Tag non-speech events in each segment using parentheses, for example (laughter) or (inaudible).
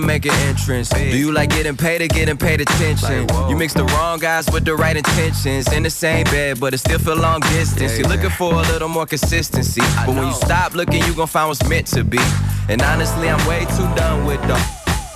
to make an entrance. Do you like getting paid or getting paid attention? Like, you mix the wrong guys with the right intentions. In the same bed, but it still feel long distance. Yeah, You're looking for a little more consistency. I but know. when you stop looking, you gon' find what's meant to be. And honestly, I'm way too done with the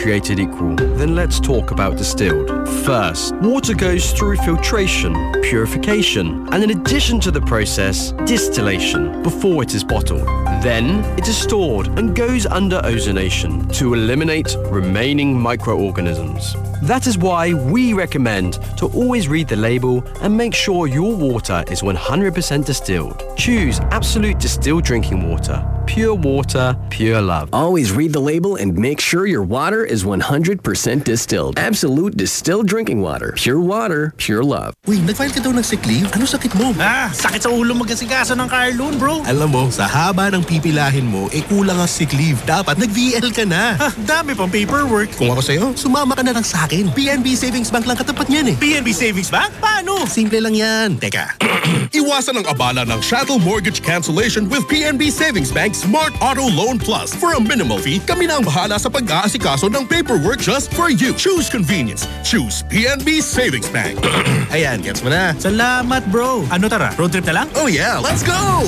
Created equal, then let's talk about distilled. First, water goes through filtration, purification, and in addition to the process, distillation before it is bottled. Then, it is stored and goes under ozonation to eliminate remaining microorganisms. That is why we recommend to always read the label and make sure your water is 100% distilled. Choose Absolute Distilled Drinking Water. Pure water, pure love. Always read the label and make sure your water is 100% distilled. Absolute distilled drinking water. Pure water, pure love. Uy, nag-file ka daw ng sick leave? Ano sakit mo? Ah, sakit sa ulo mag-asikaso ng car loan, bro. Alam mo, sa haba ng pipilahin mo, eh kulang ang sick leave. Dapat nag-VL ka na. Ha, dami pang paperwork. Kung ako sa'yo, sumama ka na lang sa akin. PNB Savings Bank lang katapat niyan eh. PNB Savings Bank? Paano? Simple lang yan. Teka. (clears throat) Iwasan ang abala ng chattel mortgage cancellation with PNB Savings Bank Smart Auto Loan Plus. For a minimal fee, kami na ang bahala sa pag-aasikaso ng paperwork just for you. Choose convenience. Choose PNB Savings Bank. (clears throat) Ayan, gets mo na. Salamat, bro. Ano tara? Road trip na lang? Oh yeah, let's go!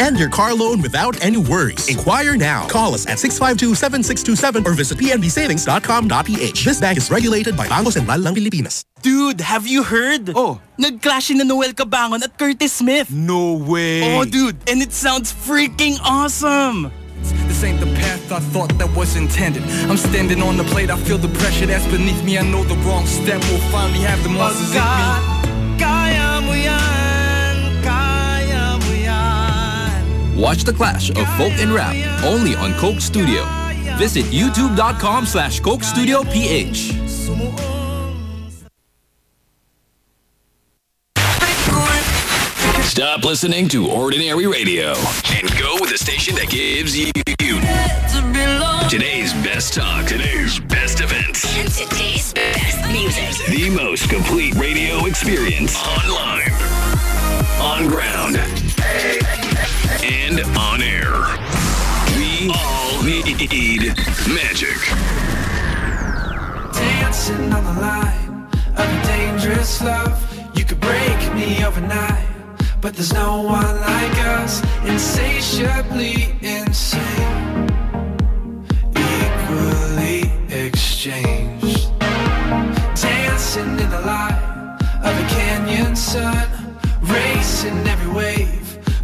End your car loan without any worries. Inquire now. Call us at 652-7627 or visit pnbsavings.com.ph. This bank is regulated by Bangko Sentral ng Pilipinas. Dude, have you heard? Oh. Nag-clash na Noel Cabangon at Curtismith. No way. Oh, dude. And it sounds freaking awesome. This ain't the path I thought that was intended. I'm standing on the plate, I feel the pressure that's beneath me. I know the wrong step will finally have the monsters in me. Oh, Kaya mo yan, Watch the clash of folk and rap only on Coke Studio. Visit youtube.com slash Coke Studio PH. Stop listening to Ordinary Radio and go with the station that gives you today's best talk, today's best events, And today's best music. the most complete radio experience online, on ground, and on air. We all need magic. Dancing on the line of a dangerous love. You could break me overnight, but there's no one like us. Insatiably insane, equally exchanged. Dancing in the light of a canyon sun, racing every wave,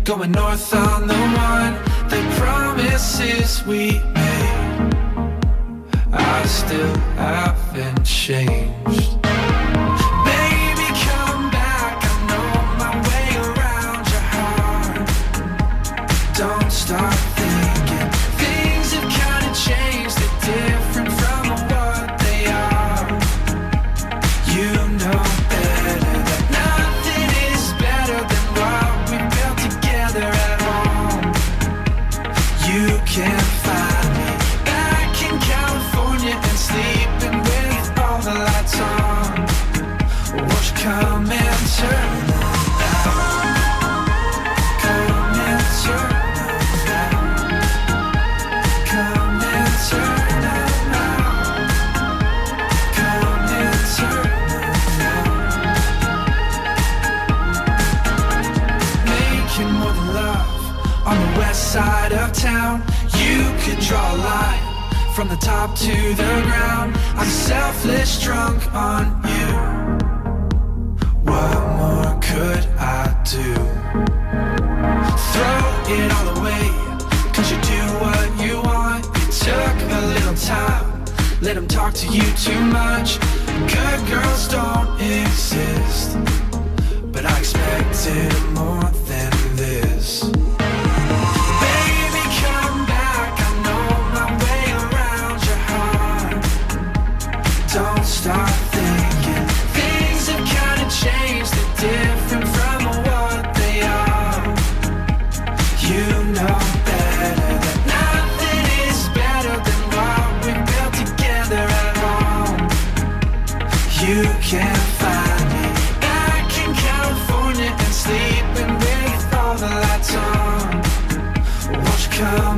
going north on the one. The promises we made. I still haven't changed. Baby, from the top to the ground. I'm selfless, drunk on you. What more could I do? Throw it all away, cause you do what you want. It took a little time, let them talk to you too much. Good girls don't exist, but I expected more come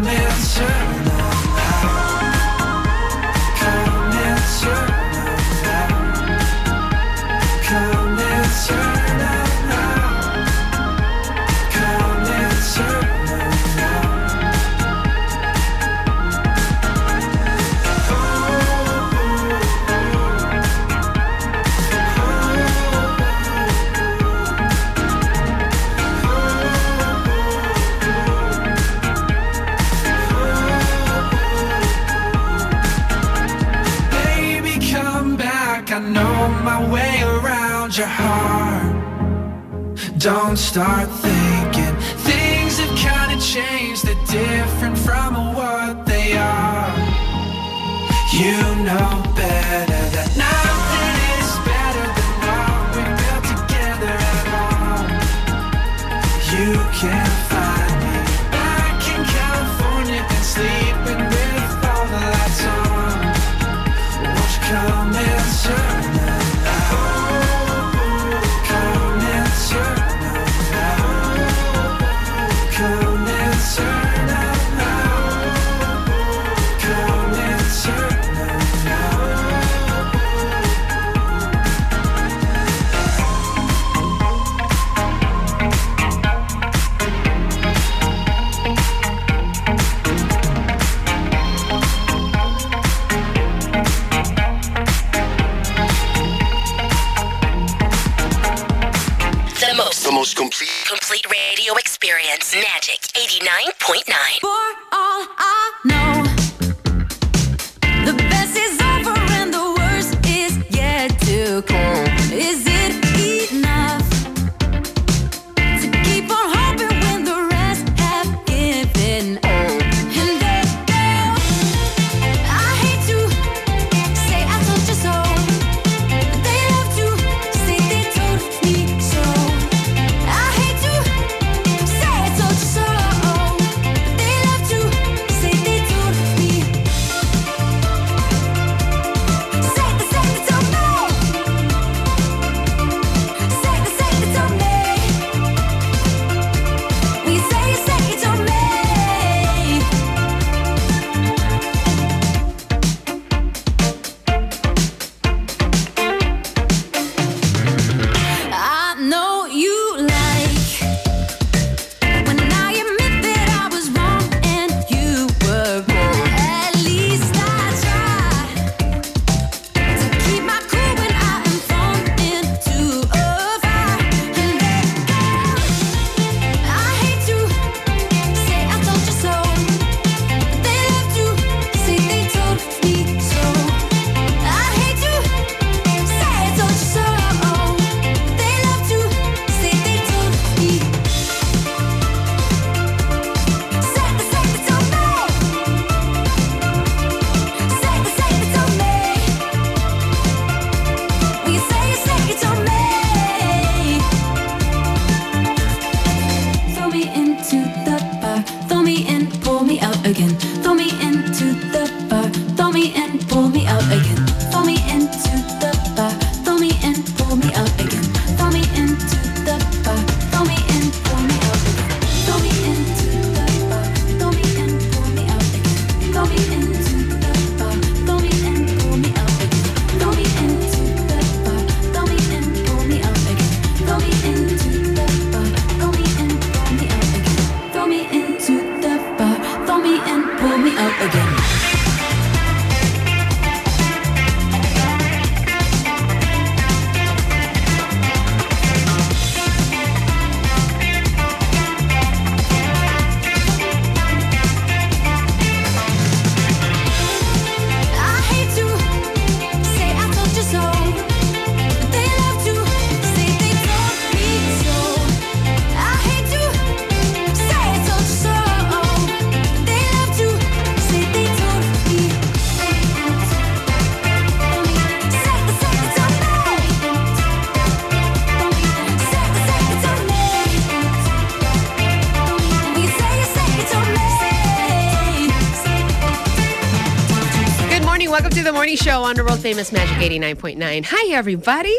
show on the world famous Magic 89.9. Hi, everybody.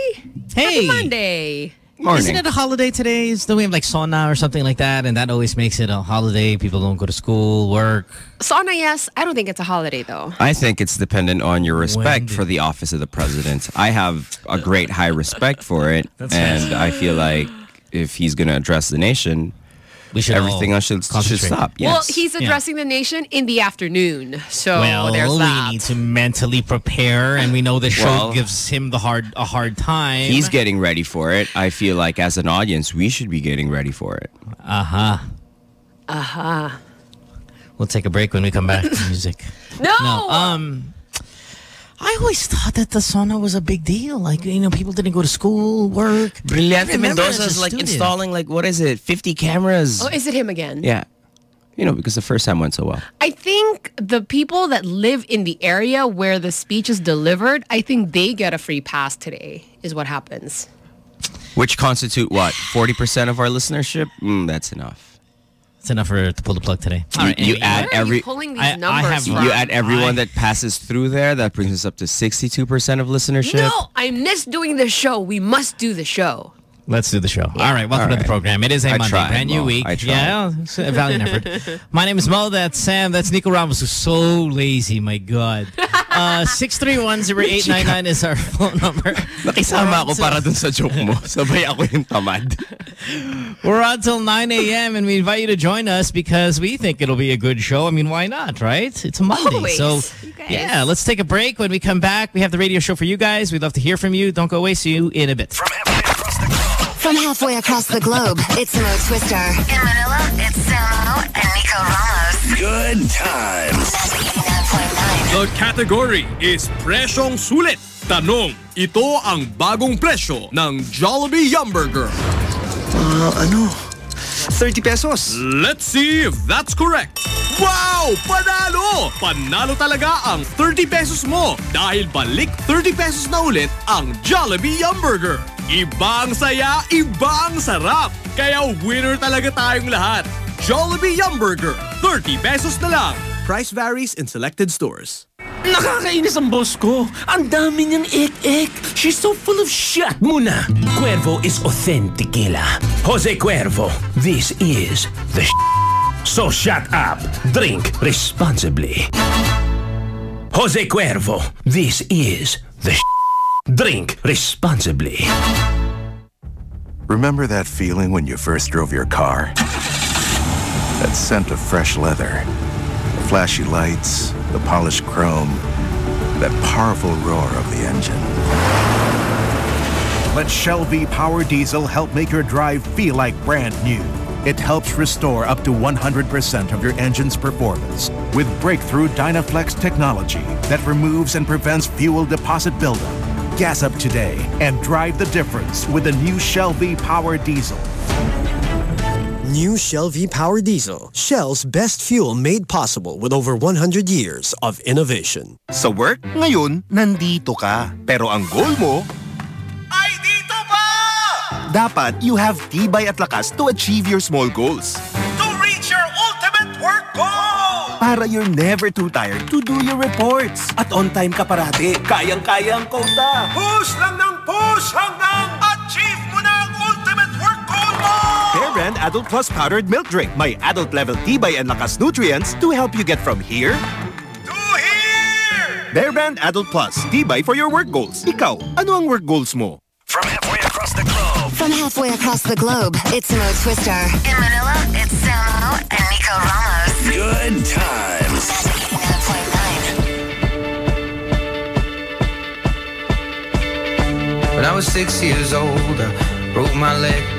Hey. Happy Monday. Isn't it a holiday today? Don't we have like SONA or something like that? And that always makes it a holiday. People don't go to school, work. SONA, yes. I don't think it's a holiday though. I think it's dependent on your respect for the office of the president. I have a great high respect for it, (laughs) That's and right. I feel like if he's going to address the nation, we should everything all else should, should stop. Yes. Well, he's addressing the nation in the afternoon. So well, there's we need to mentally prepare, and we know the show Well- gives him the hard a hard time. He's getting ready for it. I feel like as an audience, we should be getting ready for it. uh huh. Uh-huh. We'll take a break when we come back. to (laughs) music. No! No. Um, I always thought that the SONA was a big deal. Like you know, people didn't go to school, work. Brillante Mendoza remember as a Mendoza's like student. installing like what is it, 50 cameras? Oh, is it him again? Yeah. You know, because the first time went so well. I think the people that live in the area where the speech is delivered, I think they get a free pass today, is what happens. Which constitute what? 40% of our listenership? Mm, that's enough. It's enough for to pull the plug today. You, you add Where are you every pulling these I- I have- from? you add everyone that passes through there, that brings us up to 62% of listenership. No, I miss doing the show. We must do the show. Let's do the show. All right, welcome All to the program. It is a I Monday, tried, brand new Mo. week. I tried. Yeah, it's a valiant effort. My name is Mo. That's Sam. That's Nico Ramos. Who's so lazy. My God. (laughs) Uh, Six three one zero eight nine nine is our phone number. Nakisama ako para dun sa joke mo. (laughs) Sabay ako yung tamad. We're on till 9 a.m. and we invite you to join us because we think it'll be a good show. I mean, why not, right? It's a Monday. Always, So, yeah, let's take a break. When we come back, we have the radio show for you guys. We'd love to hear from you. Don't go away. See you in a bit. From halfway across the globe, it's Mo Twister. In Manila, it's Samo and Nico Ramos. Good times. The category is Presyong Sulit. Tanong, ito ang bagong presyo ng Jollibee Yumburger. Uh, ano? 30 pesos. Let's see if that's correct. Wow! Panalo! Panalo talaga ang 30 pesos mo dahil balik 30 pesos na ulit ang Jollibee Yumburger. Iba ang saya, iba ang sarap. Kaya winner talaga tayong lahat. Jollibee Yumburger, 30 pesos na lang. Price varies in selected stores. Nakakainis ang boss ko. Ang dami niyang ik-ik. She's so full of shit muna. Cuervo is authentic tequila. Jose Cuervo, this is the So shut up. Drink responsibly. Jose Cuervo, this is the Drink responsibly. Remember that feeling when you first drove your car? That scent of fresh leather, the flashy lights, the polished chrome, that powerful roar of the engine. Let Shell V Power Diesel help make your drive feel like brand new. It helps restore up to 100% of your engine's performance with breakthrough Dynaflex technology that removes and prevents fuel deposit buildup. Gas up today and drive the difference with the new Shell V Power Diesel. New Shell V Power Diesel, Shell's best fuel made possible with over 100 years of innovation. Sa work, ngayon, nandito ka. Pero ang goal mo, Ay, dito pa! dapat you have tibay at lakas to achieve your small goals. To reach your ultimate work goal! Para you're never too tired to do your reports. At on time ka parati. Kayang-kaya ang quota. Push lang ng push hanggang achieve Bear Brand Adult Plus Powdered Milk Drink. May adult level tibay and lakas nutrients to help you get from here To here! Bear Brand Adult Plus. Tibay for your work goals. Ikaw, ano ang work goals mo? From halfway across the globe. From halfway across the globe, it's Mo Twister. In Manila, it's Samo and Nico Ramos. Good times. When I was six years old, I broke my leg.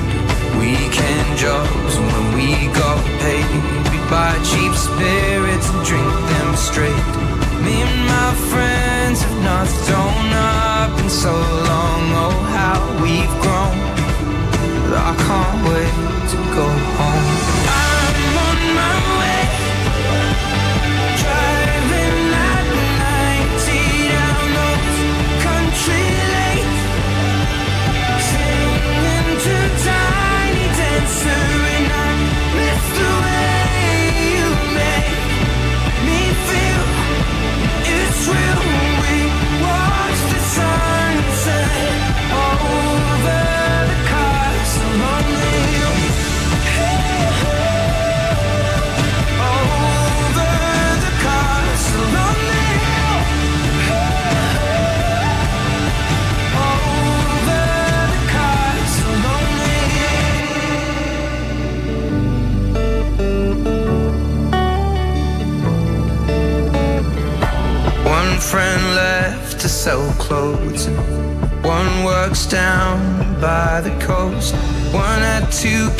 weekend jobs when we got paid. We'd buy cheap spirits and drink them straight. Me and my friends have not thrown up in so long. Oh, how we've grown. I can't wait to go home.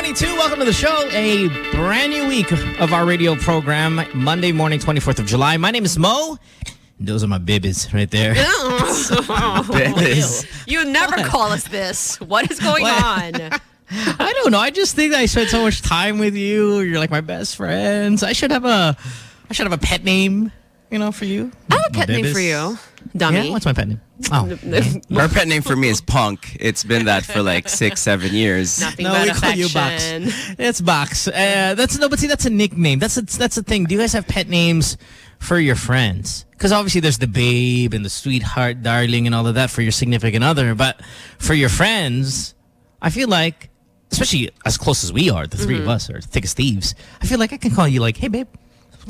22. Welcome to the show. A brand new week of our radio program, Monday morning, 24th of July. My name is Mo. Those are my babies right there. (laughs) Oh. babies. You never what? call us this. What is going what? on? (laughs) I don't know. I just think I spent so much time with you. You're like my best friends. I should have a I should have a pet name, you know, for you. I have a pet name for you. Dummy. Yeah, what's my pet name? (laughs) Oh, Her pet name for me is (laughs) Punk. It's been that for like six, seven years. Nothing no, but we call you affection. Box. (laughs) It's Box. Uh, that's no, but see, that's a nickname. That's a, that's the thing. Do you guys have pet names for your friends? Because obviously there's the babe and the sweetheart, darling, and all of that for your significant other. But for your friends, I feel like, especially as close as we are, the 3 of Mhm. us are thick as thieves. I feel like I can call you like, hey, babe,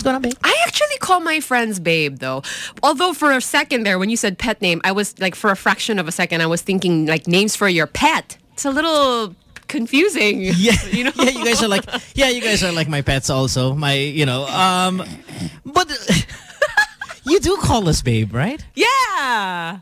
going on, babe? I actually call my friends babe though. Although for a second there, when you said pet name, I was like for a fraction of a second, I was thinking like names for your pet. It's a little confusing. (laughs) Yeah, (laughs) you know. yeah, you guys are like, yeah, you guys are like my pets also. My, you know, um, but (laughs) you do call us babe, right? Yeah.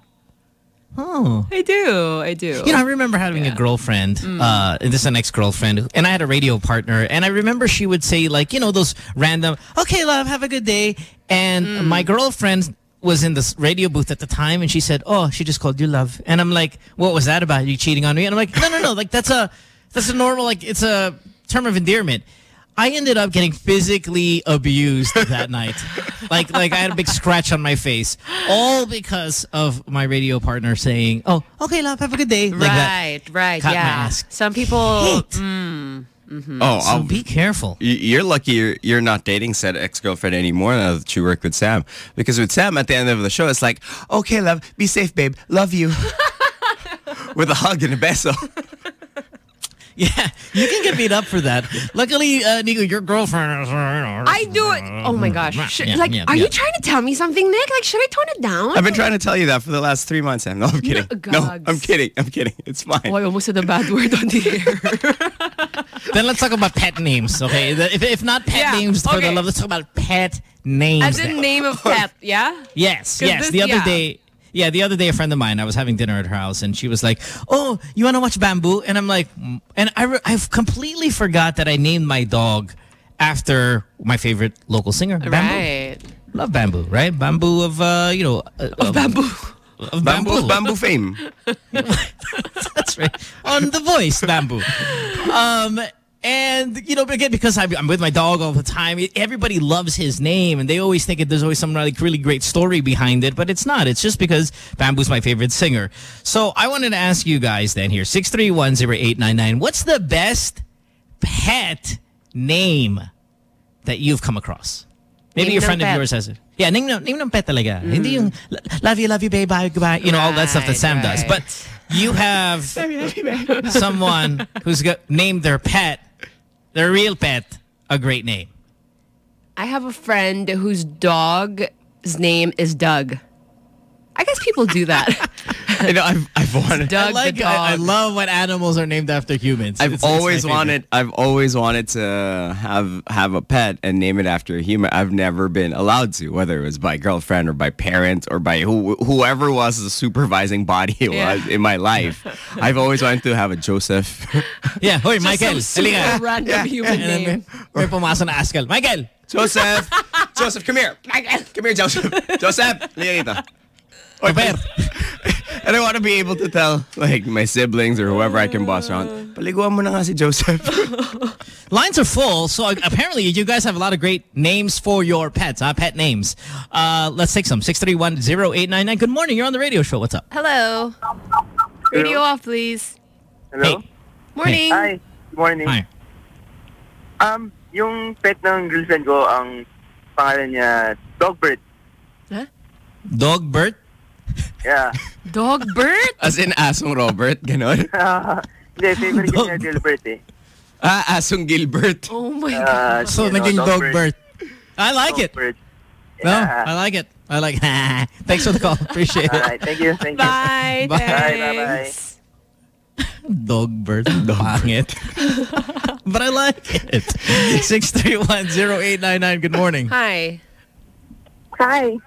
Oh. I do. I do. You know, I remember having a girlfriend, Mm. uh, this is an ex-girlfriend, and I had a radio partner, and I remember she would say like, you know, those random, okay, love, have a good day. And Mm. my girlfriend was in this radio booth at the time, and she said, oh, she just called you love. And I'm like, what was that about? you cheating on me? And I'm like, no, no, no, like that's a, that's a normal, like it's a term of endearment. I ended up getting physically abused that night. Like, like I had a big scratch on my face, all because of my radio partner saying, "Oh, okay, love, have a good day." Like that. right, right, Cut my yeah. ass. Some people. Hate. Mm, mhm. Oh, So I'll- be careful. You're lucky you're, you're not dating said ex-girlfriend anymore now that you work with Sam. Because with Sam, at the end of the show, it's like, okay, love, be safe, babe, love you. (laughs) with a hug and a beso. (laughs) (laughs) Yeah, you can get beat up for that. Luckily, uh, Nico, your girlfriend. is, uh, I do it. Oh my gosh. Should- Yeah, like, yeah, are yeah. you trying to tell me something, Nick? Like, should I tone it down? I've been trying to tell you that for the last three months, Sam. No, I'm kidding. No, gogs. I'm kidding. I'm kidding. It's fine. Oh, I almost said a bad word on the air. (laughs) Then let's talk about pet names, okay? If, if not pet Yeah, names for the love, let's talk about pet names. As in then. name of pet, (laughs) yeah? Yes, yes. this- the other yeah. day, yeah, the other day, a friend of mine, I was having dinner at her house, and she was like, "Oh, you want to watch Bamboo?" And I'm like, "Mm." and I re- I've completely forgot that I named my dog after my favorite local singer, Bamboo. Right. Love Bamboo, right? Bamboo of uh, you know, uh, of Bamboo. Of Bamboo, bamboo fame. (laughs) That's right. On The Voice, Bamboo. Um, and, you know, again, because I'm, I'm with my dog all the time, everybody loves his name, and they always think that there's always some like really great story behind it, but it's not. It's just because Bamboo's my favorite singer. So I wanted to ask you guys then here, 6310899, what's the best pet name that you've come across? Maybe Name ng friend of yours has it. Yeah, name, ng- name ng pet talaga. Hindi yung love you, love you, babe, bye, goodbye. You know, all that stuff that Right, Sam does. But you have (laughs) someone who's got named their pet, their real pet, a great name. I have a friend whose dog's name is Doug. I guess people do that. (laughs) I know. I've I've wanted. Doug I like the I, I love when animals are named after humans. I've It's- it's always favorite. wanted. I've always wanted to have have a pet and name it after a human. I've never been allowed to, whether it was by girlfriend or by parents or by who, whoever was the supervising body it Yeah. was in my life. (laughs) I've always wanted to have a Joseph. (laughs) Yeah, hoy, Just Michael. some super halika. random human And then name. May, may pumasok na Askal. Michael! Joseph, Joseph, come here. Come here, Joseph. Joseph, halika dito. Oy, Kaper. And I want to be able to tell like my siblings or whoever I can boss around. Paliguan mo na nga si Joseph. (laughs) Lines are full, so apparently you guys have a lot of great names for your pets, huh? Pet names. Uh, let's take some. 631-0899. Good morning. You're on the radio show. What's up? Hello. Radio off, please. Hello? Morning. Hi. Morning. Hi. Um, yung pet ng girlfriend ko, ang pangalan niya Dogbird. Dog Bert? Yeah. Dog Bert? As in Asong Robert, ganon. (laughs) Hindi, favorite ko niya Gilbert eh. Ah, Asong Gilbert. Oh my Uh, So you know, naging Dog Dogbird. Bert. I like it. Dogbird. No, Yeah. I like it. I like (laughs) Thanks for the call. Appreciate it. Alright, thank you, thank you. Bye. Bye. Bye, bye, bye. thanks. Dog Bert. Pangit. (laughs) but I like it. 631-0899. Good morning. Hi. Hi.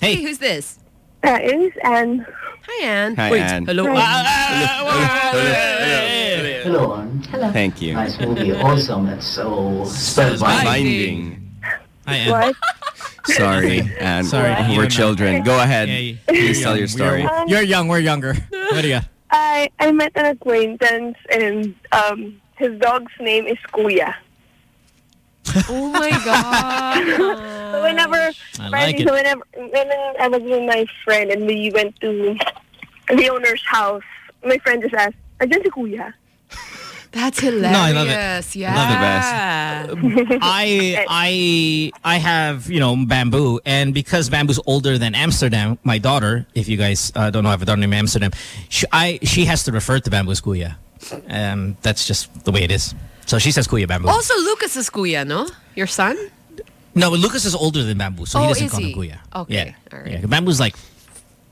Hey, who's this? Uh, it is Anne. Hi, Anne. Hi, Wait, Anne. hello. Hi. Ah, ah, ah, hello, Ann. Hello. Thank you. Nice movie. Awesome. It's so spellbinding. Binding. Hi, Anne. What? Sorry, and Sorry, we're children. Go ahead. Yeah, you- Please tell your story. You're, you're young. We're younger. What do you got? I I met an acquaintance and um his dog's name is Kuya. Oh my god. So (laughs) whenever I like it. so whenever when I was with my friend and we went to the owner's house, my friend just asked, "Ajan si Kuya?" (laughs) That's hilarious. No, I love it. Yeah. Love (laughs) I I I have you know bamboo, and because bamboo's older than Amsterdam, my daughter, if you guys uh, don't know, I have a daughter named Amsterdam. She, I she has to refer to bamboo as kuya. Um, that's just the way it is. So she says kuya bamboo. Also, Lucas is kuya, no? Your son? no, but Lucas is older than bamboo, so he Oh, doesn't is call he? him kuya. Okay, yeah, all right. yeah. Bamboo's like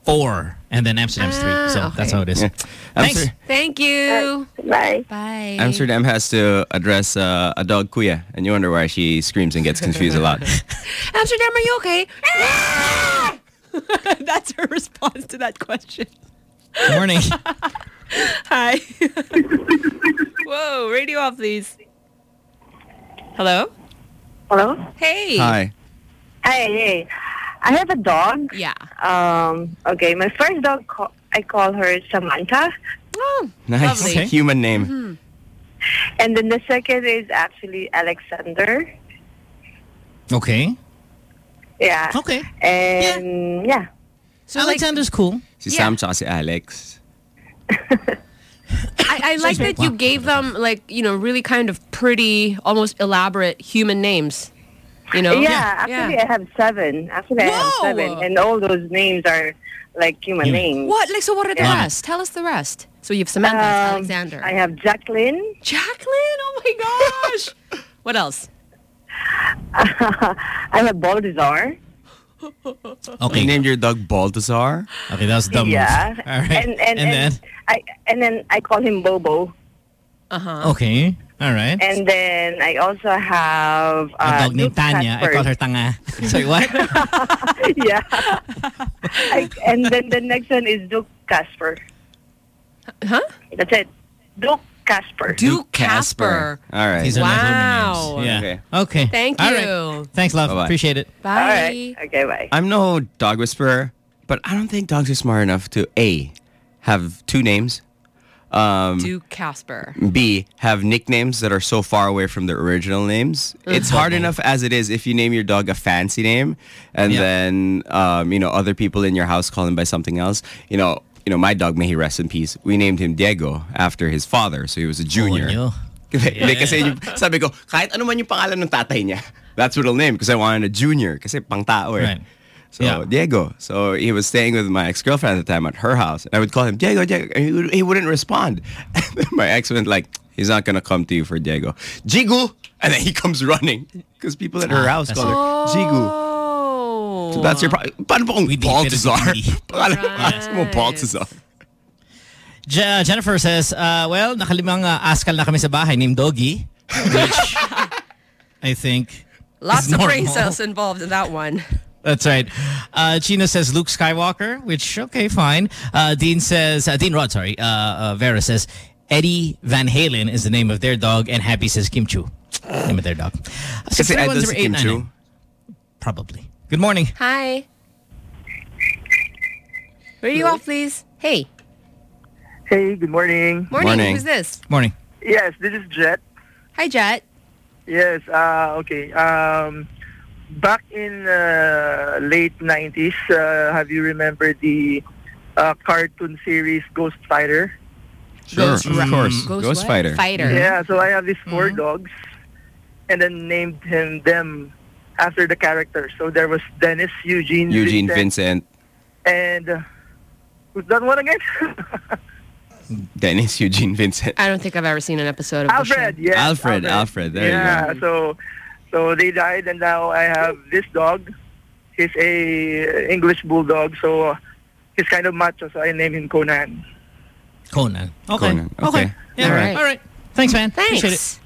four, and then Amsterdam's three. Ah, So that's how it is. Yeah. Thanks. Amster- Thank you. Bye. Bye. Amsterdam has to address uh, a dog kuya, and you wonder why she screams and gets confused a lot. (laughs) Amsterdam, are you okay? (laughs) That's her response to that question. Good morning. (laughs) Hi. Whoa, radio off, please. Hello? Hello. Hey. Hi. Hi. Hey. I have a dog. Yeah. Um. Okay. My first dog, ca- I call her Samantha, Oh, Nice. Lovely. Human name. Mhm. and then the second is actually Alexander. Okay. Yeah. Okay. And yeah. So like, Alexander's cool. Si Yeah. Sam tsaka si Alex. I, I like that you gave them like, you know, really kind of pretty, almost elaborate human names. You know? Yeah, actually, I have seven. Actually, I have seven, and all those names are like human names. What? Like, so what are the Yeah. rest? Tell us the rest. So you have Samantha, Um, Alexander. I have Jacqueline. Jacqueline? Oh my gosh. (laughs) what else? (laughs) I have Balthazar. Okay. You named your dog Balthazar? Okay, that's dumb. Yeah. (laughs) All right. And and, and, I and then I call him Bobo. Uh huh. Okay. All right. And then I also have A uh, dog named Duke Tanya. I Casper. call her Tanga. (laughs) Sorry, what? (laughs) yeah. I, and then the next one is Duke Casper. Huh? That's it. Duke Casper. Duke Casper. All right. These are Wow. women names. Yeah. Okay. Okay. Thank you. right. Thanks, love. Bye-bye. Appreciate it. Bye. All right. Okay, bye. I'm no dog whisperer, but I don't think dogs are smart enough to A, have two names, um, Duke Casper. B, have nicknames that are so far away from their original names. It's hard enough as it is if you name your dog a fancy name and Yeah. then, um, you know, other people in your house call him by something else. You know, you know, my dog, may he rest in peace, we named him Diego after his father. So he was a junior. Coño. Hindi, (laughs) kasi yung, sabi ko, kahit ano man yung pangalan ng tatay niya, that's what he'll name because I wanted a junior kasi pang tao eh. Right. So Yeah. Diego. So he was staying with my ex-girlfriend at the time at her house. And I would call him Diego, Diego. And he, would, he wouldn't respond. (laughs) And then my ex went like, he's not going to come to you for Diego. Jigu! And then he comes running. Because people at her Ah, house that's call her Jigu. That's your problem. Paano po kung Weedy, Baltazar? weedy. Pangalan mo Baltazar. Je- Jennifer says, uh, well, nakalimang uh, askal na kami sa bahay named Doggy. Which (laughs) I think Lots is of normal. brain involved in that one. That's right. Uh, Chino says Luke Skywalker, which, okay, fine. Uh, Dean says, uh, Dean Rod, sorry. Uh, uh, Vera says Eddie Van Halen is the name of their dog, and Happy says Kim Chu. Name of their dog. Kasi Ed does 6310899. Kim Chu. Probably. Good morning. Hi. Where are you off, please? Hey. Hey, good morning. Morning. Morning. Who's this? Morning. Yes, this is Jet. Hi, Jet. Yes, uh, okay. Um, back in uh, late 90s, uh, have you remembered the uh, cartoon series Ghost Fighter? Sure, Ghost of course. Ghost Ghost what? Fighter. Fighter. Yeah, so I have these 4 dogs and then named him them after the characters. So there was Dennis, Eugene, Eugene Vincent, Vincent, and uh, who's that one again? (laughs) Dennis, Eugene Vincent. I don't think I've ever seen an episode of Alfred, show. yes. Alfred, Alfred, there you yeah, so so they died, and now I have this dog. He's a English bulldog, so uh, he's kind of macho, so I name him Conan. Conan. Okay. Conan. Okay. Yeah, All all right. right. All right. Thanks, man. Appreciate it. Thanks.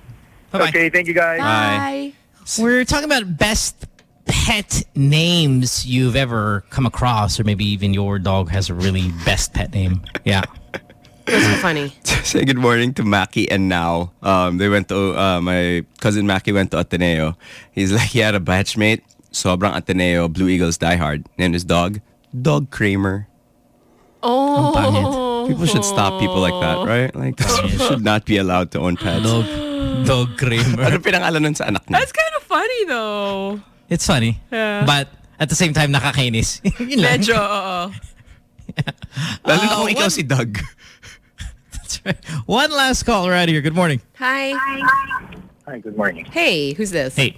Bye-bye. Okay, thank you guys. Bye. We're talking about best pet names you've ever come across, or maybe even your dog has a really best pet name. Yeah. Those so funny. (laughs) Say good morning to Maki and now. Um, they went to, uh, my cousin Maki went to Ateneo. He's like, he had a batchmate, sobrang Ateneo, Blue Eagles diehard. Named his dog, Dog Kramer. Oh. People should stop people like that, right? Like, (laughs) you should not be allowed to own pets. Dog, (laughs) dog Kramer. Ano pinangalan nun sa anak niya? That's kind of funny, though. It's funny. Yeah. But at the same time, nakakainis. (laughs) Yun lang. Medyo, (laughs) oo. Lalo na Uh, kung ikaw one- si Doug. That's right. One last caller out of here. Good morning. Hi. Hi, Hi, good morning. Hey, who's this? Hey.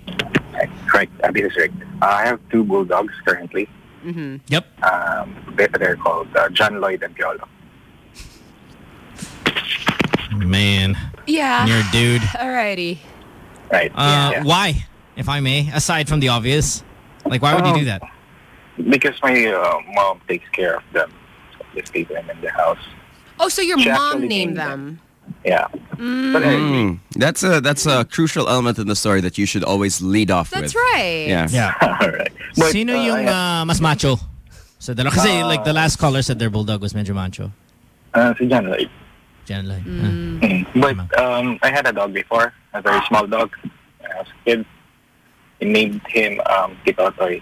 Right, uh, this is Rick. Uh, I have two bulldogs currently. Mm-hmm. Yep. Um, they- they're called uh, John Lloyd and Piolo. Man. Yeah. You're a dude. (laughs) Alrighty. Right. Uh, yeah. Why, if I may, aside from the obvious? Like, why would you Um, do that? Because my uh, mom takes care of them. So they stay them in the house. Oh, so your She mom named named them. Yeah. Mm. That's a that's a crucial element in the story that you should always lead off That's with. right. Yeah. Yeah. (laughs) All right. But, Sino uh, yung uh, mas macho? So, dalawa. Kasi, Uh, like, the last caller said their bulldog was medyo macho. Uh, si John Lloyd. Jan Lloyd. Mm. But um, I had a dog before, a very small dog. When I was a kid. We named him um, Kitotoy.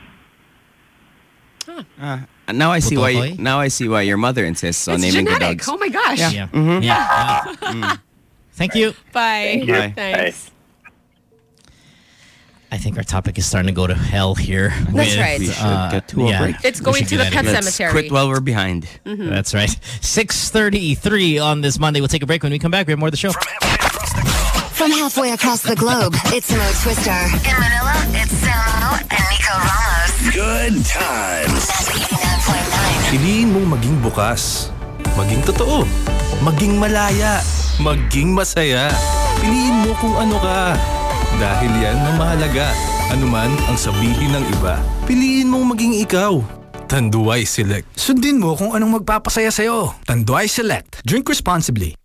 Uh, now I see why. Putotoy? Now I see why your mother insists on It's naming the genetic. dogs. Oh my gosh. Yeah. Yeah. Mm. Thank you. Bye. Thank you. Thanks. I think our topic is starting to go to hell here. That's with, right. We should uh, get to a yeah, break. It's going to the pet of. Let's cemetery. quit while we're behind. Mm-hmm. That's right. 6.33 on this Monday. We'll take a break. When we come back, we have more of the show. From halfway across the globe, it's Mo Twister. In Manila, it's Samo and Nico Ramos. Good times. Piliin mong maging bukas, maging totoo, maging malaya, maging masaya. Piliin mo kung ano ka. Dahil yan ang mahalaga. Anuman ang sabihin ng iba. Piliin mong maging ikaw. Tanduay Select. Sundin mo kung anong magpapasaya sa'yo. Tanduay Select. Drink responsibly.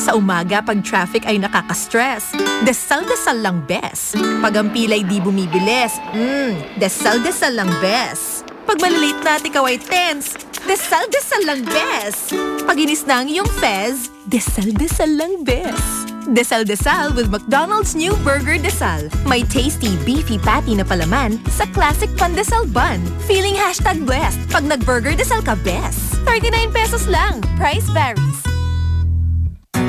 Sa umaga, pag traffic ay nakaka-stress, desal-desal lang best. Pag ang pilay di bumibilis, mm, desal-desal lang best. Pag malilate na at ikaw ay tense, desal-desal lang best. Pag inis na ang iyong fez, desal-desal lang best. Desal-desal with McDonald's new Burger Desal. May tasty, beefy patty na palaman sa classic pandesal bun. Feeling hashtag blessed pag nag-Burger Desal ka best. 39 pesos lang. Price varies.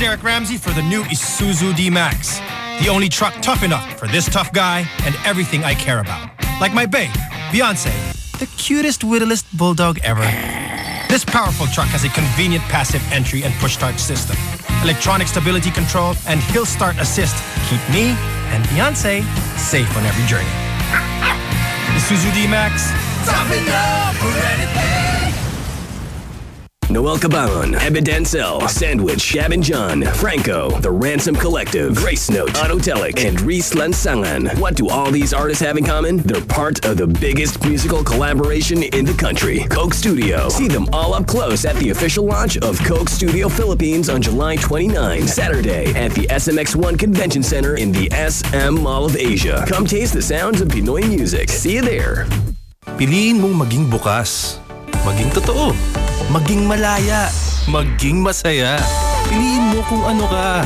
Derek Ramsay for the new Isuzu D-Max. The only truck tough enough for this tough guy and everything I care about. Like my babe, Beyonce, the cutest, whittlest bulldog ever. This powerful truck has a convenient passive entry and push start system. Electronic stability control and hill start assist keep me and Beyonce safe on every journey. Isuzu D-Max, tough enough for anything. Noel Cabangon, Ebe Dancel, Sandwich, Gavin John, Franco, The Ransom Collective, Gracenote, Autotelic, and Reese Lansangan. What do all these artists have in common? They're part of the biggest musical collaboration in the country, Coke Studio. See them all up close at the official launch of Coke Studio Philippines on July 29, Saturday, at the SMX1 Convention Center in the SM Mall of Asia. Come taste the sounds of Pinoy music. See you there. Piliin mong maging bukas, maging totoo, maging malaya, maging masaya. Piliin mo kung ano ka.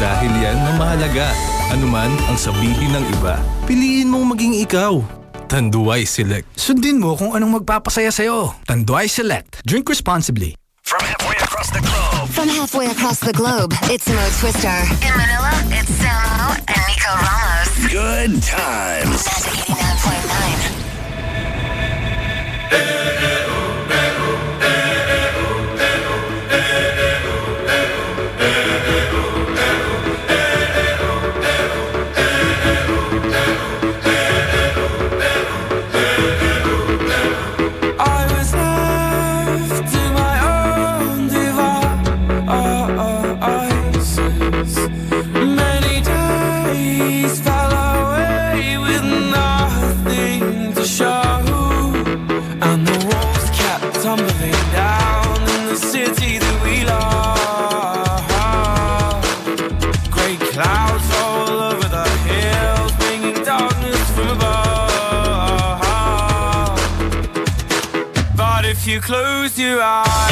Dahil yan ang mahalaga. Anuman ang sabihin ng iba. Piliin mong maging ikaw. Tanduay Select. Sundin mo kung anong magpapasaya sa'yo. Tanduay Select. Drink responsibly. From halfway across the globe. From halfway across the globe, it's Mo Twister. In Manila, it's Samo and Nico Ramos. Good times. Magic 89.9. close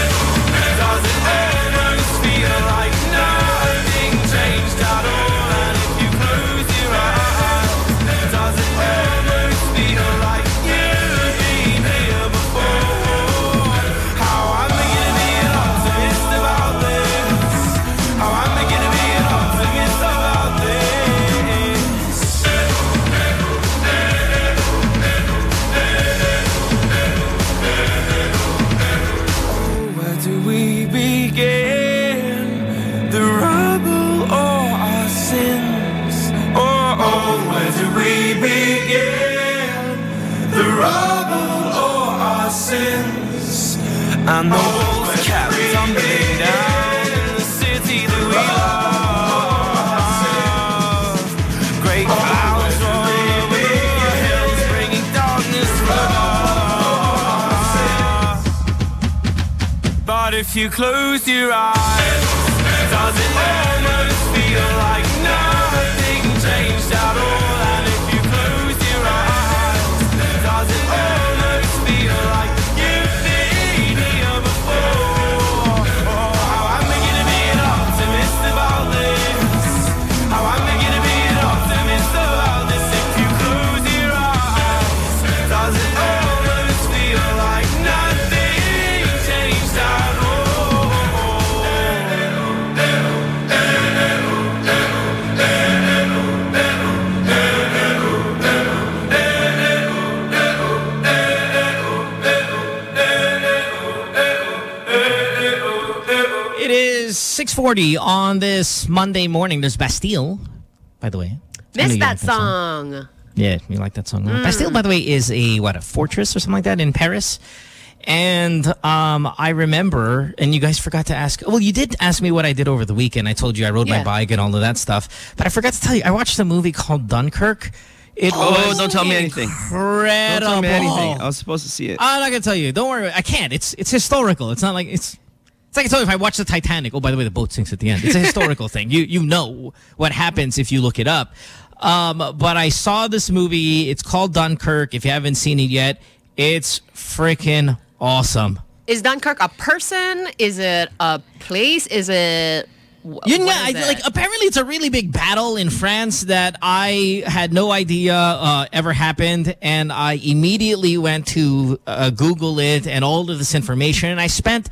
you close your eyes, Forty on this Monday morning. There's Bastille, by the way. Missed that, that, song. song. Yeah, you like that song. Mm. Bastille, by the way, is a, what, a fortress or something like that in Paris? And um, I remember, and you guys forgot to ask. Well, you did ask me what I did over the weekend. I told you I rode yeah. my bike and all of that stuff. But I forgot to tell you, I watched a movie called Dunkirk. It oh, don't tell me anything. Incredible. Don't tell me anything. I was supposed to see it. I'm not gonna tell you. Don't worry. I can't. It's it's historical. It's not like it's it's like I told you if I watch the Titanic. Oh, by the way, the boat sinks at the end. It's a (laughs) historical thing. You you know what happens if you look it up. Um, but I saw this movie. It's called Dunkirk. If you haven't seen it yet, it's freaking awesome. Is Dunkirk a person? Is it a place? Is it? You know, I, like apparently it's a really big battle in France that I had no idea uh, ever happened, and I immediately went to uh, Google it and all of this information, and I spent,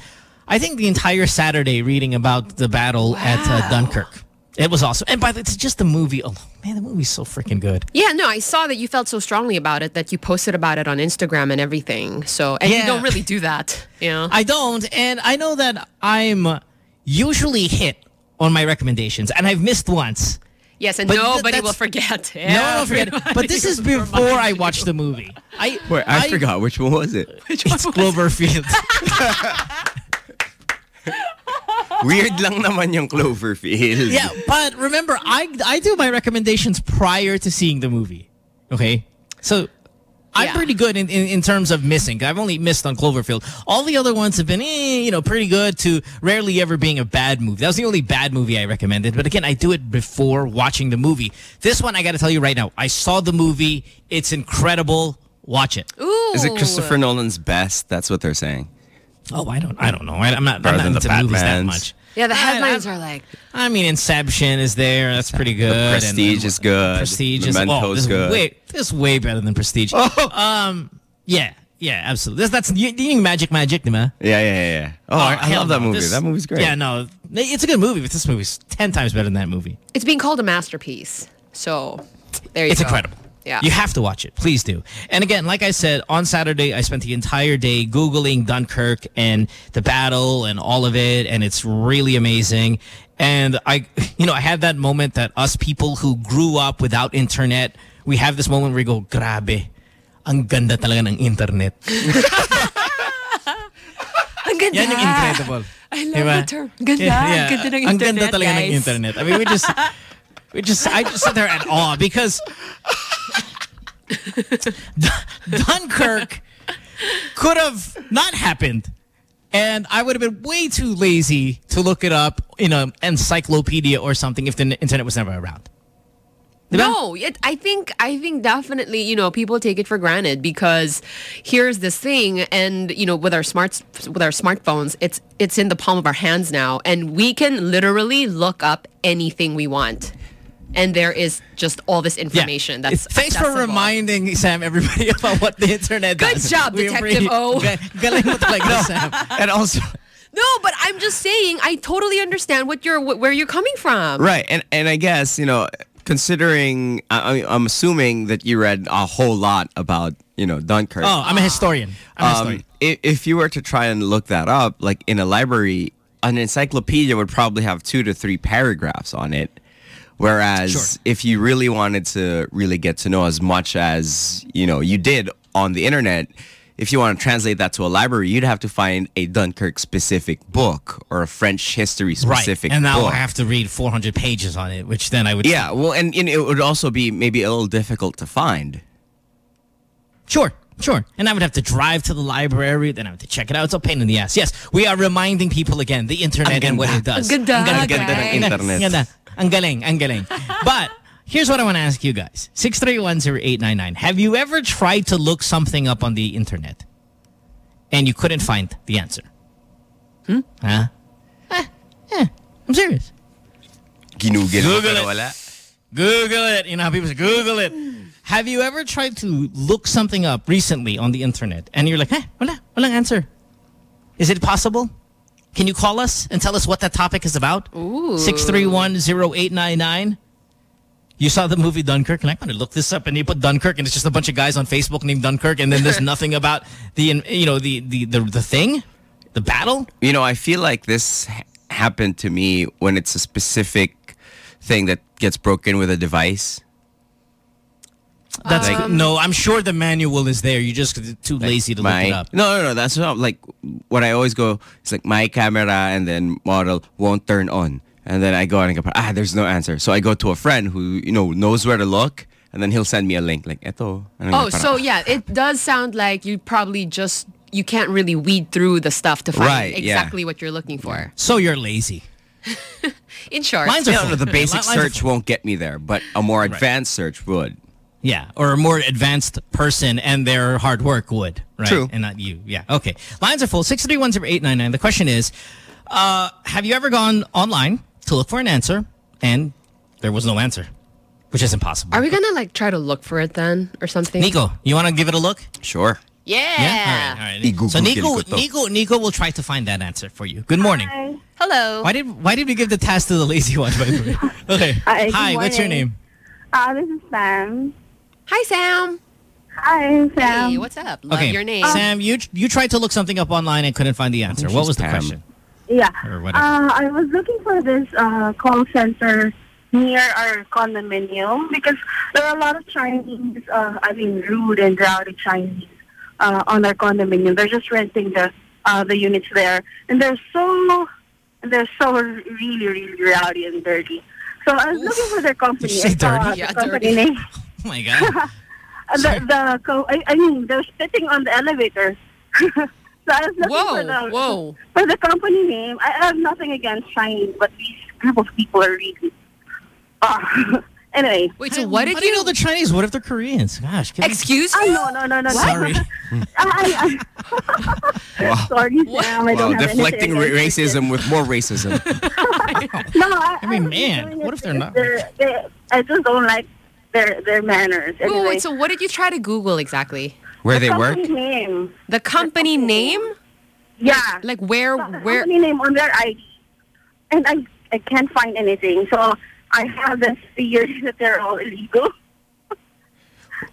I think, the entire Saturday reading about the battle at uh, Dunkirk. It was awesome, and by the it's just the movie. Oh man, the movie's so freaking good. Yeah, no, I saw that you felt so strongly about it that you posted about it on Instagram and everything. So, and Yeah. you don't really do that, you know. I don't, and I know that I'm usually hit on my recommendations, and I've missed once. yes, and But nobody that's- will forget. (laughs) No, I don't forget. (laughs) But this is before remind I you. watched the movie. I Wait, I, forgot. Which one was it? Which one It's Cloverfield. (laughs) (laughs) Weird lang naman yung Cloverfield. yeah, but remember, I I do my recommendations prior to seeing the movie. Okay, so. I'm pretty good in, in, in terms of missing. I've only missed on Cloverfield. All the other ones have been, eh, you know, pretty good to rarely ever being a bad movie. That was the only bad movie I recommended. But again, I do it before watching the movie. This one, I got to tell you right now, I saw the movie. It's incredible. Watch it. Ooh. Is it Christopher Nolan's best? That's what they're saying. Oh, I don't, I don't know. I, I'm not, I'm not than the into movies that much. Yeah, the headlines I- are like, I mean, Inception is there. That's pretty good. and- Prestige is good. Prestige is oh, Memento's this is way this is way better than Prestige. Um, yeah, yeah, absolutely. That's that's you, you Magic Magic, diba? Yeah, yeah, yeah. yeah. Oh, I, I hell love that movie. This- that movie's great. Yeah, no, it's a good movie, but this movie's ten times better than that movie. it's being called a masterpiece. So, there you go. It's incredible. Yeah. You have to watch it. Please do. And again, like I said, on Saturday, I spent the entire day Googling Dunkirk and the battle and all of it. And it's really amazing. And I, (laughs) you know, I had that moment that us people who grew up without internet, we have this moment where we go, grabe, ang ganda talaga ng internet. Ang ganda. Yan yung incredible. I love Diba? the term. Ganda. Yeah, Ang ganda ng Ang ganda internet, talaga ng internet. I mean, we just, we just, I just sit there at awe because (laughs) Dunkirk could have not happened. And I would have been way too lazy to look it up in an encyclopedia or something if the internet was never around. No, it, I think I think definitely you know people take it for granted because here's this thing, and you know with our smarts with our smartphones, it's it's in the palm of our hands now, and we can literally look up anything we want, and there is just all this information. That's Thanks for reminding Sam everybody (laughs) about what the internet Good does. job, We Detective appreciate- O. Ga- Galing mo talaga, (laughs) (laughs) Sam. And also, No, but I'm just saying I totally understand what you're wh- where you're coming from. right. And and I guess, you know, considering, I, I- I'm assuming that you read a whole lot about, you know, Dunkirk. Oh, I'm a historian. I'm a Um, historian. i- if you were to try and look that up, like in a library, an encyclopedia would probably have two to three paragraphs on it. Whereas if you really wanted to really get to know as much as, you know, you did on the internet, if you want to translate that to a library, you'd have to find a Dunkirk specific book or a French history specific right. And now book. I have to read 400 pages on it, which then I would. yeah, well, and, and it would also be maybe a little difficult to find. Sure, sure. And I would have to drive to the library, then I would have to check it out. It's a pain in the ass. Yes, we are reminding people again, the internet and what it does. Ang ganda, Ang ganda internet. Ang ganda. Ang galing, ang galing. (laughs) But here's what I want to ask you guys. 6310899. Have you ever tried to look something up on the internet and you couldn't find the answer? Hmm? Huh? Eh, eh, I'm serious. Ginugil mo, Google it. wala. Google it. You know how people say, Google it. Have you ever tried to look something up recently on the internet and you're like, eh, wala, walang answer. Is it possible? Can you call us and tell us what that topic is about? Ooh. 6310899. You saw the movie Dunkirk and I want to look this up and you put Dunkirk and it's just a bunch of guys on Facebook named Dunkirk and then there's (laughs) nothing about the, you know, the, the, the, the thing, the battle. You know, I feel like this happened to me when it's a specific thing that gets broken with a device. That's Like- no, I'm sure the manual is there. You're just too lazy to my, look it up. No, no, no. That's not like what I always go. It's like my camera and then model won't turn on, and then I go and I go, ah, there's no answer. So I go to a friend who you know knows where to look, and then he'll send me a link like eto. And Oh, so yeah, it does sound like you probably just you can't really weed through the stuff to find Right, yeah. exactly what you're looking for. So you're lazy. (laughs) In short, Lines are Yeah, no, the basic search won't get me there, but a more advanced search would. Yeah, or a more advanced person and their hard work would, right? True. And not you. Yeah, okay. Lines are full. 6310899. The question is, uh, have you ever gone online to look for an answer and there was no answer, which is impossible. are we gonna like try to look for it then or something? Nico, you want to give it a look? Sure. Yeah. Yeah? All right, all right. So Nico, Nico, Nico will try to find that answer for you. Good morning. Hi. Hello. Why did Why did we give the task to the lazy one, by the way? (laughs) Okay. Hi, Hi, what's your name? Uh, this is Sam. Hi, Sam. Hi, Sam. Hey, what's up? Love okay. your name. Sam, you you tried to look something up online and couldn't find the answer. What was the Pam. question? Yeah. Or whatever. Uh, I was looking for this uh, call center near our condominium because there are a lot of Chinese, uh, I mean, rude and rowdy Chinese uh, on our condominium. They're just renting the uh, the units there, and they're so they're so really really rowdy and dirty. So I was looking for their company. Did you say dirty? the Yeah, company dirty. name. (laughs) (laughs) Oh my god. (laughs) The, the co- I, I mean, they're spitting on the elevator. (laughs) so I was looking Whoa, for the whoa. for the company name. I have nothing against Chinese, but these group of people are really. Uh, anyway. Wait, so what did How do you know the Chinese? What if they're Koreans? Gosh. can- Excuse Oh, me? no, no, no, no. Sorry. I, I, Sorry, Sam. I don't have deflecting ra- racism with more racism. No, I, I mean, I'm man, what if they're not? they're- they- I just don't like their their manners. Wait, Anyway, wait, so what did you try to Google exactly? Where they work? company name. The company name? Yeah. Like where the where company name on their ID, and I I can't find anything. So I have this theory (laughs) that they're all illegal.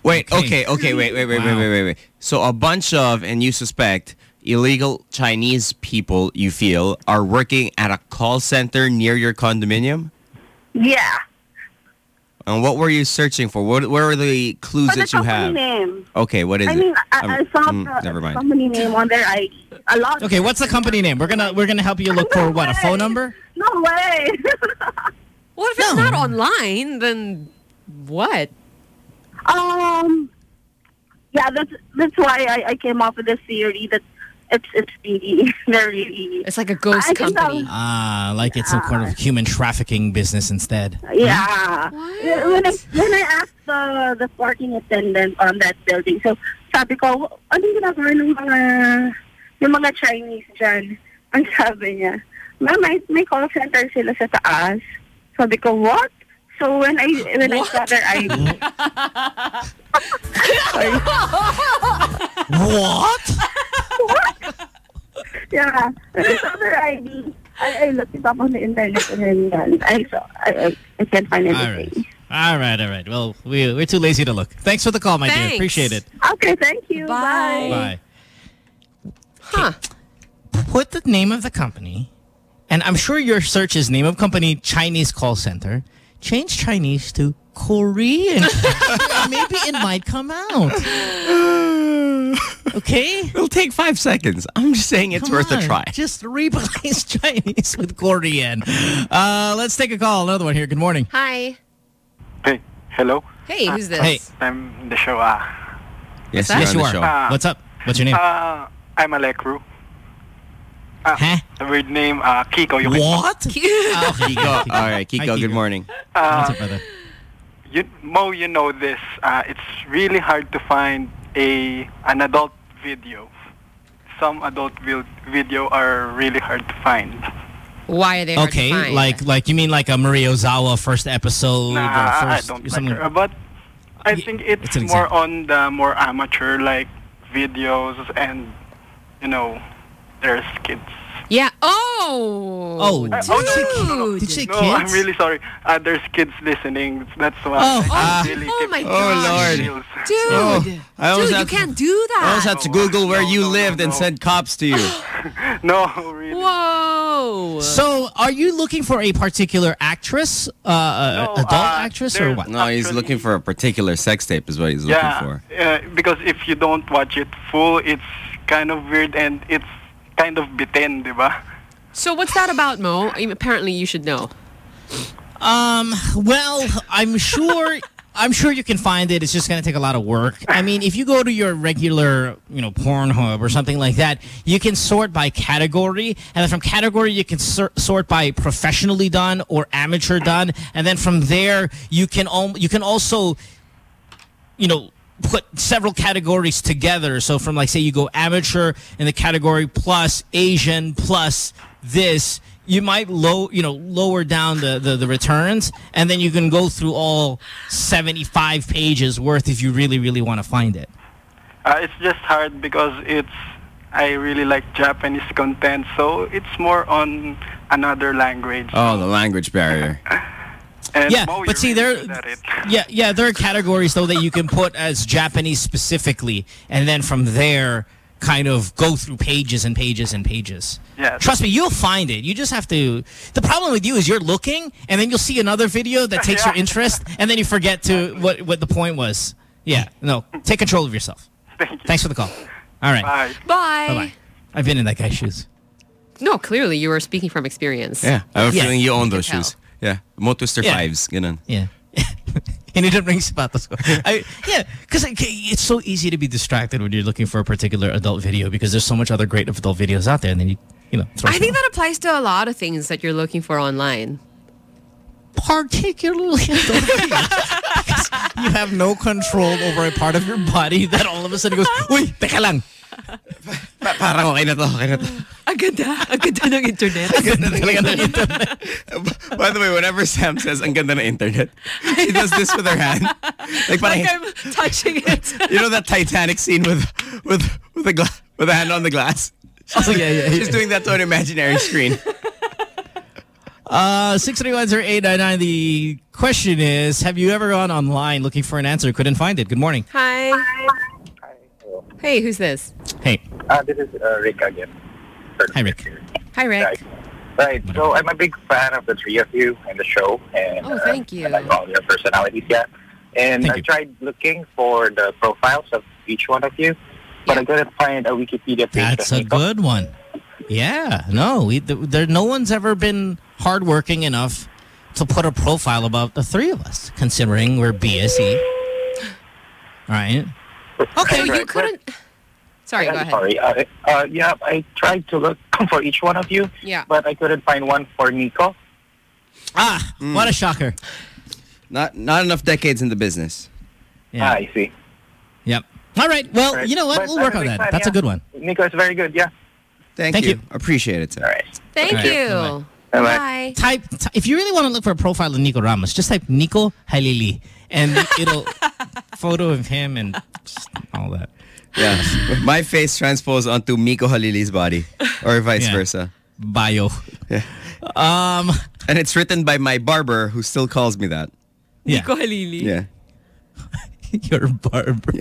Wait, okay, okay, wait, wait, wait, wait, wait, wait, wait. So a bunch of, and you suspect, illegal Chinese people, you feel, are working at a call center near your condominium? Yeah. And what were you searching for? What, what were the clues But the that you company have? name. Okay, what is I it? mean, I, Um, I saw mm, the never mind. company name on there. ID. A lot. Okay, what's the company name? We're gonna we're gonna help you look for what a phone number. No way. (laughs) What if it's not online? Then what? um. Yeah, that's that's why I, I came up with this theory that it's it's really (laughs) they're really. It's like a ghost I company. Ah, like it's some kind of human trafficking business instead. Yeah. When I when I asked the the parking attendant on that building, so sabi ko, anong ginagawa ng mga yung mga Chinese dyan? (laughs) Ang sabi niya, ma'am, may, may call center sila sa taas. Sabi ko, what? So when I when I saw their ID, (laughs) What? (laughs) yeah, when I saw ID, I, I looked it up on the internet and then uh, I saw I, I, I can't find All anything. right. All right, all right. Well, we, we're too lazy to look. Thanks for the call, my dear. Appreciate it. Okay, thank you. Bye. Bye. Huh. Put the name of the company, and I'm sure your search is name of company Chinese call center. change Chinese to Korean. (laughs) Maybe it might come out. (sighs) Okay? It'll take five seconds. I'm just saying it's Come worth on, a try. Just replace (laughs) Chinese with Korean. Uh, let's take a call. Another one here. Good morning. Hi. Hey, hello. Hey, who's this? Hey. I'm in the show. Ah. Yes, Yes, you are. Ah. What's up? What's your name? Uh, I'm Alekru. Ah, The weird name, uh, Kiko. You can- What? Kiko. All right, Kiko, Hi, good morning. Uh, What's up, brother? You, Mo, you know this. Uh, it's really hard to find a an adult video. Some adult vil- video are really hard to find. Why are they hard Okay, to find? like like you mean like a Maria Ozawa first episode Nah, or I don't like her. But I think it's, it's an more on the more amateur like videos and you know, there's kids. Yeah. Oh. Oh, Uh, oh, no, no, no, no. Did you say no, I'm really sorry. Uh, there's kids listening. That's why. Oh. I Ah. really Oh keep- my Oh. Lord. Dude. Oh, I almost Dude, you to- can't do that. I almost had to Google where you lived and send cops to you. (laughs) no, really. Whoa. So, are you looking for a particular actress, uh, uh, adult actress, or what? No, he's looking for a particular sex tape is what he's looking yeah, for. uh, because if you don't watch it full, it's kind of weird and it's kind of bitin, di ba? So what's that about, Mo? I mean, apparently you should know. Um, well, I'm sure I'm sure you can find it. It's just going to take a lot of work. I mean, if you go to your regular, you know, Pornhub or something like that, you can sort by category, and then from category you can sort by professionally done or amateur done, and then from there you can al- you can also you know, put several categories together. So from like, say you go amateur in the category plus Asian plus this, you might low, you know, lower down the, the, the returns and then you can go through all 75 pages worth if you really, really want to find it. Uh, it's just hard because it's I really like Japanese content, so it's more on another language. Oh, the language barrier. (laughs) And yeah, Mo, but see, there, good at it. (laughs) yeah, yeah, there are categories though that you can put as Japanese specifically, and then from there, kind of go through pages and pages and pages. Yeah. Trust me, you'll find it. You just have to. The problem with you is you're looking, and then you'll see another video that takes your (laughs) interest, and then you forget to what what the point was. Yeah, no, take control of yourself. (laughs) Thank you. Thanks for the call. All right, Bye. Bye. bye bye. I've been in that guy's shoes. No, clearly you were speaking from experience. Yeah, I have a Yeah. feeling you own those tell. shoes. Yeah, Mo Twister Yeah. 5s, ganun. Yeah. (laughs) Hindi na ring sapatos ko. I, yeah, because it's so easy to be distracted when you're looking for a particular adult video because there's so much other great adult videos out there, and then you, you know, throw I think that applies to a lot of things that you're looking for online. particularly adult videos. (laughs) You have no control over a part of your body that all of a sudden goes, Uy, teka lang. Pa- parang okay na to, okay na to. (laughs) Ang ganda. Ang ganda ng internet. Ganda talaga ng internet. (laughs) By the way, whenever Sam says ang ganda ng internet, she does this with her hand. Like, parang, like I'm touching it. (laughs) you know that Titanic scene with with with a gla- with a hand on the glass? She's, Oh, yeah, yeah, she's doing that to an imaginary screen. Uh, 6310899, the question is, have you ever gone online looking for an answer, couldn't find it? Good morning. Hi. Hey, who's this? Hey. Uh, this is uh, Rick again. Hi, Rick. Hi, Rick. Right. Right. So I'm a big fan of the three of you and the show, and Oh, thank you. I like all your personalities. Yeah. And I tried looking for the profiles of each one of you, but I couldn't find a Wikipedia page. That's a good one. Yeah, no, we, th- there, no one's ever been hardworking enough to put a profile about the three of us, considering we're BSE. Right? (laughs) Okay, So you Right, couldn't... Sorry, I'm go ahead. Sorry. Uh, uh, yeah, I tried to look (clears throat) for each one of you, Yeah. but I couldn't find one for Nico. Ah, what a shocker. Not not enough decades in the business. Yeah. Ah, I see. Yep. All right, well, Right. you know what? But We'll work on that. fan, That's a good one. Nico is very good. Yeah. Thank, Thank you. you. Appreciate it. Sir. All right. Thank All right. you. Bye-bye. Bye. Type, t- if you really want to look for a profile of Nico Ramos, just type Mico Halili, and it'll (laughs) photo of him and all that. Yeah. My face transposed onto Mico Halili's body, or vice Yeah. versa. Bio. Yeah. Um, And it's written by my barber, who still calls me that. yeah. Mico Halili. Yeah. (laughs) Your barber.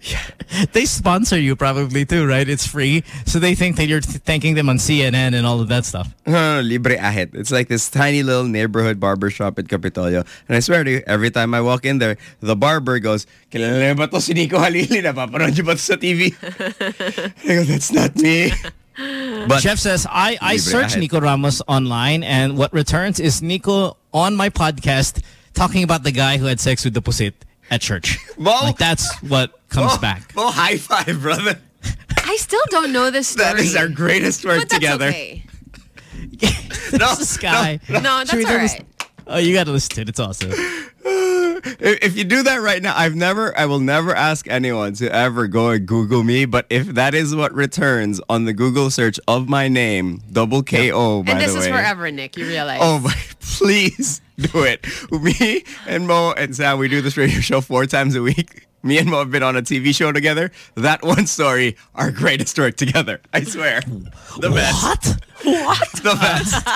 (laughs) They sponsor you probably too, right? It's free. So they think that you're thanking them on CNN and all of that stuff. No, no, no, Libre Ahit. It's like this tiny little neighborhood barber shop at Kapitolyo. And I swear to you, every time I walk in there, the barber goes, Kilala ba to si Mico Halili? Napapanood niyo ba to sa TV? (laughs) I go, that's not me. (laughs) But Jeff says, I, I search Ahit. Nico Ramos online and what returns is Nico on my podcast talking about the guy who had sex with the pusit at church. like that's what comes back. Oh, high five, brother. I still don't know this story. (laughs) That is our greatest work but that's together. Okay. (laughs) no, this guy. No, that's Should we all do. Oh, you got to listen to it. It's awesome. (sighs) If if you do that right now, I've never, I will never ask anyone to ever go and Google me. But if that is what returns on the Google search of my name, double K O, by And this the is forever, Nick. You realize? Oh my! (laughs) Please do it. Me and Mo and Sam, we do this radio show four times a week. Me and Mo have been on a TV show together. That one story, our greatest work together. I swear, the best. What? What? The best.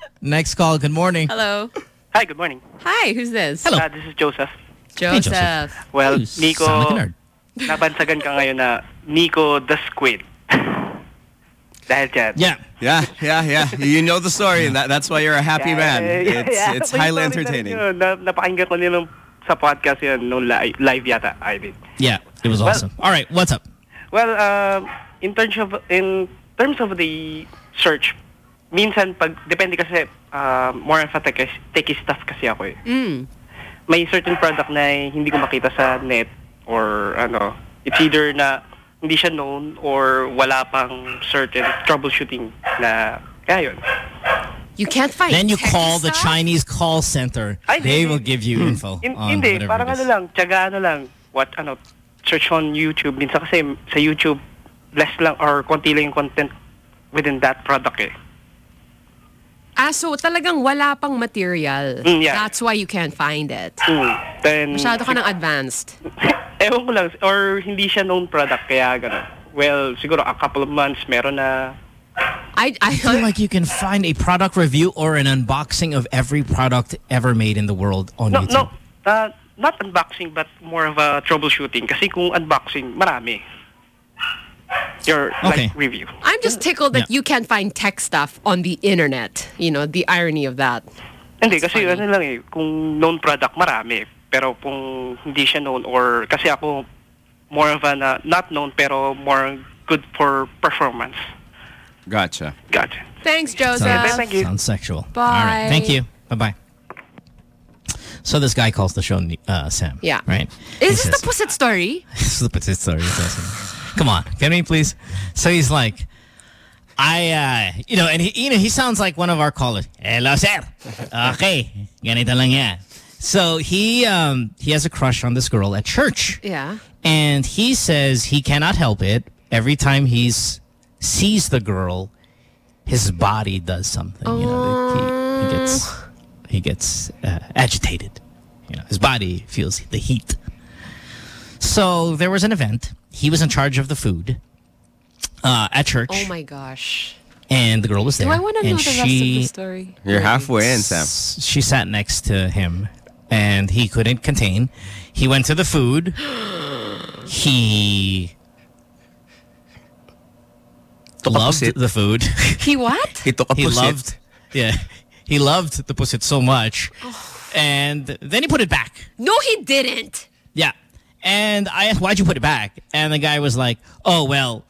(laughs) Next call. Good morning. Hello. Hi, good morning. Hi, who's this? Hello. Uh, this is Joseph. Joseph. Well, You Nico, sound like nabansagan ka ngayon na Nico the Squid. (laughs) Dahil dyan. Yeah. Yeah, yeah, yeah. You know the story, and that, that's why you're a happy man. (laughs) It's it's highly story na rin entertaining. yun. Na, napakinggan ko nila sa podcast yun no, li- live yata, I did. Yeah, it was Well- awesome. All right, what's up? Well, um, in terms of in terms of the search, minsan pag depende kasi uh, more of a techie, techie stuff kasi ako eh. Mm. May certain product na hindi ko makita sa net or ano, it's either na hindi siya known or wala pang certain troubleshooting na kaya yun. You can't find Then you techie call the stuff? Chinese call center. they will give you info In, on hindi, parang it is. ano lang, tiyaga ano lang, what, ano, search on YouTube. Minsan kasi sa YouTube, less lang or konti lang yung content within that product eh. Ah, so talagang wala pang material. Mm, yeah. That's why you can't find it. Mm. Then, Masyado ka ng advanced. (laughs) ewan ko lang, or hindi siya known product, kaya gano'n. Well, siguro a couple of months, meron na, I, I feel (laughs) like you can find a product review or an unboxing of every product ever made in the world on no, YouTube. no, uh, not unboxing, but more of a troubleshooting. Kasi kung unboxing, marami. Your, Okay. like, review. I'm just tickled that you can't find tech stuff on the internet. You know, the irony of that. Hindi, kasi ano lang eh, kung known product, marami. Pero kung hindi siya known or kasi ako more of a na- not known pero more good for performance. Gotcha. Gotcha. Thanks, Joseph. Sounds, sounds sexual. Bye. All right. Thank you. Bye bye. So this guy calls the show uh, Sam. Yeah. Right? Is this the Pusit story? (laughs) this is the petite story. Awesome. Come on, can we please? So he's like, I, uh, you know, and he, you know, he sounds like one of our callers. Hello, sir. Okay, ganito lang yan. So he, um, he has a crush on this girl at church, Yeah. and he says he cannot help it. Every time he's sees the girl, his body does something. You know, he, he gets he gets uh, agitated. You know, his body feels the heat. So there was an event. He was in charge of the food uh, at church, Oh my gosh. and the girl was there. Do I want to know and the rest of the story? You're halfway in, Sam. She sat next to him, and he couldn't contain. He went to the food. (gasps) He loved pusit. the food. He what? (laughs) He took a he pusit. loved, yeah, he loved the pusit so much, and then he put it back. No, he didn't. Yeah, and I asked, "Why'd you put it back?" And the guy was like, "Oh well."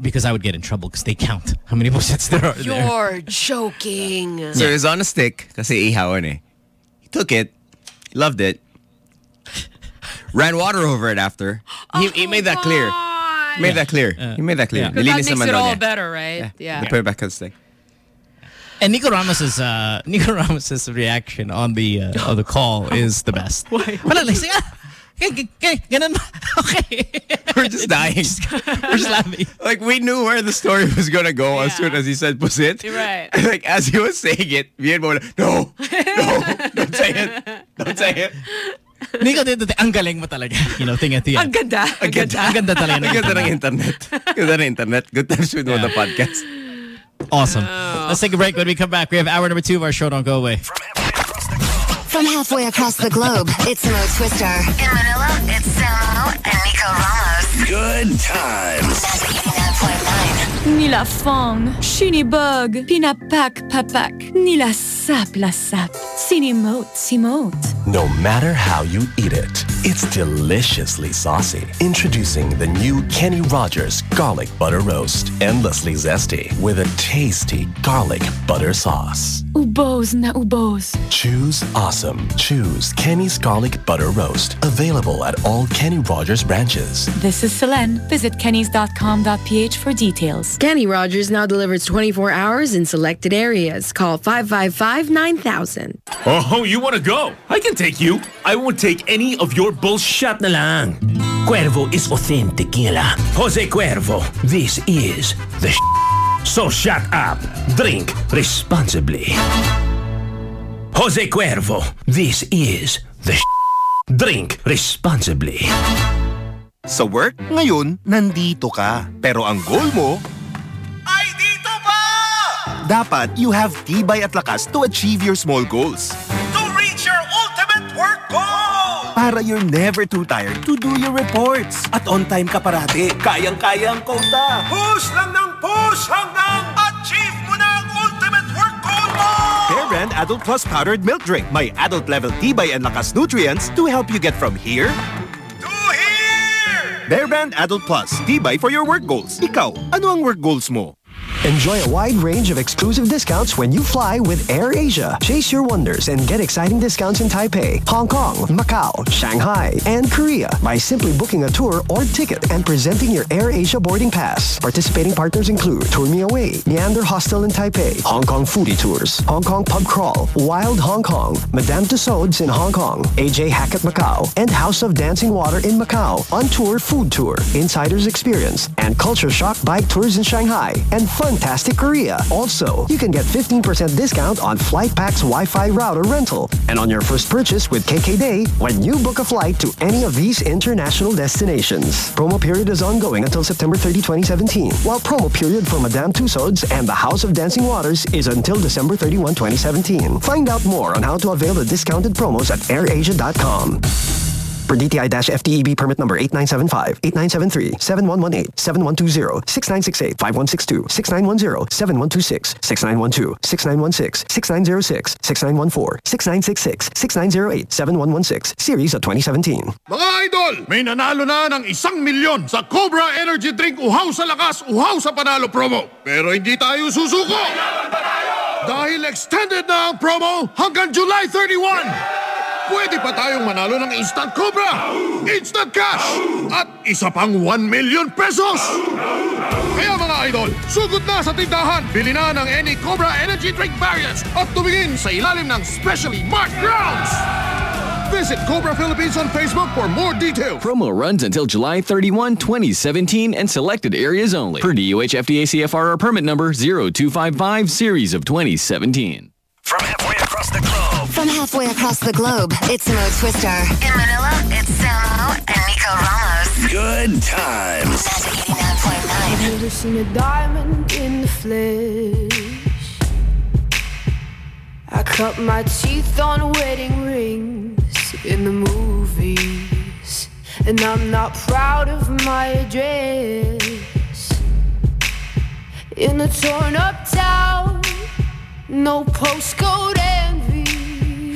Because I would get in trouble because they count how many (laughs) pusits there are. You're joking. So it was on a stick kasi ihawan eh. He took it. He loved it. (laughs) Ran water over it after. He, he made that clear. He made that clear. he made that clear. yeah. That makes it all better, right? Yeah. He put it back on stick. And Nico Ramos's uh, (laughs) Nico Ramos's reaction on the uh, on the call is the best. Why? Wala lang, sige, ah, ganun? (laughs) Okay. We're just (laughs) dying. We're just laughing. Like we knew where the story was gonna go as soon as he said pusit. Right. And like as he was saying it, me and Mo, were like, no, no, don't say it. Don't say it. Nico did the ang galing mo talaga. You know, thing at the Ang end. ganda. Ang ganda. Ang ganda talaga. Ang ganda ng internet. Ang ganda ng internet. Good times with the podcast. Awesome. Let's oh. take a break. When we come back, we have hour number two of our show. Don't go away. From halfway across the globe, it's Mo Twister. In Manila, it's Samo and Nico Ramos. Good times. Ni la fong, shinibug, pinapak papak, ni la sap la sap, sinimote simote. No matter how you eat it, it's deliciously saucy. Introducing the new Kenny Rogers Garlic Butter Roast. Endlessly zesty with a tasty garlic butter sauce. Ubos na ubos. Choose awesome. Choose Kenny's Garlic Butter Roast. Available at all Kenny Rogers branches. This is Selene. Visit kennys.com.ph for details. Kenny Rogers now delivers 24 hours in selected areas. Call 555-9000. Oh, you want to go? I can take you. I won't take any of your bullshit na lang. Cuervo is authentic tequila. Jose Cuervo, this is the sh- So shut up. Drink responsibly. Jose Cuervo, this is the sh- Drink responsibly. Sa work, ngayon, nandito ka. Pero ang goal mo, Ay, dito pa! dapat you have tibay at lakas to achieve your small goals. To reach your ultimate work goal! Para you're never too tired to do your reports. At on time ka parati. Kayang-kaya ang quota. Push lang ng push hanggang mo! Bear Brand Adult Plus Powdered Milk Drink. May adult level tibay and lakas nutrients to help you get from here To here! Bear Brand Adult Plus. Tibay for your work goals. Ikaw, ano ang work goals mo? Enjoy a wide range of exclusive discounts when you fly with AirAsia. Chase your wonders and get exciting discounts in Taipei, Hong Kong, Macau, Shanghai, and Korea by simply booking a tour or ticket and presenting your AirAsia boarding pass. Participating partners include Tour Me Away, Meander Hostel in Taipei, Hong Kong Foodie Tours, Hong Kong Pub Crawl, Wild Hong Kong, Madame Tussauds in Hong Kong, AJ Hackett Macau, and House of Dancing Water in Macau, UnTour Food Tour, Insider's Experience, and Culture Shock Bike Tours in Shanghai, and Fantastic Korea. Also, you can get 15% discount on FlightPack's Wi-Fi router rental and on your first purchase with KK Day when you book a flight to any of these international destinations. Promo period is ongoing until September 30, 2017, while promo period for Madame Tussauds and the House of Dancing Waters is until December 31, 2017. Find out more on how to avail the discounted promos at airasia.com. For DTI-FTEB permit number 8975, 8973, 7118, 7120, 6968, 5162, 6910, 7126, 6912, 6916, 6906, 6914, 6966, 6908, 7116, series of 2017. Mga idol, may nanalo na ng isang milyon sa Cobra Energy Drink Uhaw sa Lakas, Uhaw sa Panalo promo. Pero hindi tayo susuko! Dahil extended na ang promo hanggang July 31! Pwede pa tayong manalo ng Instant Cobra, Instant Cash, at isa pang 1 million pesos! Kaya mga idol, sugod na sa tindahan, bili na ng any Cobra Energy Drink variants at tumingin sa ilalim ng specially marked grounds! Visit Cobra Philippines on Facebook for more details. Promo runs until July 31, 2017 and selected areas only. Per DOH FDA CFR permit number 0255 series of 2017. From halfway across the globe. From halfway across the globe, it's Mo Twister. In Manila, it's Samo and Nico Ramos. Good times. I've never seen a diamond in the flesh. I cut my teeth on wedding rings in the movies, and I'm not proud of my address. In a torn up town, no postcode envy,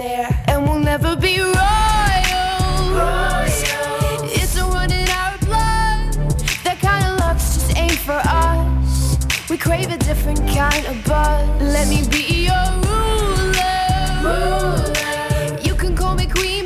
affair, and we'll never be royals. It's a run in our blood. That kind of luck's just ain't for us. We crave a different kind of buzz. Let me be your ruler. You can call me Queen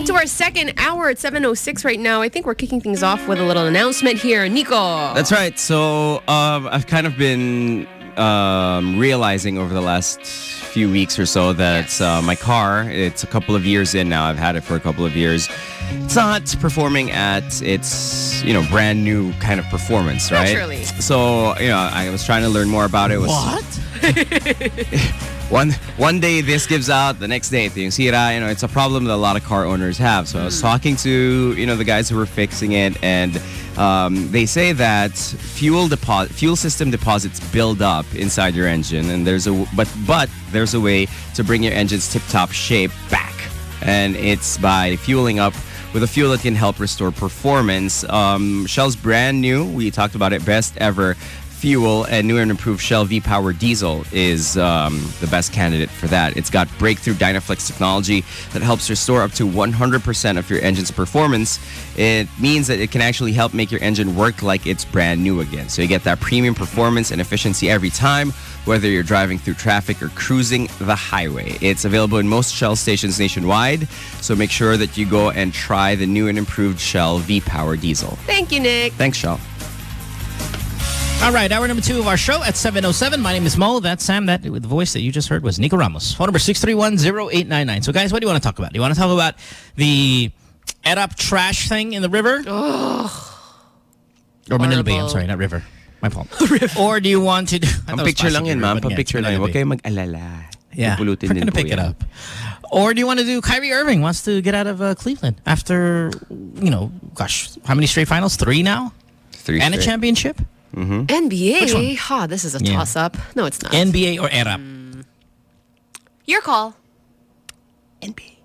Welcome to our second hour at 7.06 right now. I think we're kicking things off with a little announcement here. Nico. That's right. So um, I've kind of been um, realizing over the last few weeks or so that uh, my car, it's a couple of years in now. I've had it for a couple of years. It's not performing at its, you know, brand new kind of performance, right? Naturally. So, you know, I was trying to learn more about it. It was- (laughs) one one day this gives out, the next day things sira. You know, it's a problem that a lot of car owners have. So I was talking to you know the guys who were fixing it, and um, they say that fuel deposit, fuel system deposits build up inside your engine, and there's a but but there's a way to bring your engine's tip-top shape back, and it's by fueling up with a fuel that can help restore performance. Um, Shell's brand new. We talked about it, best ever fuel and new and improved Shell V-Power Diesel is um, the best candidate for that. It's got breakthrough Dynaflex technology that helps restore up to 100% of your engine's performance. It means that it can actually help make your engine work like it's brand new again. So you get that premium performance and efficiency every time, whether you're driving through traffic or cruising the highway. It's available in most Shell stations nationwide, so make sure that you go and try the new and improved Shell V-Power Diesel. Thank you, Nick. Thanks, Shell. All right, hour number two of our show at 7.07. My name is Mo. That's Sam. That the voice that you just heard was Nico Ramos. Phone number 631-0899. So, guys, what do you want to talk about? Do you want to talk about the ERAP trash thing in the river? or Manila Bay, I'm sorry, not river. My fault. (laughs) or do you want to... I thought it was Pang-picture lang Pasig yan, River, ma'am. but yeah, Pang-picture it's lang. Manila Huwag Bay. mag-alala. Yeah, we're gonna pick it up. Or do you want to do Kyrie Irving wants to get out of uh, Cleveland after, you know, gosh, how many straight finals? Three now? Three And a straight. Championship? Mm-hmm. NBA. Ha, this is a Yeah. toss-up. No, it's not. NBA or ERAP? Your call. NBA.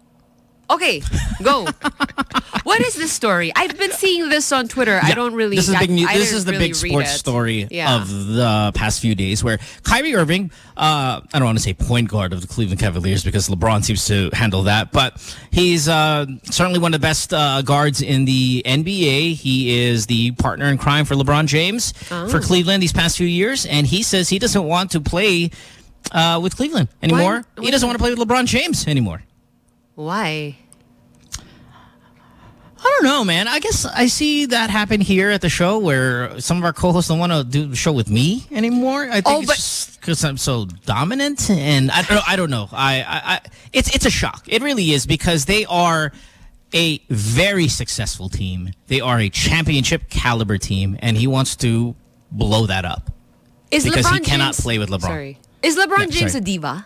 Okay, go. (laughs) what is this story? I've been seeing this on Twitter. I don't really. This is I- big news. This is the really big sports story Yeah. of the past few days, where Kyrie Irving, uh, I don't want to say point guard of the Cleveland Cavaliers because LeBron seems to handle that, but he's uh, certainly one of the best uh, guards in the NBA. He is the partner in crime for LeBron James for Oh. Cleveland these past few years, and he says he doesn't want to play uh, with Cleveland anymore. He doesn't want to play with LeBron James anymore. Why? I don't know, man. I guess I see that happen here at the show where some of our co-hosts don't want to do the show with me anymore. I think Oh, it's because I'm so dominant, and I don't know. I don't know. I, I, I, it's it's a shock. It really is because they are a very successful team. They are a championship caliber team, and he wants to blow that up Is because LeBron he cannot James- play with LeBron. Sorry. Is LeBron Yeah, James sorry. a diva?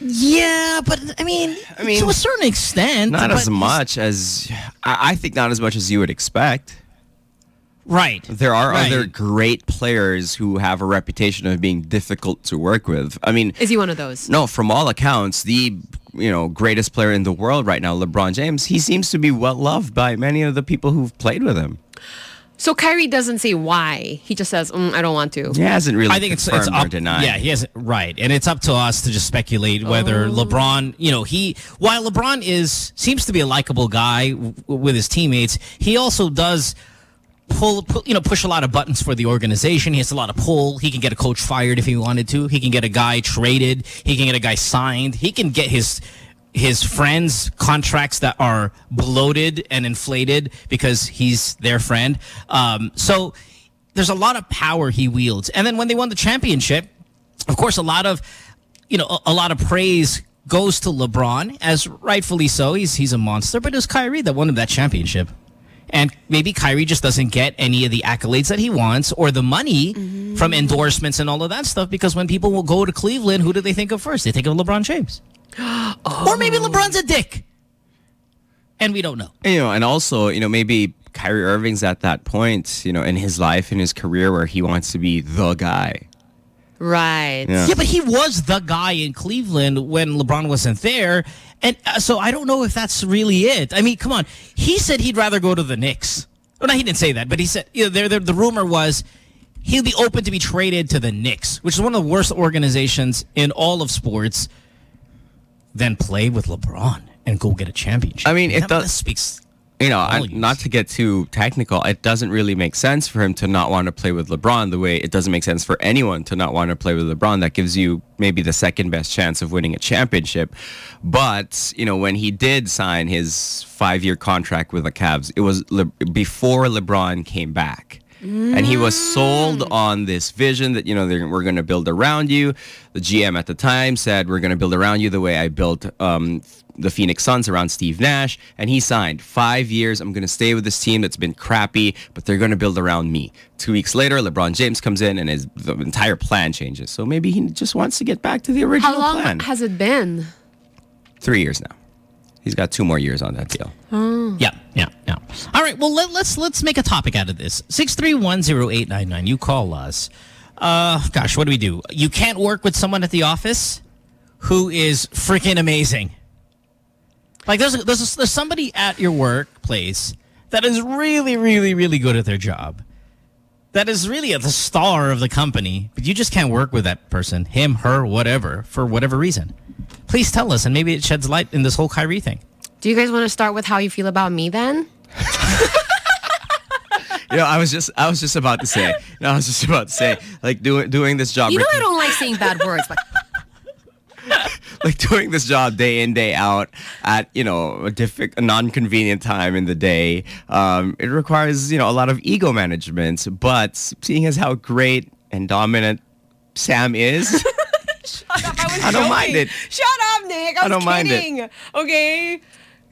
Yeah, but I mean, I mean, to a certain extent, Not as much as I, I think not as much as you would expect. Right. There are Right. other great players who have a reputation of being difficult to work with. I mean, Is he one of those? no, from all accounts, the you know greatest player in the world right now, LeBron James, he seems to be well loved by many of the people who've played with him. So Kyrie doesn't say why. He just says, mm, "I don't want to." He hasn't really I think it's, it's confirmed or denied. Yeah, he hasn't. Right, and it's up to us to just speculate whether Oh. LeBron. You know, he while LeBron is seems to be a likable guy w- with his teammates, he also does pull, pull, you know, push a lot of buttons for the organization. He has a lot of pull. He can get a coach fired if he wanted to. He can get a guy traded. He can get a guy signed. He can get his his friends contracts that are bloated and inflated because he's their friend. Um, so there's a lot of power he wields. And then when they won the championship, of course, a lot of you know a, a lot of praise goes to LeBron, as rightfully so. He's he's a monster, but it was Kyrie that won him that championship. And maybe Kyrie just doesn't get any of the accolades that he wants or the money from endorsements and all of that stuff because when people will go to Cleveland, who do they think of first? They think of LeBron James. (gasps) Or maybe LeBron's a dick. And we don't know. you know, and also, you know, maybe Kyrie Irving's at that point, you know, in his life, in his career, where he wants to be the guy. Right. Yeah. Yeah, but he was the guy in Cleveland when LeBron wasn't there. And uh, so I don't know if that's really it. I mean, come on. He said he'd rather go to the Knicks. Well, no, he didn't say that, but he said, you know, there, there, the rumor was he'll be open to be traded to the Knicks, which is one of the worst organizations in all of sports, then play with LeBron and go get a championship. I mean, it That- does- speaks. You know, I, not to get too technical, it doesn't really make sense for him to not want to play with LeBron the way it doesn't make sense for anyone to not want to play with LeBron. That gives you maybe the second best chance of winning a championship. But, you know, when he did sign his five year contract with the Cavs, it was Le- before LeBron came back. And he was sold on this vision that, you know, we're going to build around you. The GM at the time said, we're going to build around you the way I built um, the Phoenix Suns around Steve Nash. And he signed five years. I'm going to stay with this team that's been crappy, but they're going to build around me. Two weeks later, LeBron James comes in and his the entire plan changes. So maybe he just wants to get back to the original How long plan. has it been? Three years now. He's got two more years on that deal. Oh. Yeah, yeah, yeah. All right, well let, let's let's make a topic out of this. Six three one zero eight nine nine. You call us. Uh, gosh, what do we do? You can't work with someone at the office who is freaking amazing. Like there's there's there's somebody at your workplace that is really really really good at their job. That is really at the star of the company, but you just can't work with that person, him, her, whatever, for whatever reason. Please tell us, and maybe it sheds light in this whole Kyrie thing. Do you guys want to start with how you feel about me then? (laughs) You know, I was just I was just about to say. You know, I was just about to say, like doing doing this job. You know Ricky- I don't like saying bad words, but (laughs) like doing this job day in day out at you know a difficult a non-convenient time in the day um, it requires you know a lot of ego management but seeing as how great and dominant sam is (laughs) I don't mind it. Shut up, Nick. I, I don't mind it. kidding. Okay.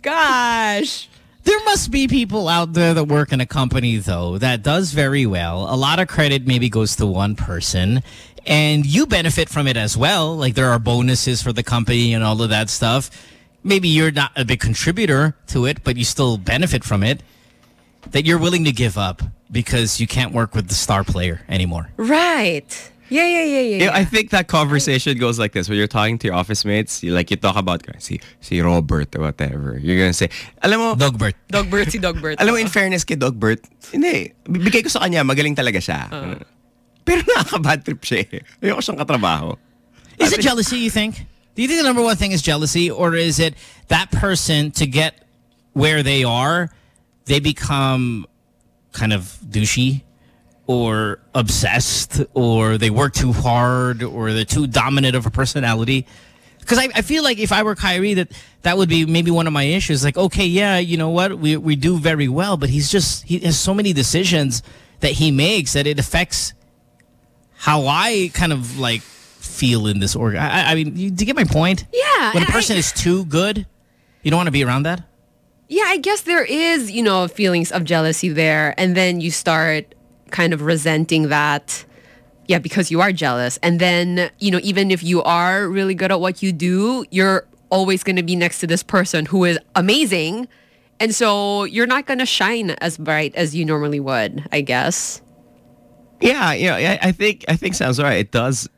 Gosh. There must be people out there that work in a company, though, that does very well. A lot of credit maybe goes to one person, and you benefit from it as well. Like there are bonuses for the company and all of that stuff. Maybe you're not a big contributor to it, but you still benefit from it. That you're willing to give up because you can't work with the star player anymore. Right. Yeah, yeah, yeah, yeah. Yeah, I think that conversation goes like this. When you're talking to your office mates, you like you talk about si si Robert or whatever. You're gonna say, alam mo, Dogbert. Dogbert si (laughs) Dogbert. alam mo, in fairness kay Dogbert, hindi, bigay ko sa kanya, magaling talaga siya. Pero nakaka-bad trip siya eh. Ayoko siyang katrabaho. Is it jealousy, you think? Do you think the number one thing is jealousy, or is it that person to get where they are, they become kind of douchey or obsessed or they work too hard or they're too dominant of a personality? Because I, I feel like if I were Kyrie, that that would be maybe one of my issues. Like, okay, yeah, you know what, we we do very well, but he's just he has so many decisions that he makes that it affects how I kind of like feel in this org. I, I- mean, you, do you get my point? Yeah, When a and I- person is too good, you don't want to be around that. Yeah, I guess there is, you know, feelings of jealousy there. And then you start kind of resenting that. Yeah, because you are jealous. And then, you know, even if you are really good at what you do, you're always going to be next to this person who is amazing. And so you're not going to shine as bright as you normally would, I guess. Yeah, you know, I, I think I think sounds right. It does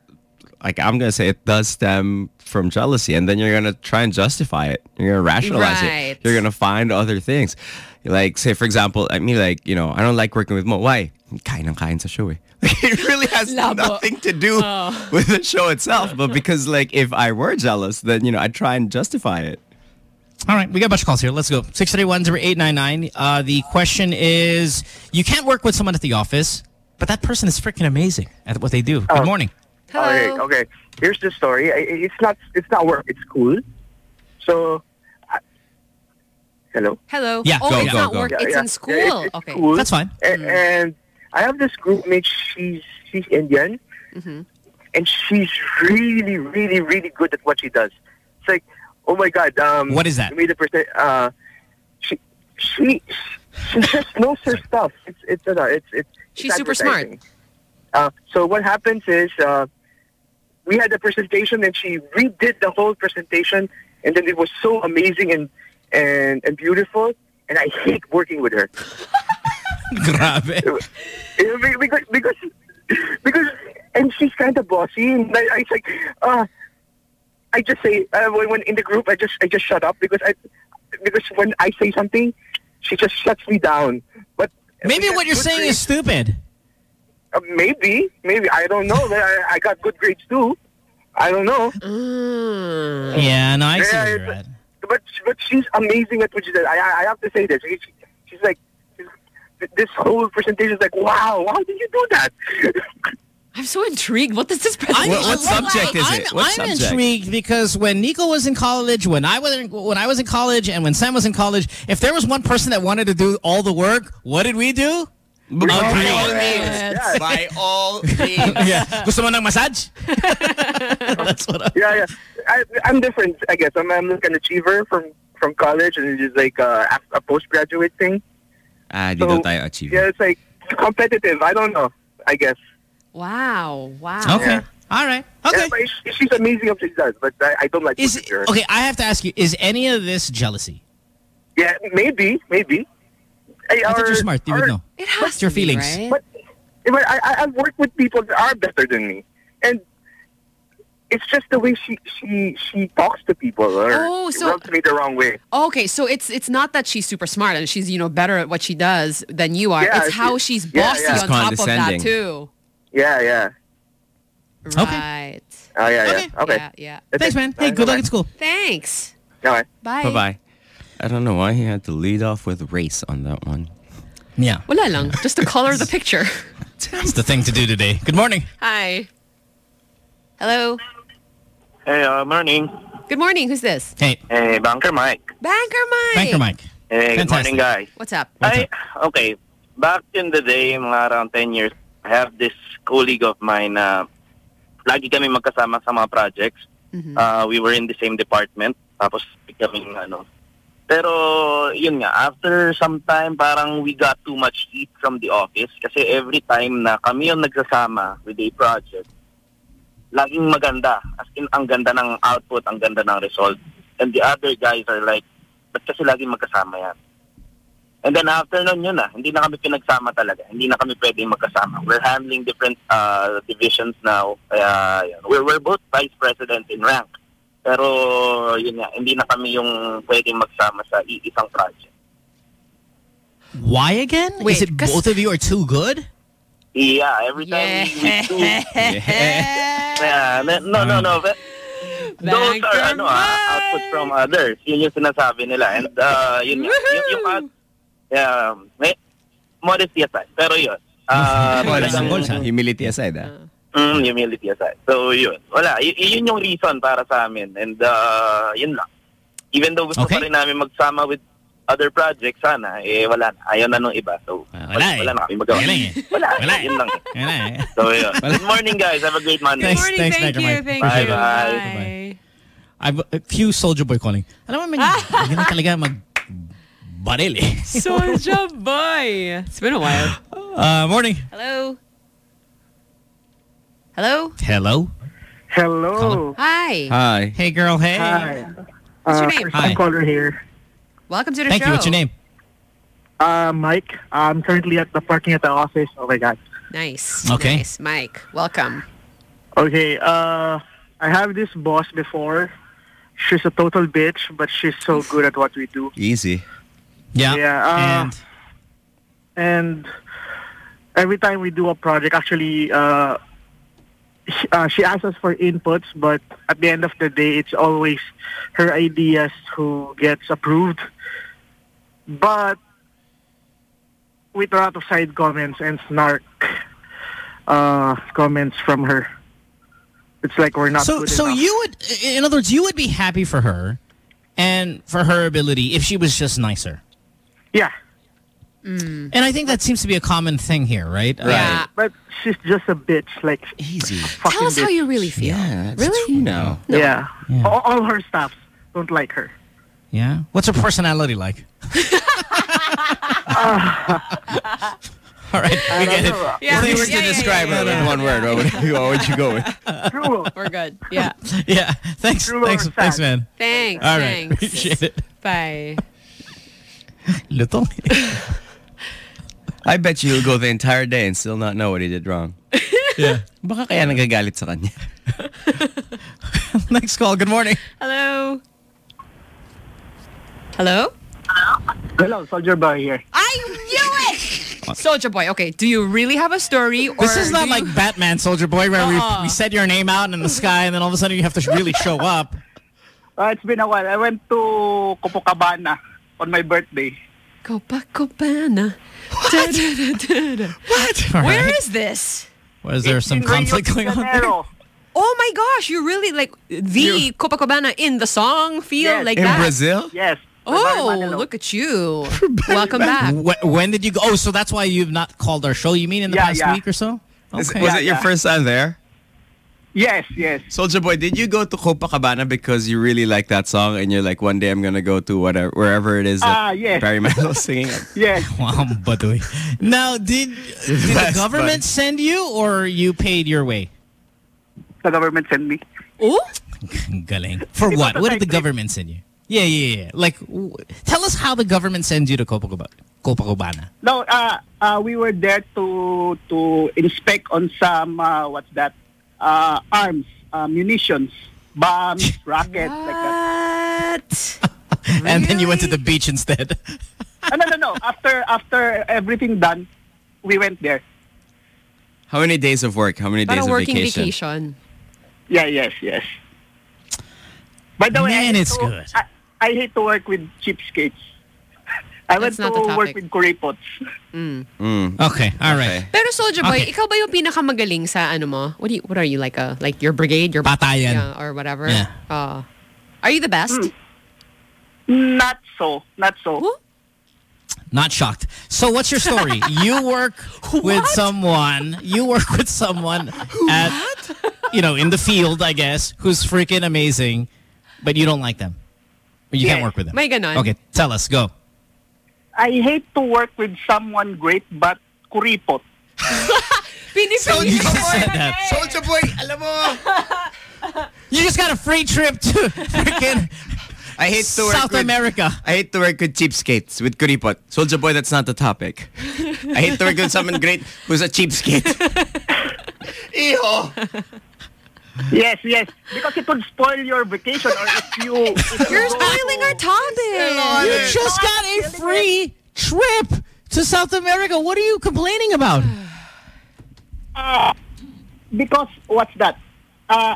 like I'm gonna say it does stem from jealousy, and then you're gonna try and justify it. You're gonna rationalize Right. it. You're gonna find other things. Like say for example, I mean like you know I don't like working with Mo. Why? Kain ng kain sa show eh. (laughs) it really has nothing to do with the show itself, but because like if I were jealous, then you know I'd try and justify it. All right, we got a bunch of calls here. Let's go. 631-0899. Uh, the question is, you can't work with someone at the office, but that person is freaking amazing at what they do. Good Oh. morning. Okay, okay. Here's the story. I- I- It's not it's not work. It's school. So, hello. Hello. Yeah, oh, go, it's go, not go. work. Yeah, it's yeah. in school. Yeah, it's- it's okay. school. That's fine. A- And I have this group mate. She's she's Indian, Mm-hmm. and she's really, really, really good at what she does. It's like, oh my god. Um, What is that? You made a percent. Uh, she she she just (laughs) knows her stuff. It's it's uh, it's it's. She's it's super smart. Uh, so what happens is uh, we had the presentation and she redid the whole presentation and then it was so amazing and and, and beautiful and I hate working with her. (laughs) (laughs) Grabe. Because because because and she's kind of bossy and I, I it's like uh I just say uh, when, when in the group I just I just shut up because I because when I say something she just shuts me down. But Maybe what you're good saying is stupid. Uh, maybe, maybe I don't know. I, I got good grades too. I don't know. Yeah, no, I see Yeah, you're it's- But but she's amazing at what she does. I I I have to say this. She, she's like this whole presentation is like wow. How did you do that? I'm so intrigued. What does this presentation I'm- what look like? subject is I'm, it? What I'm subject? intrigued because when Nico was in college, when I was in, when I was in college, and when Sam was in college, if there was one person that wanted to do all the work, what did we do? By all Agree. means. By all (laughs) means. yeah. Gusto mo ng massage? (laughs) That's what I, yeah, yeah. I, I'm different. I guess I'm I'm like an achiever from from college, and it's just like uh, a, a postgraduate thing. Ah, di So, daw tayo achieve. Yeah, it's like competitive. I don't know. I guess. Wow. Wow. Okay. All right. Okay. Yeah, but she's amazing at what she does, but I, I don't like Is working with her. okay. I have to ask you: Is any of this jealousy? Yeah, maybe, maybe. I, I think or- you're smart. You would or- know. It has What's your to be, feelings? right? But, but I, I, I've worked with people that are better than me, and it's just the way she she she talks to people, or Oh, she so- rubs me the wrong way. Okay, so it's it's not that she's super smart and she's you know better at what she does than you are. Yeah, it's how she's bossy yeah. on top of that too. Yeah, yeah. Right. Oh, yeah, Okay. yeah. Okay. Yeah. Yeah. Thanks, man. Hey, good luck at school. Thanks. Alright. Bye. Bye bye. I don't know why he had to lead off with race on that one. Yeah, Well, Wala lang. Just to color the (laughs) picture. that's the thing to do today. Good morning. Hi. Hello. Hey, uh, morning. Good morning. Who's this? Hey, Hey, Banker Mike. Banker Mike. Banker Mike. Hey, good morning, guys. What's up? I, okay, back in the day, mga around 10 years, I have this colleague of mine na lagi kami magkasama sa mga projects. Mhm. Uh, we were in the same department. Tapos kami ano. Pero yun nga, after some time parang we got too much heat from the office kasi every time na kami yung nagsasama with a project, laging maganda. As in, ang ganda ng output, ang ganda ng result. And the other guys are like, ba't kasi laging magkasama yan? And then after nun yun na, hindi na kami pinagsama talaga. Hindi na kami pwedeng magkasama. We're handling different uh, divisions now. Kaya yun. We're, we're both vice president in rank. Pero yun nga, hindi na kami yung pwedeng magsama sa iisang project. Why again? Wait, Is it both of you are too good? Yeah, every time we, we do... (laughs) Yeah, no, no, no. But those are ano, ah, outputs from others. Yun yung sinasabi nila. And uh, yun nga, yung, yung out- yeah, may, modesty aside. Pero yun. (laughs) Uh, talagang- Humility aside, ah. Mm, humility aside. So, yun. Wala. Y- yun yung reason para sa amin. And, uh, yun lang. Even though gusto Okay. pa rin namin magsama with other projects, sana, eh, wala na. Ayaw na nung iba. So, wala eh. wala na kami magawa. Wala eh. Wala. Wala eh. Yun lang. Yan na eh. So, yun. Good morning, guys. Have a great Monday. Thanks, morning. thanks, Thank Banker you. Mike. Thank Bye, you. bye. Bye. I've a few Soldier Boy calling. Alam mo, man, hindi na talaga mag baril eh. Soldier boy. It's been a while. Uh, morning. Hello. Hello. Hello. Hello. Hi. Hi. Hey, girl. Hey. Hi. What's your name? Hi. caller here. Welcome to the Thank show. Thank you. What's your name? Uh, Mike. I'm currently at the parking at the office. Oh my God. Nice. Okay. Nice. Mike, welcome. Okay, uh, I have this boss before. She's a total bitch, but she's so good at what we do. Easy. Yeah. Yeah. Uh, and and every time we do a project, actually, uh, she, uh, she asks us for inputs, but at the end of the day, it's always her ideas who gets approved. But with a lot of side comments and snark uh, comments from her. It's like we're not so good so enough. you would, in other words, you would be happy for her, and for her ability if she was just nicer. Yeah. Mm. And I think that seems to be a common thing here, right? Uh, Yeah, but she's just a bitch. Like easy. Tell us how you really feel. Yeah, really? true now. Yeah. All, all her staffs don't like her. Yeah. What's her personality like? (laughs) All right, we get it. Yeah, if you were yeah, to yeah, describe yeah, her yeah. in one word, what would, what would you go with? (laughs) We're good. Yeah. (laughs) Yeah. Thanks. Thanks. Thanks, man. Thanks. All right. Thanks. Appreciate it. Bye. Lutong. I bet you he'll go the entire day and still not know what he did wrong. yeah. Baka kaya nagagalit sa kanya. Next call. Good morning. Hello. Hello. Hello, Soldier Boy here. I knew it. Soldier Boy. Okay. Do you really have a story? Or This is not like you- Batman, Soldier Boy, where Uh-uh. we, we set your name out in the sky and then all of a sudden you have to really show up. Uh, it's been a while. I went to Copacabana on my birthday. Copacabana. What? All Where right. is this? Was there some conflict going on there? Oh my gosh, you really like the Copacabana in the song feel like that? In Brazil? Yes. Oh, look at you. (laughs) Welcome back. Wh- When did you go? Oh, so that's why you've not called our show. You mean in the Yeah, past yeah. week or so? Is- Okay. was it your first time there? Yes, yes. Soldier Boy, did you go to Copacabana because you really like that song and you're like, one day I'm gonna go to whatever wherever it is that Ah, yes. Barry Manilow's singing? (laughs) Yes. (laughs) Wow, baduy. Now, did, did the government buddy. send you or you paid your way? The government sent me. Oh? Galing. For It what? was What did the government send you? Yeah, yeah, yeah. Like, w- tell us how the government sends you to Copacabana. Copacabana. No, uh, uh, we were there to to inspect on some uh, what's that? Uh, arms, uh, munitions, bombs, (laughs) rockets, like that. (laughs) And then you went to the beach instead. Uh, no, no, no. After after everything done, we went there. How many days of work? How many days Para of working vacation? vacation. Yeah, yes, yes. By the way, I Man, hate it's to- good. I, I hate to work with cheapskates. I went That's not to work with kuripots. Mm. Okay, all right. Pero Soldier Boy, Okay. ikaw ba yung pinakamagaling sa ano mo? What do you, what are you like a like your brigade, your Batayan. yeah, or whatever? Yeah. Uh, are you the best? Not so, not so. Not shocked. So what's your story? (laughs) you work with someone, you work with someone at, you know, in the field, I guess, who's freaking amazing, but you don't like them. Or you can't work with them. May ganon. Okay, tell us. Go. I hate to work with someone great but kuripot. (laughs) Pinipili You just said that. Soldier Boy, alam mo. You just got a free trip to freaking I hate to work South with, America. I hate to work with cheapskates, with kuripot. Soldier Boy, that's not the topic. I hate to work with someone great who's a cheapskate. (laughs) Iho! Yes, yes. Because it would spoil your vacation or if you... If You're you spoiling to- our topic. You just got a free trip to South America. What are you complaining about? (sighs) Uh, because what's that? Uh,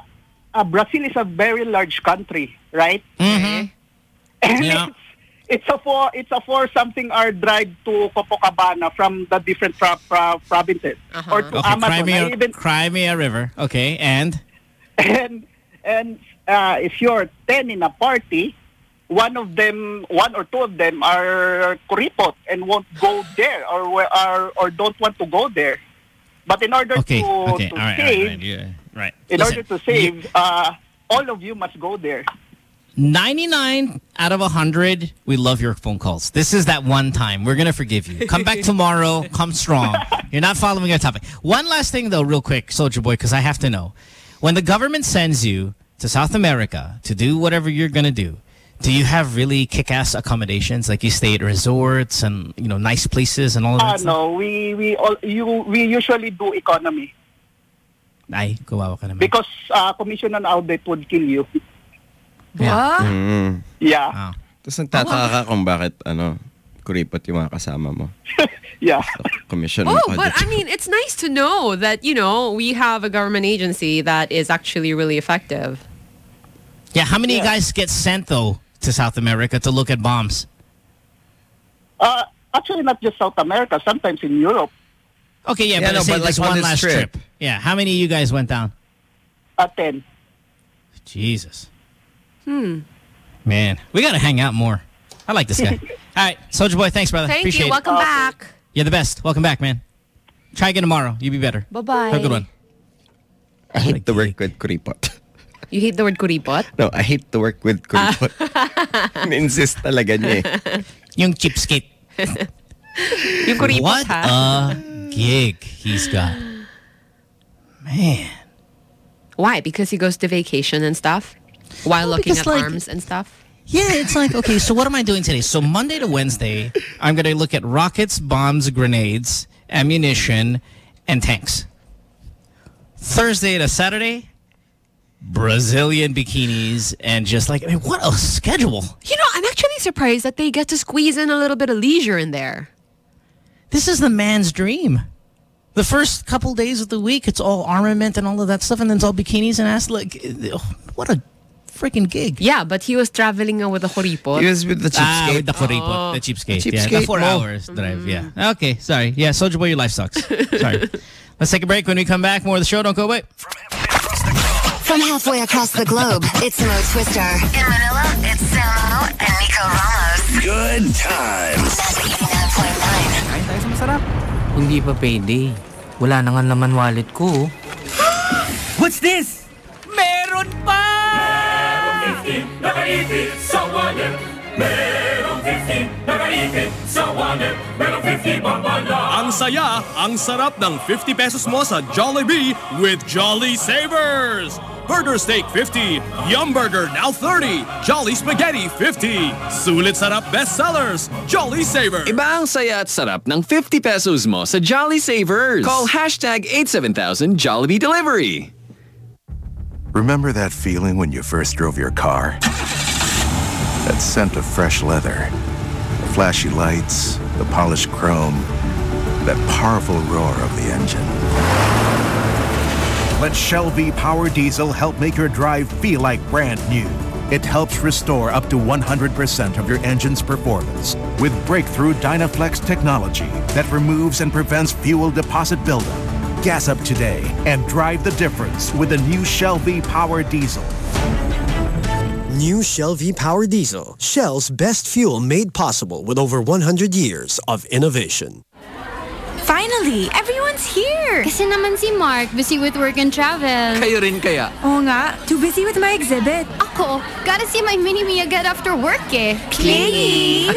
uh, Brazil is a very large country, right? Mm-hmm. And Yeah. it's, it's a four it's a four something hour drive to Copacabana from the different pro- pro- provinces or to Okay, Amazon. I Crimea, even Crimea River. Okay, and and and uh, if you're ten in a party, one of them, one or two of them are kuripot and won't go (laughs) there or or or don't want to go there. But in order okay, to, okay, to right, save, right, right, yeah, right. in Listen, order to save, uh, all of you must go there. 99 out of 100, we love your phone calls. This is that one time. We're going to forgive you. Come back (laughs) tomorrow. Come strong. You're not following our topic. One last thing, though, real quick, Soldier Boy, because I have to know. When the government sends you to South America to do whatever you're going to do, do you have really kick-ass accommodations? Like you stay at resorts and, you know, nice places and all of that Uh, stuff? no, we we all you we usually do economy. Ay, kawawa ka naman. Because uh, commission and audit would kill you. What? Mm. Yeah. Tapos nagtataka ka kung bakit, ano, kuripot yung mga kasama mo. (laughs) yeah. Commission Oh, but I mean, it's nice to know that, you know, we have a government agency that is actually really effective. Yeah, how many guys get sent though to South America to look at bombs? Uh, actually, not just South America. Sometimes in Europe. Okay, yeah, Yeah, but no, say but this like on one this last trip. trip. Yeah, how many of you guys went down? Uh, 10. Jesus. Hmm. Man, we got to hang out more. I like this guy. (laughs) All right, Soldier Boy, thanks, brother. Thank Appreciate you. it. Welcome back. You're the best. Welcome back, man. Try again tomorrow. You'll be better. Bye-bye. Have a good one. I hate the work with kuripot. You hate the word kuripot? No, I hate the work with kuripot. Insist talaga niya eh. (laughs) Yung cheapskate. (laughs) Yung kuripot, What ha? a gig he's got. Man. Why? Because he goes to vacation and stuff? While looking at like- arms and stuff? Yeah, it's like, okay, so what am I doing today? So Monday to Wednesday, I'm going to look at rockets, bombs, grenades, ammunition, and tanks. Thursday to Saturday, Brazilian bikinis, and just like, I mean, what a schedule. You know, I'm actually surprised that they get to squeeze in a little bit of leisure in there. This is the man's dream. The first couple days of the week, it's all armament and all of that stuff, and then it's all bikinis and ass. Like, oh, what a freaking gig. Yeah, but he was traveling with the horipot. He was with the Ah, cheapskate. with the kuripot, Oh. the cheapskate. The yeah, the cheapskate four hours drive. Yeah. Okay, sorry. Yeah, Soldier Boy, your life sucks. (laughs) sorry. Let's take a break. When we come back, more of the show. Don't go away. From halfway across the globe, it's Mo Twister. In Manila, it's Samo and Nico Ramos. Good times. Kain tayo sa masarap. Hindi pa payday. Wala na nga naman wallet ko. (gasps) What's this? Meron pa! Nakaipit sa wallet Merong 50 Nakaipit sa wallet Merong 50 pambala Ang saya, ang sarap ng 50 pesos mo sa Jollibee with Jolly Savers. Burger steak 50, Yum Burger now 30, Jolly Spaghetti 50. Sulit sarap bestsellers, Jolly Savers. Iba ang saya at sarap ng 50 pesos mo sa Jolly Savers. Call hashtag 87000 Jollibee Delivery. Remember that feeling when you first drove your car? That scent of fresh leather, the flashy lights, the polished chrome, that powerful roar of the engine. Let Shell V Power Diesel help make your drive feel like brand new. It helps restore up to 100% of your engine's performance with breakthrough Dynaflex technology that removes and prevents fuel deposit buildup. Gas up today and drive the difference with the new Shell V Power Diesel. New Shell V Power Diesel, Shell's best fuel made possible with over 100 years of innovation. Finally, everyone's here! Kasi naman si Mark, busy with work and travel. Kayo rin kaya? Oo nga, too busy with my exhibit. Ako, gotta see my mini-me agad after work eh. Clingy!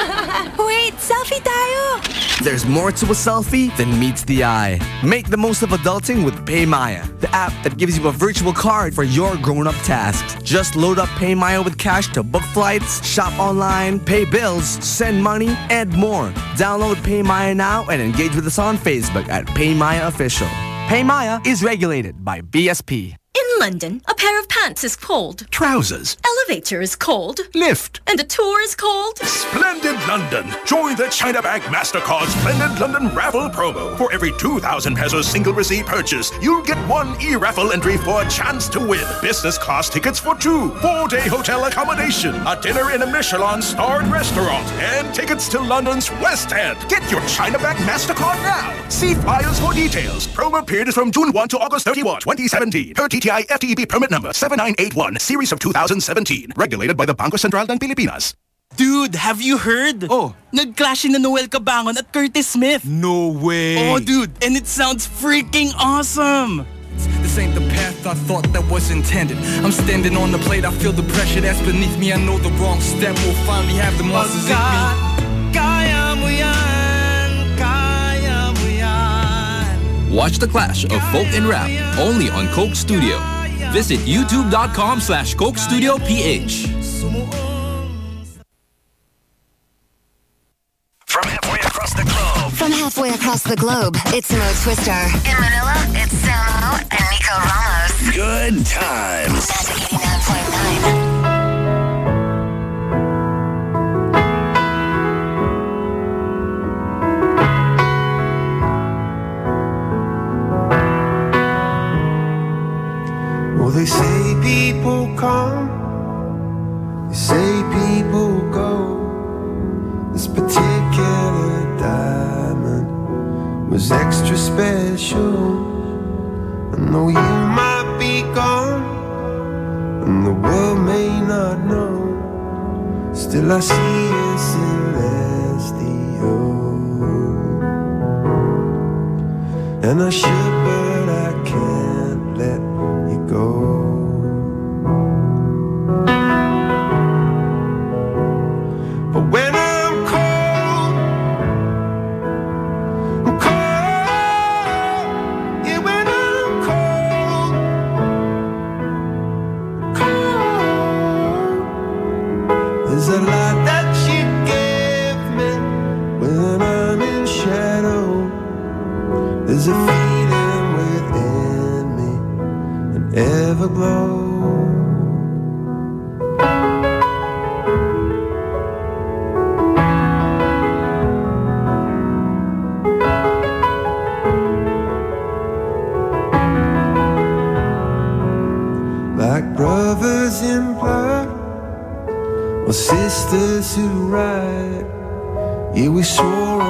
(laughs) Wait, selfie tayo! There's more to a selfie than meets the eye. Make the most of adulting with PayMaya, the app that gives you a virtual card for your grown-up tasks. Just load up PayMaya with cash to book flights, shop online, pay bills, send money, and more. Download PayMaya now and engage with us on Facebook at PayMaya Official. PayMaya is regulated by BSP. In London, a pair of pants is cold. Trousers. Elevator is cold. Lift. And a tour is cold. Splendid London. Join the China Bank MasterCard Splendid London raffle promo. For every 2,000 pesos single receipt purchase, you'll get one e-raffle entry for a chance to win. Business class tickets for two, four-day hotel accommodation, a dinner in a Michelin-starred restaurant, and tickets to London's West End. Get your China Bank MasterCard now. See flyers for details. Promo period is from June 1 to August 31, 2017. Per DTI FTEB permit number 7981, series of 2017. Regulated by the Bangko Sentral ng Pilipinas. Dude, have you heard? Oh. Nag-clash na Noel Cabangon at Curtismith. No way. Oh, dude. And it sounds freaking awesome. This ain't the path I thought that was intended. I'm standing on the plate, I feel the pressure that's beneath me. I know the wrong step will finally have the monsters in me. Kaya mo yan, kaya mo yan. Watch the clash of folk and rap only on Coke Studio. Visit youtube.com slash Coke Studio PH. From halfway across the globe. From halfway across the globe, it's Mo Twister. In Manila, it's Samo and Nico Ramos. Good times. Oh, they say people come, they say people go. This particular diamond was extra special. I know you might be gone, and the world may not know. Still, I see it celestial, and I should, but I can't let go. Sisters who ride. Yeah, we swore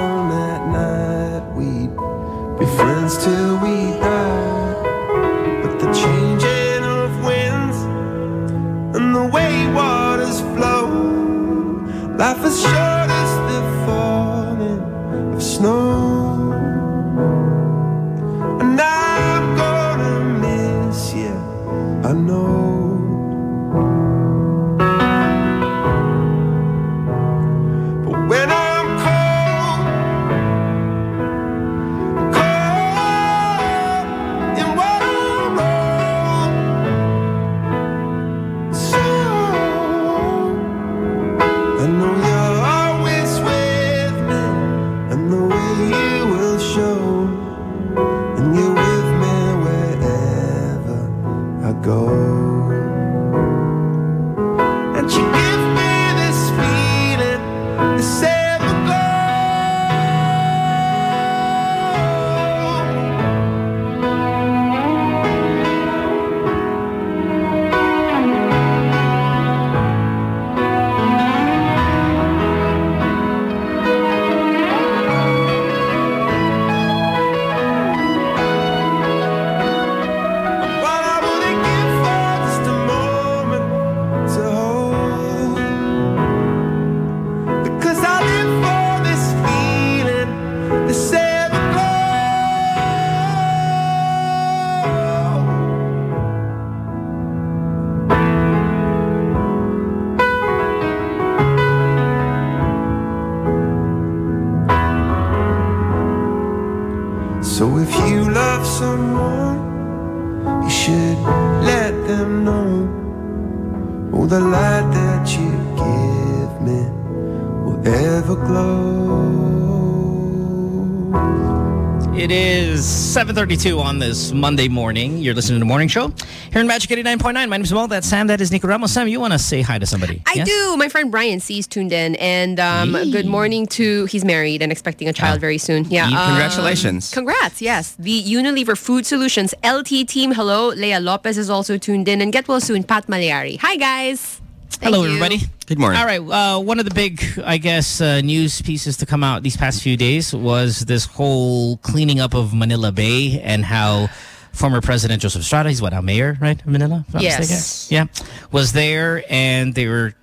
7.32 on this Monday morning. You're listening to the Morning Show here in Magic 89.9. My name is Mo. That's Sam. That is Nico Ramos. Sam, you want to say hi to somebody? I Yes? do. My friend Brian C's tuned in, and um, good morning to. He's married and expecting a child very soon. Yeah. Um, congratulations. congrats. Yes. The Unilever Food Solutions LT team. Hello. Leah Lopez is also tuned in, and get well soon. Pat Maliari. Hi guys. Thank Hello, you. everybody. Good morning. All right. Uh, one of the big, I guess, uh, news pieces to come out these past few days was this whole cleaning up of Manila Bay and how former President Joseph Estrada, he's what, now mayor, right, of Manila? if I'm Yes. Yeah. Was there and they were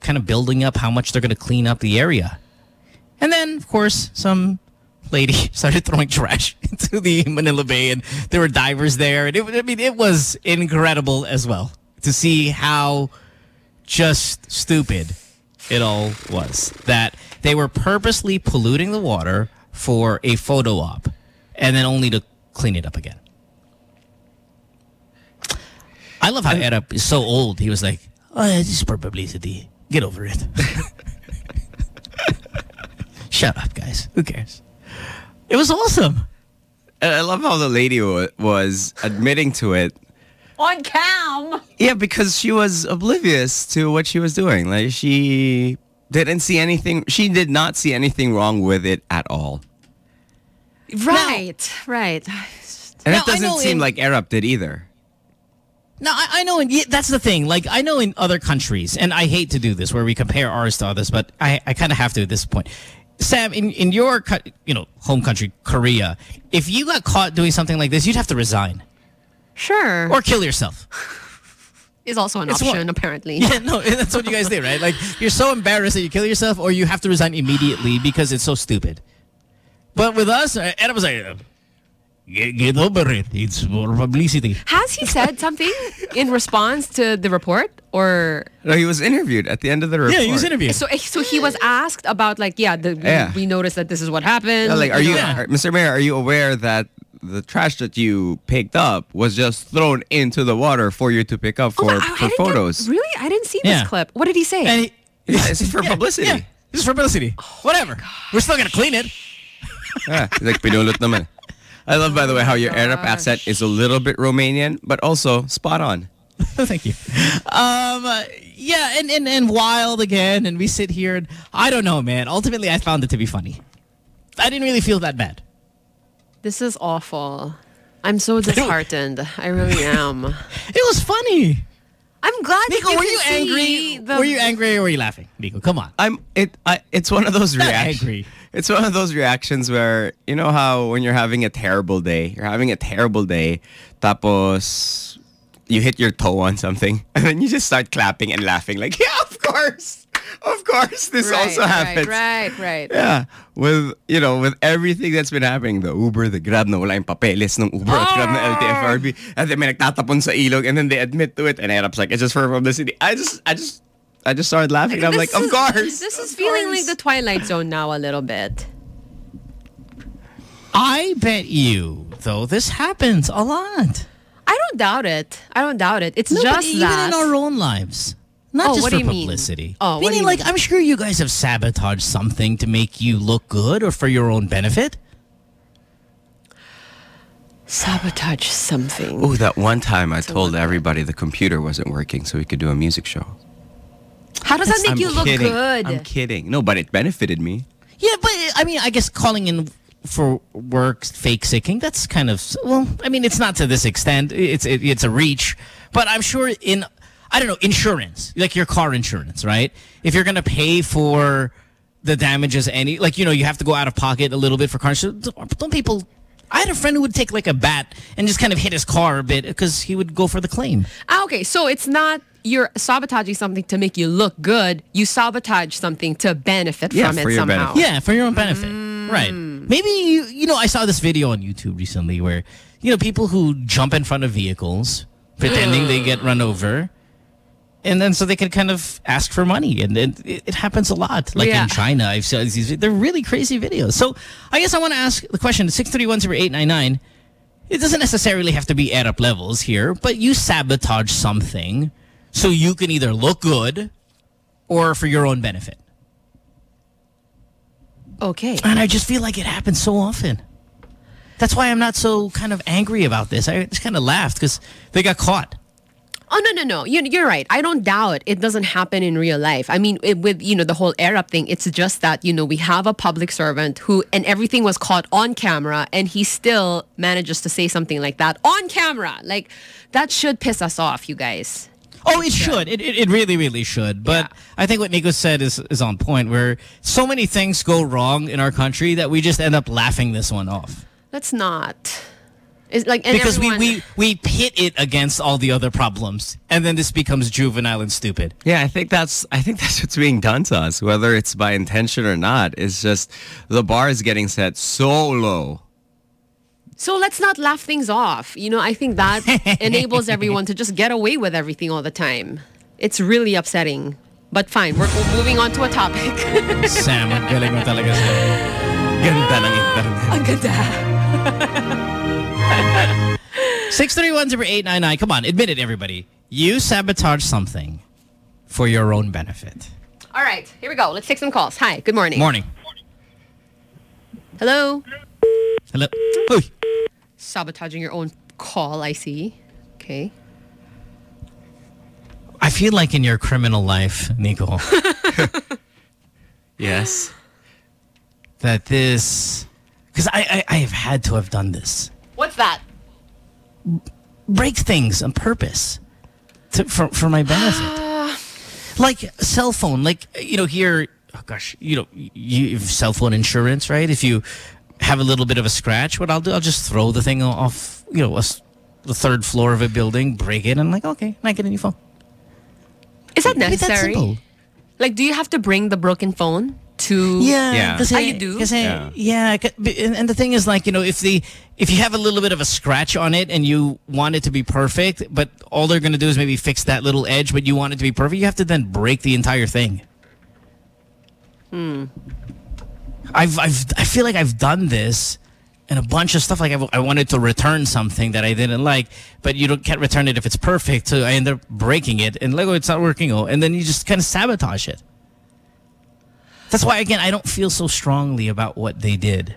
kind of building up how much they're going to clean up the area. And then, of course, some lady (laughs) started throwing trash (laughs) into the Manila Bay and there were divers there. And it, I mean, it was incredible as well to see how just stupid it all was. That they were purposely polluting the water for a photo op and then only to clean it up again. I love how Erap is so old. He was like, oh, this is for publicity. Get over it. (laughs) Shut up, guys. Who cares? It was awesome. And I love how the lady wa- was admitting to it. On cam. Yeah, because she was oblivious to what she was doing. Like she didn't see anything. She did not see anything wrong with it at all. Right, right. And Now, it doesn't seem in- like Erap did either. No, I, I know. In, yeah, that's the thing. Like, I know in other countries, and I hate to do this where we compare ours to others, but I, I kind of have to at this point. Sam, in, in your, you know, home country, Korea, if you got caught doing something like this, you'd have to resign. Sure. Or kill yourself. (laughs) Is also an It's option, what- apparently. (laughs) Yeah, no, that's what you guys do, right? Like, you're so embarrassed that you kill yourself, or you have to resign immediately because it's so stupid. But with us, uh, Erap was like, get, get over it. It's for publicity. Has he said (laughs) something in response to the report? Or No, he was interviewed at the end of the report. So, eh, so so he was asked about like, yeah, the, we, Yeah. we noticed that this is what happened. Yeah, like, are know. you, are- Mr. Mayor, are you aware that the trash that you picked up was just thrown into the water for you to pick up for, I- I for didn't get- photos? really? I didn't see Yeah. this clip. What did he say? (laughs) Yeah, this is for publicity. Yeah, this is for publicity. Whatever. We're still going to clean it. (laughs) Yeah, like pinulot naman. I love, by the way, how your Erap accent is a little bit Romanian, but also spot on. (laughs) Thank you. Um, uh, yeah, and, and, and wild again, and we sit here, and I don't know, man. Ultimately, I found it to be funny. I didn't really feel that bad. This is awful. I'm so (laughs) disheartened. I really am. (laughs) It was funny. I'm glad Nico, you were you see angry? the- Were you angry or were you laughing? Nico, come on. I'm it. I, it's one of those (laughs) Not reactions. angry. It's one of those reactions where you know how when you're having a terrible day, you're having a terrible day, tapos you hit your toe on something, and then you just start clapping and laughing like, yeah, of course, (laughs) of course, this right, also happens. Right, right, right. Yeah, with you know, with everything that's been happening, the Uber, the Grab na wala yung papeles ng Uber at Grab na ah! LTFRB, and then may nagtatapon sa ilog, and then they admit to it, and Erap's like, it's just for publicity. I just, I just, I just started laughing. I'm like, This of is- course. This is feeling like the Twilight Zone now a little bit. I bet you, though, this happens a lot. I don't doubt it. I don't doubt it. It's No, but just even that. in our own lives. Not Oh, just what for do you mean? publicity. Oh, Meaning, you like, mean? I'm sure you guys have sabotaged something to make you look good or for your own benefit. Sabotage something. Oh, that one time I told everybody the computer wasn't working so we could do a music show. How does that make I'm you look kidding. good? I'm kidding. No, but it benefited me. Yeah, but I mean, I guess calling in for work fake sicking, that's kind of, well, I mean, it's not to this extent. It's it, it's a reach. But I'm sure in, I don't know, insurance, like your car insurance, right? If you're going to pay for the damages, any, like, you know, you have to go out of pocket a little bit for car insurance. Don't people, I had a friend who would take like a bat and just kind of hit his car a bit because he would go for the claim. Ah, okay, so it's not you're sabotaging something to make you look good. You sabotage something to benefit Yeah, from it somehow. benefit. Yeah, for your own benefit. Right. Maybe you you know I saw this video on YouTube recently where you know people who jump in front of vehicles pretending they get run over and then so they can kind of ask for money and it, it, it happens a lot like Yeah. in China I've seen these they're really crazy videos. So I guess I want to ask the question 6310899 it doesn't necessarily have to be add up levels here but you sabotage something so you can either look good or for your own benefit. Okay. And I just feel like it happens so often. That's why I'm not so kind of angry about this. I just kind of laughed because they got caught. Oh no no no! You, you're right. I don't doubt it doesn't happen in real life. I mean, it, with you know the whole Erap thing, it's just that you know we have a public servant who and everything was caught on camera, and he still manages to say something like that on camera. Like that should piss us off, you guys. Oh, it should. It, it, it really, really should. But I think what Nico said is, is on point where so many things go wrong in our country that we just end up laughing this one off. That's not. It's like and because everyone, we, we, we pit it against all the other problems. And then this becomes juvenile and stupid. Yeah, I think that's I think that's what's being done to us, whether it's by intention or not. It's just the bar is getting set so low. So let's not laugh things off. You know, I think that (laughs) enables everyone to just get away with everything all the time. It's really upsetting. But fine, we're we're moving on to a topic. (laughs) Sam, ang galing mo talaga sa ganda ng internet. Ang ganda. (laughs) 631-0899. Come on, admit it, everybody. You sabotage something for your own benefit. All right, here we go. Let's take some calls. Hi, good morning. Morning. Hello. Hello. Uy. Sabotaging your own call, I see. Okay. I feel like in your criminal life, Nico, (laughs) Yes. that this, because I, I I have had to have done this. What's that? break things on purpose to, for, for my benefit. (sighs) like cell phone, like, you know, here, oh gosh, you know, you have cell phone insurance, right? If you have a little bit of a scratch, what I'll do, I'll just throw the thing off, you know, a the third floor of a building, break it, and I'm like, okay, I get a new phone. Is that necessary? simple. like, do you have to bring the broken phone to? Yeah, Ah, you do. Kasi, yeah. ca- b- and, and the thing is, like, you know, if the if you have a little bit of a scratch on it and you want it to be perfect, but all they're gonna do is maybe fix that little edge, but you want it to be perfect, you have to then break the entire thing. Hmm. I've I've I feel like I've done this. And a bunch of stuff like I've, I wanted to return something that I didn't like, but you don't can't return it if it's perfect. So I end up breaking it, and Lego it's not working. Oh, and then you just kind of sabotage it. That's why again I don't feel so strongly about what they did.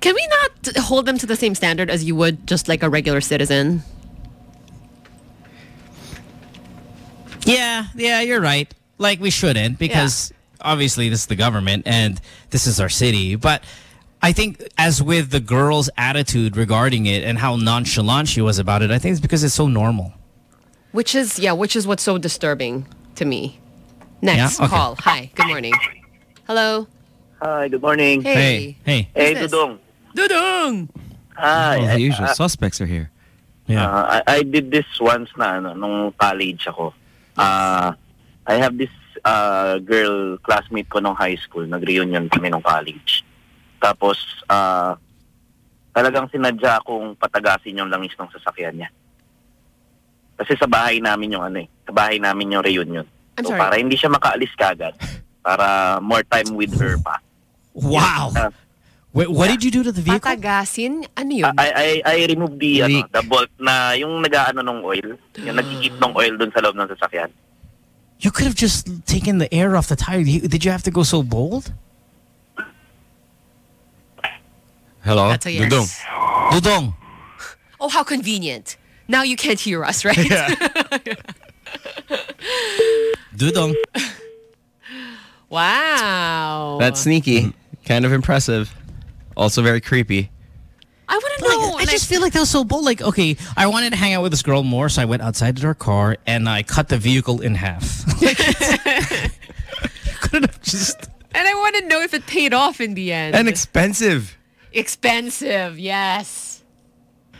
Can we not hold them to the same standard as you would just like a regular citizen? Yeah, yeah, you're right. Like we shouldn't because obviously this is the government and this is our city. But I think as with the girl's attitude regarding it and how nonchalant she was about it, I think it's because it's so normal. Which is yeah, which is what's so disturbing to me. Next Yeah? Okay. call. Hi. Good morning. Hello. Hi, good morning. Hey. Hey. Hey, Who's this? Dudong. Dudong. Hi. All the usual I, suspects are here. uh, I, I did this once na ano, nung college ako. Uh, I have this uh, girl classmate ko nung high school. Nag-reunion kami nung college. Tapos, uh, talagang sinadya akong patagasin yung langis ng sasakyan niya. Kasi sa bahay namin yung ano eh. Sa bahay namin yung reunion. I'm so sorry. para hindi siya makaalis kagad. Para more time with her pa. Wow. Wait, what did you do to the vehicle? Patagasin? Ano yun? I, I, I removed the, ano, the bolt na yung nag-ano ng oil. Yung nag-keep ng oil dun sa loob ng sasakyan. You could have just taken the air off the tire. Did you have to go so bold? Hello? That's a yes. Dudong. Dudong. Oh, how convenient. Now you can't hear us, right? (laughs) (laughs) Dudong. wow. That's sneaky. Mm. Kind of impressive. Also very creepy. I want to know. I just feel like that was so bold. Like, okay, I wanted to hang out with this girl more, so I went outside to her car and I cut the vehicle in half. (laughs) Couldn't have just. And I want to know if it paid off in the end. And expensive. Expensive, yes.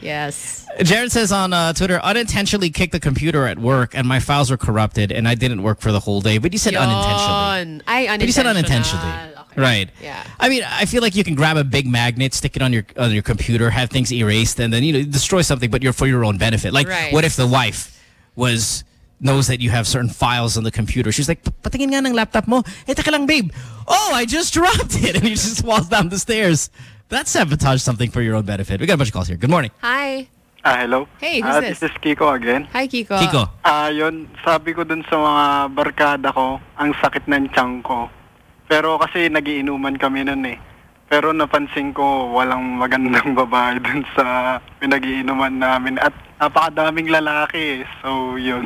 Yes. Jared says on uh, Twitter, unintentionally kicked the computer at work and my files were corrupted and I didn't work for the whole day. But you said unintentionally. Yun. Ay, But you said unintentional. unintentionally. Right. Yeah. I mean, I feel like you can grab a big magnet, stick it on your on your computer, have things erased, and then you know destroy something, but you're for your own benefit. Like, Right. what if the wife was knows that you have certain files on the computer? She's like, patingin nga ng laptop mo. Eh, teka lang, babe. Oh, I just (laughs) dropped it, and he just falls down the stairs. That's sabotage something for your own benefit. We got a bunch of calls here. Good morning. Hi. Ah, hello. Hey, who's Ah, this? This is Kiko again. Hi, Kiko. Kiko. Ah, yun, sabi ko dun sa mga barkada ko, ang sakit ng tiyan ko. Pero kasi nagiinuman kami nun eh. Pero napansin ko walang magandang (laughs) babae dun sa pinagiinuman namin at napakadaming lalaki eh. So, yun.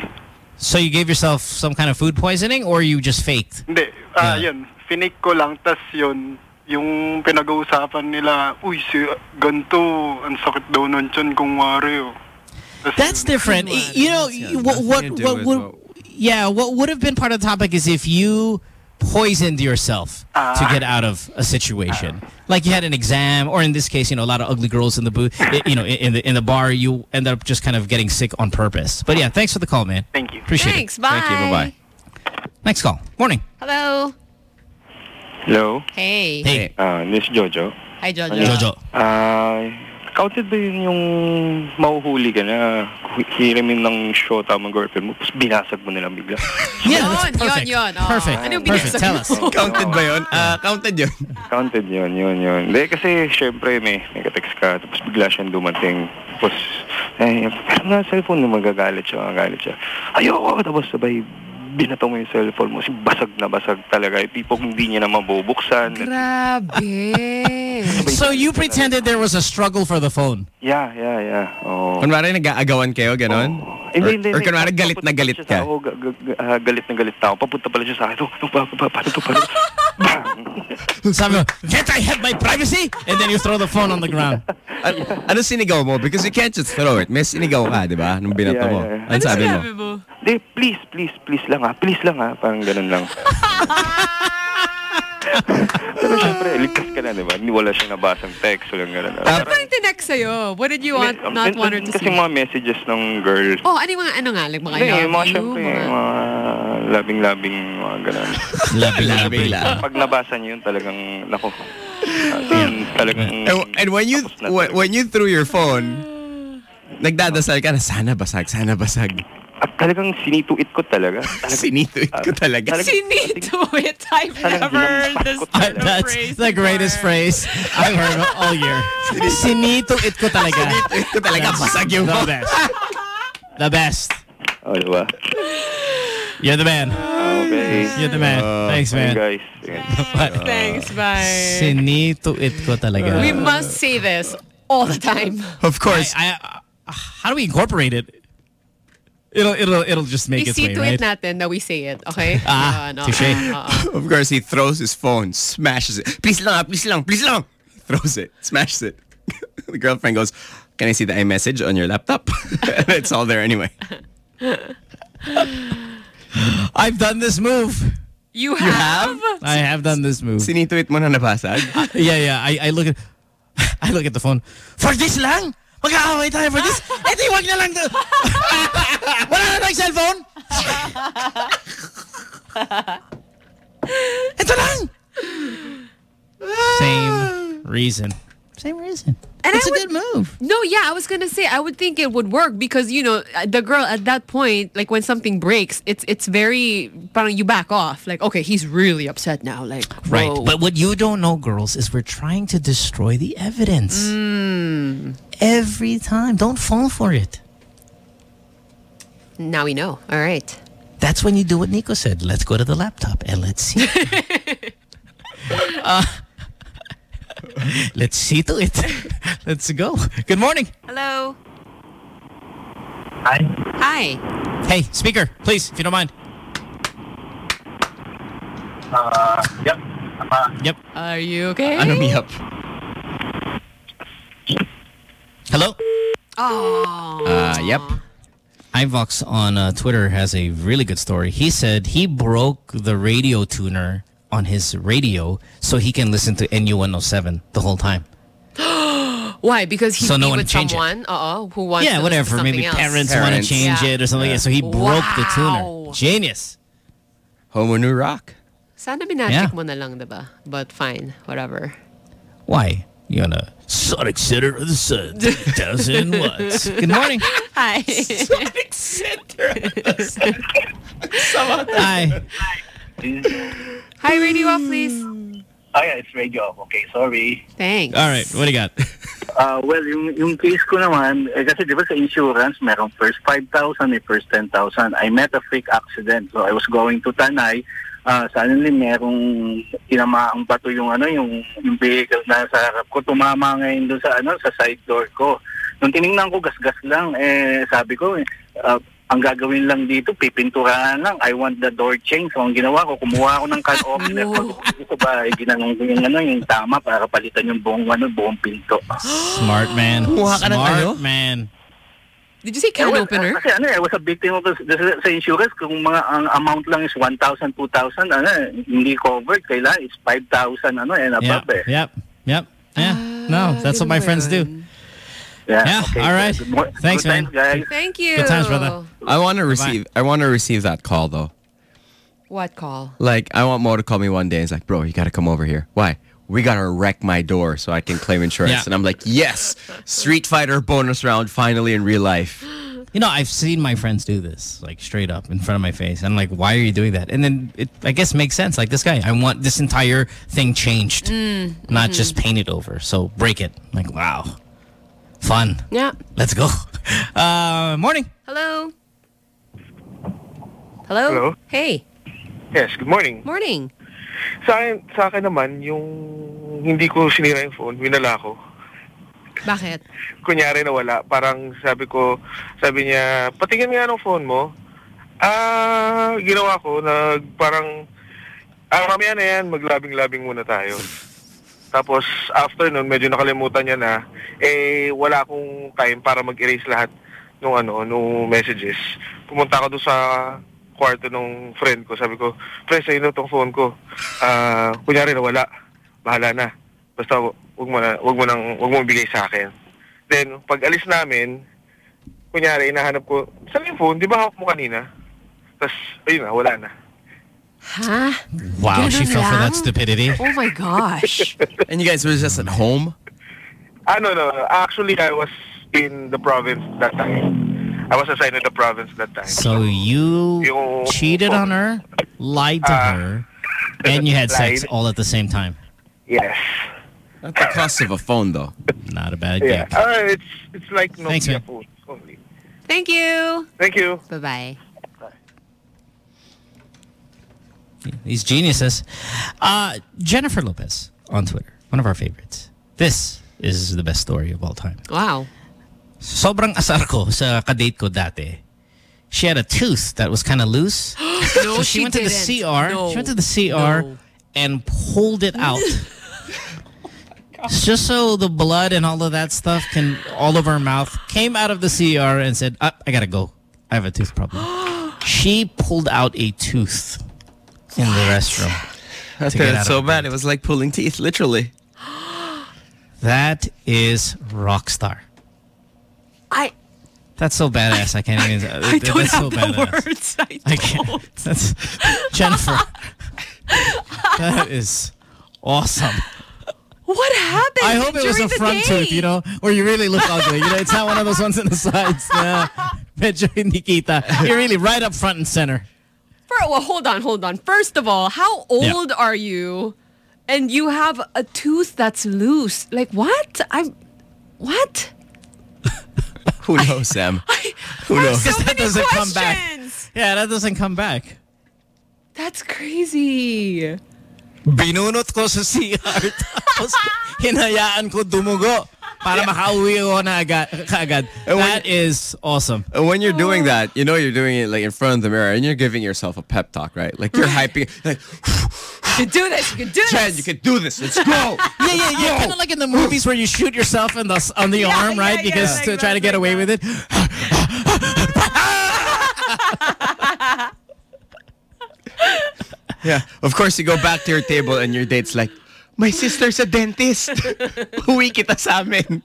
So you gave yourself some kind of food poisoning, or you just faked? Hindi, ah, yun. Finik ko lang, tas yun, yung pinag-uusapan nila, uy, si ganto, ang sakit daw ng tiyan kung wari oh. That's different. Y- You know, you- what what to do what with would yeah, what would have been part of the topic is if you poisoned yourself to Ah. get out of a situation. Like you had an exam, or in this case, you know, a lot of ugly girls in the booth, you know, in the in the bar, you end up just kind of getting sick on purpose. But yeah, thanks for the call, man. Thank you. Appreciate Thanks, it. bye. Thank you. Bye bye. Next call. Morning. Hello. Hello? Hey. Hey. Ah, this is Jojo. Hi, Jojo. Jojo. Ah, counted ba yun yung mahuhuli ka na hiramin ng shota mo girlfriend mo tapos binasag mo nilang bigla? (laughs) Yeah, that's Yun, perfect. yun, yun. Oh. Perfect. Anong Perfect. binasag Tell mo? us. (laughs) Counted ba yun? Ah, counted yun. Counted yun, yun, yun. Hindi, kasi syempre may, may ka-text ka, tapos bigla siyang dumating. Tapos, eh, pero nga cellphone mo, magagalit siya, magagalit siya. Ayoko, tapos sabay, binato mo yung cellphone mo. Si basag na basag talaga. Yung tipong hindi niya na mabubuksan. Grabe. (laughs) So you pretended there was a struggle for the phone. Yeah, yeah, yeah. Oh. Kunwari nag-aagawan kayo, ganon? Or, Hindi, hindi, or hindi. kunwari galit na galit ka. ako, ga- ga- ga- ah, galit na galit ako. Papunta pala siya sa akin. Oh, oh, pa, pa, paano to, paano? (laughs) Sabi mo, can't I have my privacy? And then you throw the phone on the ground. An- ano sinigaw mo? Because you can't just throw it. May sinigaw ka, di ba? Nung binato Yeah, mo. yeah, yeah. Ano sabi mo? Hindi, please, please, please lang ha. Please lang ha. Parang ganun lang. (laughs) Pero syempre, ligtas ka na, di ba? Hindi wala siyang nabasang text. Walang ganun. Ano ba yung tinext sa'yo? What did you want, May- not want her to Kasi see? mga messages ng girl. Oh, ano yung mga, ano nga, like mga I Hindi, love yung mga you, syempre, mga... mga labing-labing, mga ganun. (laughs) Labing-labing lang. Pag nabasa niyo yun, talagang, nako. As in, talagang... And, and when you when, when you threw your phone, nagdadasal ka na sana basag, sana basag. At talagang sinituit ko talaga. (laughs) sinituit ko talaga. Sinito (laughs) it. I've never heard this Uh, That's the greatest phrase I've heard all year. (laughs) Sinito it ko talaga. Sinito it ko talaga. Basag yung The best. The best. Oh, di ba? You're the man. Okay. You're the man. Thanks, man. guys. Thanks, bye. Sinito it ko talaga. We must say this all the time. Of course. I, I, uh, how do we incorporate it? It'll it'll it'll just make its way, Isito right? it natin that we say it, okay? (laughs) Ah, Uh, no, touche. uh, uh. Of course, he throws his phone, smashes it. Please lang, please lang, please lang. Throws it, smashes it. (laughs) the girlfriend goes, "Can I see the iMessage on your laptop?" (laughs) it's all there anyway. I've done this move. You have? I have done this move. Sinituit mo na nabasag? yeah, yeah. I, I look at I look at the phone. For this lang? Mag-aaway tayo for this? Eh di wag na lang. to. (laughs) Wala na tayong cellphone? (laughs) Ito lang. Same reason. Same reason. And it's I a would- good move. No, yeah, I was gonna say I would think it would work because you know the girl at that point, like when something breaks, it's it's very, you back off. Like okay, he's really upset now. Like Right. But what you don't know, girls, is we're trying to destroy the evidence. Mm. Every time. Don't fall for it. now we know. All right. That's when you do what Nico said. Let's go to the laptop and let's see. (laughs) (laughs) uh, (laughs) let's see to it. (laughs) let's go. Good morning. Hello. Hi. Hi. Hey, speaker, please, if you don't mind. Uh, yep. Yep. Are you okay? Ano mi up? Hello? Oh. Uh, yep. iVox on uh, Twitter has a really good story. He said he broke the radio tuner on his radio so he can listen to NU107 the whole time. (gasps) Why? Because he's So no be one with change it. someone, uh-oh, who wants yeah, to to whatever. Maybe something else. parents, want to change Yeah. it or something. Yeah. So he broke the tuner. Wow. Genius. Homo New Rock. Sana binatik Yeah. mo na lang, diba? But fine, whatever. Why? You on a Sonic Center of the Sun, (laughs) 10,000 watts. Good morning. (laughs) Hi. Sonic Center of the (laughs) Hi. Hi, radio off, please. Ah, yeah, it's radio. Okay, sorry. Thanks. All right, what do you got? (laughs) Ah, well, yung, yung case ko naman, eh, kasi di ba sa insurance, merong first 5,000, may first 10,000. I met a freak accident. So I was going to Tanay. Ah, suddenly, merong tinamaang bato yung ano, yung, yung vehicle na sa harap ko. Tumama ngayon doon sa, ano, sa side door ko. Nung tiningnan ko, gas-gas lang, eh, sabi ko, eh, ah, ang gagawin lang dito, pipinturahan lang. I want the door change. So, ang ginawa ko, kumuha ako ng can opener. Pag ko ba, eh, ginanong ko yung, ano, yung tama para palitan yung buong, ano, buong pinto. Smart man. Kumuha ka ng Smart ano? man. Did you say can Eh, well, opener? Kasi ano, eh, I was a victim of the, the- sa insurance. Kung mga ang amount lang is 1,000, 2,000, ano, eh, hindi covered. Kailangan is 5,000, ano, and above, Yep, eh. yep, yep. Yeah. no, that's what my friends do. Yeah, okay, all right. good mor- Thanks, good man. times, guys. Thank you. Good times, brother. I want to receive. I want to receive that call though. What call? Like, I want Mo to call me one day. and It's like, bro, you got to come over here. Why? We got to wreck my door so I can claim insurance. Yeah. And I'm like, yes, Street Fighter bonus round finally in real life. You know, I've seen my friends do this, like straight up in front of my face. I'm like, why are you doing that? And then it, I guess, makes sense. Like this guy, I want this entire thing changed, Mm, not mhm. just painted over. So break it. like, wow, fun. Yeah. Let's go. Uh, morning. Hello. Hello. Hello? Hey. Yes, good morning. Morning. Sa akin, sa akin naman, yung hindi ko sinira yung phone, winala ko. Bakit? Kunyari na wala, parang sabi ko, sabi niya, patingin nga ng phone mo. Ah, ginawa ko, nag, parang, ah, mamaya na yan, maglabing-labing muna tayo. Tapos, after nun, medyo nakalimutan niya na, eh, wala akong time para mag-erase lahat nung ano, nung messages. Pumunta ako doon sa kwarto nung friend ko. Sabi ko, friend, sa'yo na tong phone ko. Ah, kunyari na wala. Bahala na. Basta wag mo na, wag mo nang, wag mo ibigay sa akin. Then, pag alis namin, kunyari, inahanap ko, saan yung phone? Di ba hawak mo kanina? Tapos, ayun na, wala na. Ha? Wow, she fell for that stupidity. Oh my gosh. (laughs) and you guys were just at home? Ah, no, no. Actually, I was in the province that time. I was assigned to the province that time. So you Yung- cheated on her, lied to Ah. her, and you had sex all at the same time. Yes. At the cost of a phone, though. Not a bad Yeah. gig. Uh, it's it's like Nokia Thanks, phone only. Thank you. Thank you. Bye-bye. These geniuses. Uh, Jennifer Lopez on Twitter, one of our favorites. This is the best story of all time. Wow. Sobrang asar ko sa kadate ko dati. She had a tooth that was kind of loose. (gasps) No, so she, she went to the. CR. No. She went to the CR No. and pulled it out. (laughs) Just so the blood and all of that stuff can all over her mouth came out of the CR and said, "Ah, "I gotta go. I have a tooth problem." (gasps) she pulled out a tooth in the restroom. That to get hurt out so bad. It was like pulling teeth, literally. (gasps) That is rock star. I That's so badass. I can't even. I uh, don't that's so have the badass. words. I I can't. (laughs) That's Jennifer. (laughs) that is awesome. What happened? I hope it was a front day? tooth, you know, where you really look ugly. You know, it's not one of those ones in the sides. (laughs) Na medyo hindi kita. You're really right up front and center. For, well, hold on, hold on. First of all, how Yeah. old are you? And you have a tooth that's loose. Like what? I'm what? (laughs) Who knows, Sam? (laughs) Who knows? Because (laughs) that doesn't come back. Yeah, that doesn't come back. That's crazy. Binunot ko sa CR. Tapos hinayaan ko dumugo para makauwi ako na agad, kaagad. That is awesome. And when you're doing that, you know you're doing it like in front of the mirror and you're giving yourself a pep talk, right? Like you're hyping, like, You can do this. You can do this. you can do this. Let's go. (laughs) Yeah, yeah, yeah. Kind of like in the movies where you shoot yourself in the on the arm, right? yeah, because yeah, to try to get away with it. (laughs) Yeah. Of course, you go back to your table and your date's like, my sister's a dentist. (laughs) Uwi kita sa amin.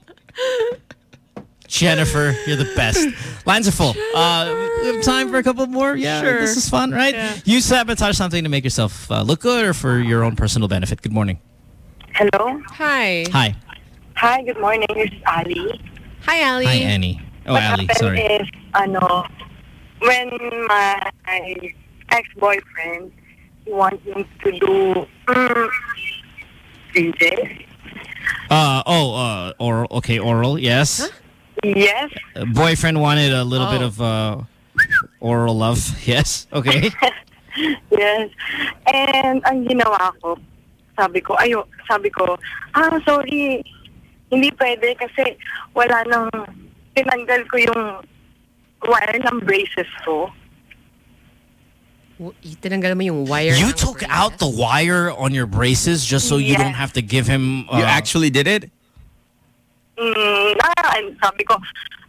Jennifer, you're the best. Lines are full. Uh, we have time for a couple more. Yeah, Sure. this is fun, right? Yeah. You sabotage something to make yourself uh, look good or for your own personal benefit. Good morning. Hello. Hi. Hi. Hi, good morning. This is Ali. Hi, Ali. Hi, Annie. Oh, what Ali. happened Sorry. is, ano, when my ex-boyfriend he wants me to do mm, DJ. Uh, oh, uh, oral. Okay, oral. Yes. Yes. Uh, boyfriend wanted a little bit Oh. of uh, oral love. (laughs) Yes. Okay. (laughs) Yes. And ang ginawa ko, sabi ko, ayo, sabi ko, ah, sorry, hindi pwede kasi wala nang, tinanggal ko yung wire ng braces ko. W- Tinanggal mo yung wire. You ng- took out the wire on your braces just so you don't have to give him. Uh, You actually did it? Mm, ah, sabi ko,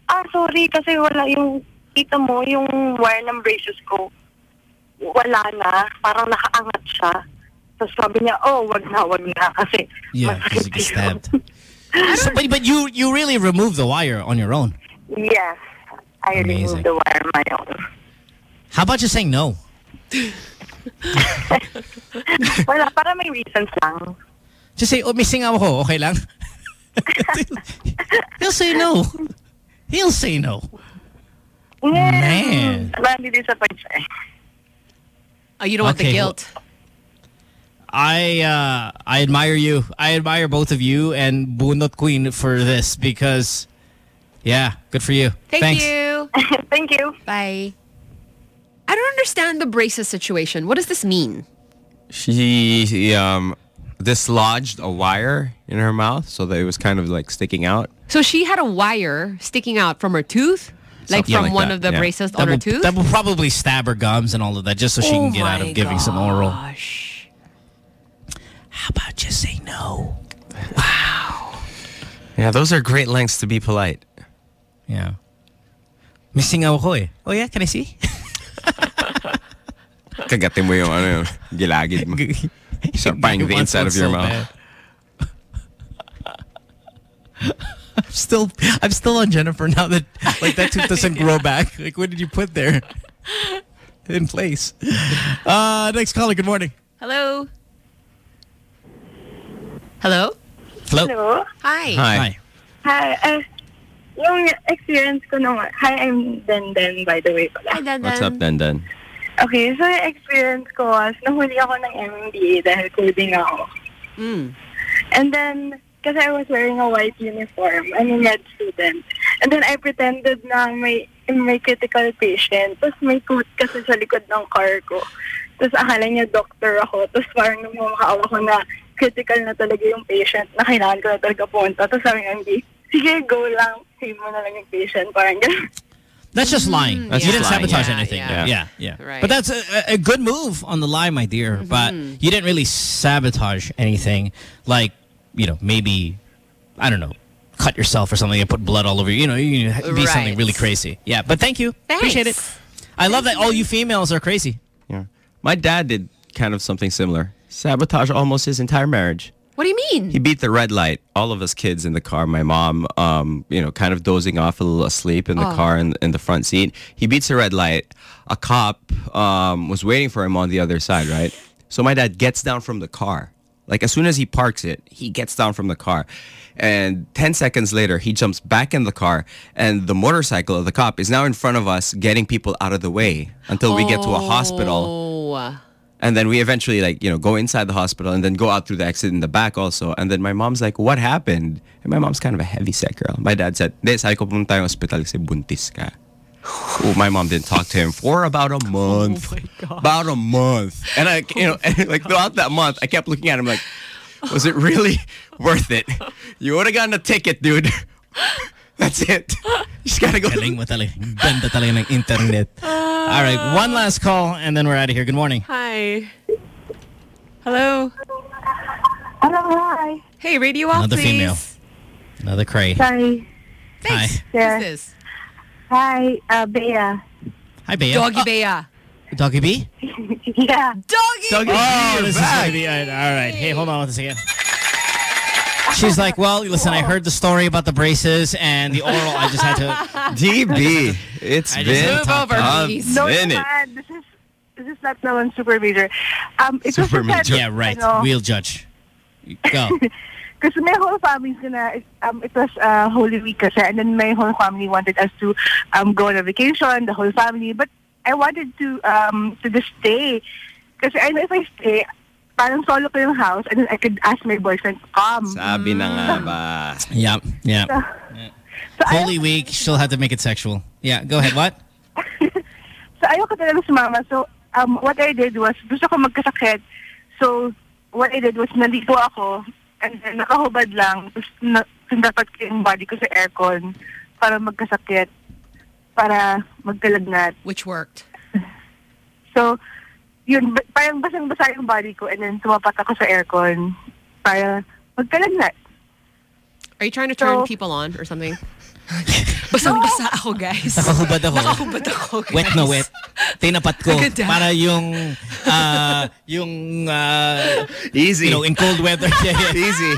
ah, sorry kasi wala yung, kita mo, yung wire ng braces ko, wala na, parang nakaangat siya. Tapos sabi niya, oh, wag na, wag na, kasi Yeah, because you get stabbed. (laughs) so, but, but you you really removed the wire on your own. Yes, I Amazing. removed the wire on my own. How about just saying no? (laughs) Wala, para may reasons lang. Just say, oh, missing ako, okay lang? (laughs) He'll say no. He'll say no. Man. Nadi-disappoint siya eh. Oh, you don't want the Okay, guilt. I uh, I admire you. I admire both of you and Bunot Queen for this because, yeah, good for you. Thank Thanks. you. (laughs) Thank you. Bye. I don't understand the braces situation. What does this mean? She, um, dislodged a wire in her mouth so that it was kind of like sticking out. So she had a wire sticking out from her tooth, like Something from like one that, of the yeah. braces That on her will, tooth. that will probably stab her gums and all of that just so she Oh can get out my of giving some oral. How about just say no? (laughs) Wow. Yeah, those are great lengths to be polite. Yeah. Missing ako eh. Oh yeah, can I see? (laughs) Kagatin mo yung ano yun, gilagid mo. Start buying the inside of your so mouth. (laughs) I'm still I'm still on Jennifer now that like that tooth doesn't grow back. (laughs) Like what did you put there? (laughs) In place. Uh next caller, good morning. Hello. Hello. Hello. Hello? Hi. Hi. Hi. Uh, yung experience ko nung... Hi, I'm Denden, by the way. Pala. Hi, Dandan. What's up, Dandan? Okay, so yung experience ko was, nahuli ako ng MMDA dahil coding ako. Mm. And then, kasi I was wearing a white uniform, I'm a med student. And then I pretended na may, may critical patient. Tapos may coat kasi sa likod ng car ko. Tapos akala niya doctor ako. Tapos parang nung makaawa ko na critical na talaga yung patient na kailangan ko na talaga punta. Tapos sabi hindi, sige, go lang. Save mo na lang yung patient. Parang gano'n. That's just mm-hmm. lying. That's you just didn't lying, sabotage yeah, anything. yeah. Yeah, yeah. Right. But that's a, a good move on the lie, my dear. Mm-hmm. But you didn't really sabotage anything. Like, you know, maybe, I don't know, cut yourself or something and put blood all over you. You know, you can be something really crazy. Yeah, but thank you. Appreciate it. I love that all you females are crazy. Yeah. My dad did kind of something similar. Sabotage almost his entire marriage. What do you mean? He beat the red light. All of us kids in the car. My mom, um, you know, kind of dozing off, a little asleep in the Oh. car in, in the front seat. He beats the red light. A cop um, was waiting for him on the other side, right? So my dad gets down from the car. Like as soon as he parks it, he gets down from the car. And 10 seconds later, he jumps back in the car, and the motorcycle of the cop is now in front of us, getting people out of the way until we get to a hospital. Oh. And then we eventually like, you know, go inside the hospital and then go out through the exit in the back also. And then my mom's like, what happened? And my mom's kind of a heavy set girl. My dad said, hindi, sabi ko pumunta yung hospital kasi buntis ka. Oh, my mom didn't talk to him for about a oh month. Oh About a month. And I, you know, and (laughs) like throughout that month, I kept looking at him like, was it really worth it? You would have gotten a ticket, dude. (laughs) That's it. You just gotta go. Galing mo talaga. Ganda talaga ng internet. All right, one last call and then we're out of here. Good morning. Hi. Hello. Hello, hi. Hey, radio off, Another please. female. Another cray. Sorry. Hi. Yeah. Who's this? Hi, uh, Bea. Hi, Bea. Doggy Bea. Doggy B? (laughs) yeah. Doggy. Doggy oh, this is gonna be all right. all right. Hey, hold on one second. She's like, well, listen, I heard the story about the braces and the oral. I just had to. (laughs) DB, it's I just been had to talk over, to a please. No, minute. This is this is not naman super major. Um, it Super just that, major. Yeah, right. ano, We'll judge. Go. (laughs) Because my whole family's gonna, it, um, it was uh, Holy Week kasi, and then my whole family wanted us to um, go on a vacation, the whole family. But I wanted to um, to just stay. Because I know if I stay, parang solo ko yung house, and then I could ask my boyfriend to come. Sabi na nga ba. Yeah, yeah. So, so ayaw, Holy Week, she'll have to make it sexual. Yeah, go ahead. What? (laughs) so ayoko talaga sumama. So um, what I did was, gusto ko magkasakit. So what I did was, naligo ako, and then nakahubad lang, tapos na, dapat ko yung body ko sa aircon para magkasakit, para magkalagnat. Which worked. So, yun, parang basang-basa yung body ko and then tumapat ako sa aircon para magkalagnat. Are you trying to turn So- people on or something? (laughs) Basang-basa ako, guys. Nakahubad ako. Nakahubad ako, guys. Wet na wet. Tinapat ko Ganda. para yung uh, yung uh, Easy. you know in cold weather. (laughs) Yeah, yeah. Easy.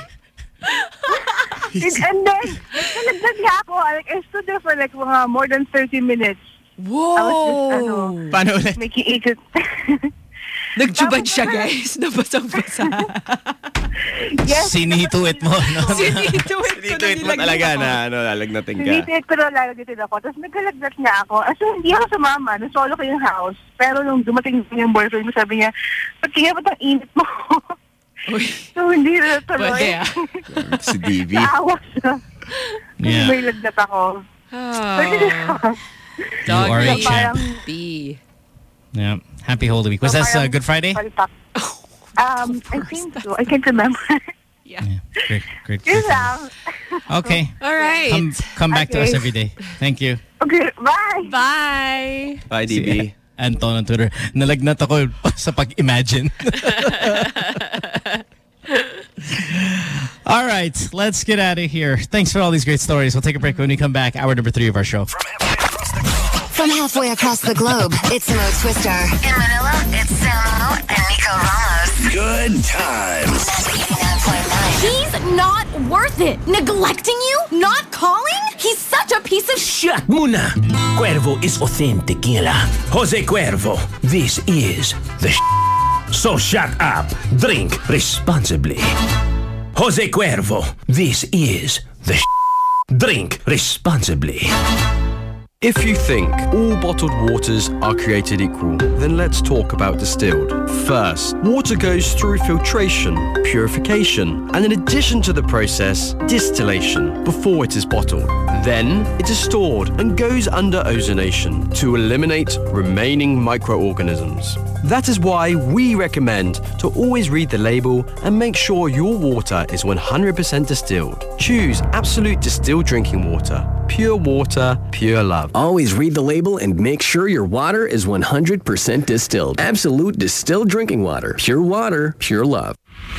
and, and then, nagkalagnat nga ako. Like, I stood there for like mga more than 30 minutes. Whoa! I was just, ano, Paano ulit? making ikot. Nagjubad siya, guys. Nabasang-basa. yes. (laughs) Sinituit mo. No? Sinituit ko na it mo nilagyan talaga ako. na ano, lalagnating ka. Sinitid ko na lalagatin ako. Tapos nagkalagnat nga ako. As in, hindi ako sumama. Nasolo ko yung house. Pero nung dumating yung boyfriend ko, sabi niya, pagkinga ba't ang init mo? (laughs) so, hindi na tuloy. Pwede, ah. Si DB. Naawa siya. Yeah. may lagnat ako. Oh. You are a champ. B. Yeah. Happy Holy Week. Was So, that uh, Good Friday? palpak. Um, (laughs) I think so. I can't remember. (laughs) Yeah, Great, great. Yun great. Okay. (laughs) All right. Come, come back to us every day. Thank you. Okay, bye. Bye. Bye, Si DB. Anton on Twitter. Nalagnat ako sa pag-imagine. all right, let's get out of here. Thanks for all these great stories. We'll take a break when we come back. Hour number three of our show. From halfway across the globe, it's Mo Twister. In Manila, it's Samo and Nico Ramos. Good times. He's not worth it. Neglecting you? Not calling? He's such a piece of shit. Muna. Cuervo is authentic, Gila. Jose Cuervo, this is the sh- So shut up. Drink responsibly. Jose Cuervo, this is the sh- Drink responsibly. If you think all bottled waters are created equal, then let's talk about distilled. First, water goes through filtration, purification, and in addition to the process, distillation before it is bottled. Then, it is stored and goes under ozonation to eliminate remaining microorganisms. That is why we recommend to always read the label and make sure your water is 100% distilled. Choose Absolute Distilled Drinking Water. Pure water, pure love. Always read the label and make sure your water is 100% distilled. Absolute distilled drinking water. Pure water, pure love.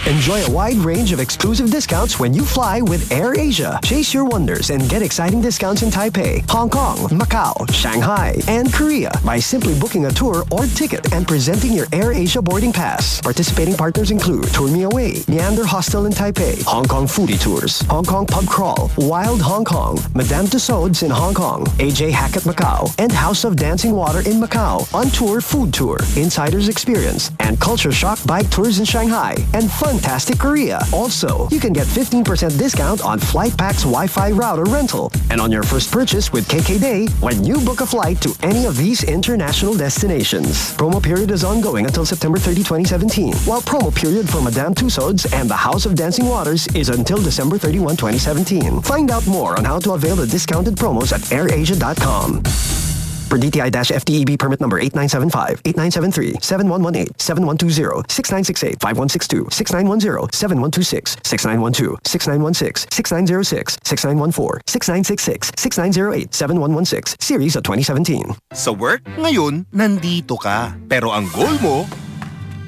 Enjoy a wide range of exclusive discounts when you fly with AirAsia. Chase your wonders and get exciting discounts in Taipei, Hong Kong, Macau, Shanghai, and Korea by simply booking a tour or ticket and presenting your AirAsia boarding pass. Participating partners include Tour Me Away, Meander Hostel in Taipei, Hong Kong Foodie Tours, Hong Kong Pub Crawl, Wild Hong Kong, Madame Tussauds in Hong Kong, AJ Hackett Macau, and House of Dancing Water in Macau, UnTour Food Tour, Insider's Experience, and Culture Shock Bike Tours in Shanghai, and Fantastic Korea. Also, you can get 15% discount on FlightPack's Wi-Fi router rental and on your first purchase with KK Day when you book a flight to any of these international destinations. Promo period is ongoing until September 30, 2017, while promo period for Madame Tussauds and the House of Dancing Waters is until December 31, 2017. Find out more on how to avail the discounted promos at airasia.com. Per DTI-FTEB permit number 8975, 8973, 7118, 7120, 6968, 5162, 6910, 7126, 6912, 6916, 6906, 6914, 6966, 6908, 7116, series of 2017. Sa work, ngayon, nandito ka. Pero ang goal mo,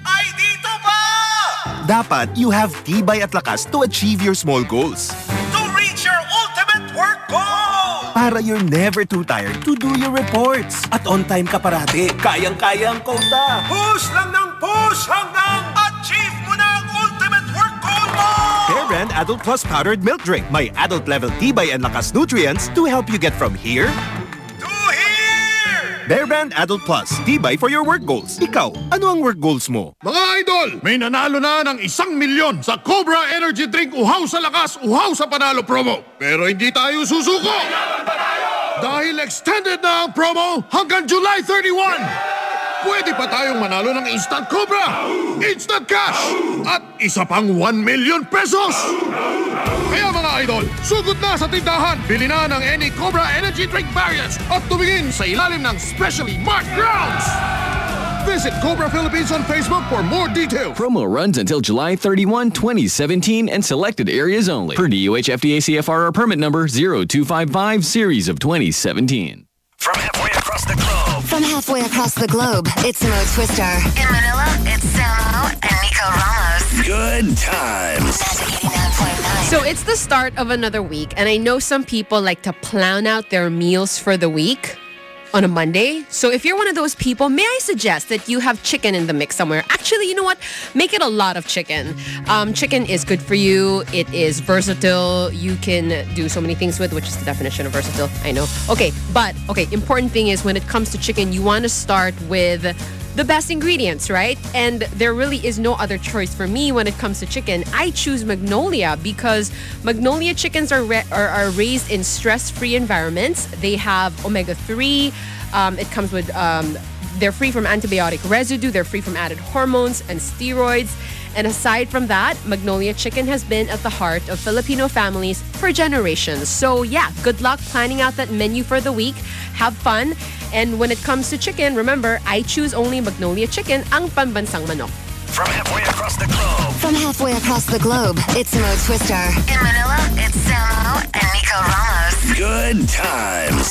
ay dito pa! Dapat you have tibay at lakas to achieve your small goals. Para you're never too tired to do your reports. At on time ka parati. Kayang-kaya ang quota. Push lang ng push hanggang achieve mo na ang ultimate work goal mo! Bear Brand Adult Plus Powdered Milk Drink. May adult level tibay and lakas nutrients to help you get from here Bear Brand Adult Plus. Tibay for your work goals. Ikaw, ano ang work goals mo? Mga idol, may nanalo na ng isang milyon sa Cobra Energy Drink Uhaw sa Lakas, Uhaw sa Panalo promo. Pero hindi tayo susuko! Dahil extended na ang promo hanggang July 31! Pwede pa tayong manalo ng Instant Cobra, Instant Cash, at isa pang 1 million pesos! Kaya mga idol, sugod na sa tindahan, bili na ng any Cobra Energy Drink variants at tumingin sa ilalim ng specially marked grounds! Visit Cobra Philippines on Facebook for more details. Promo runs until July 31, 2017 and selected areas only. Per DOH FDA CFR permit number 0255 series of 2017. From halfway across the globe. From halfway across the globe, it's Mo Twister. In Manila, it's Samo and Nico Ramos. Good times. So it's the start of another week, and I know some people like to plan out their meals for the week on a Monday. So if you're one of those people, may I suggest that you have chicken in the mix somewhere? Actually, you know what? Make it a lot of chicken. Um, chicken is good for you. It is versatile. You can do so many things with, which is the definition of versatile. I know. Okay, but okay, important thing is when it comes to chicken, you want to start with the best ingredients, right? And there really is no other choice for me when it comes to chicken. I choose Magnolia because Magnolia chickens are are, are raised in stress-free environments. They have omega-3. Um, it comes with um, they're free from antibiotic residue. They're free from added hormones and steroids. And aside from that, Magnolia Chicken has been at the heart of Filipino families for generations. So yeah, good luck planning out that menu for the week. Have fun. And when it comes to chicken, remember, I choose only Magnolia Chicken, ang pambansang manok. From halfway across the globe. From halfway across the globe, it's Mo Twister. In Manila, it's Samo and Nico Ramos. Good times.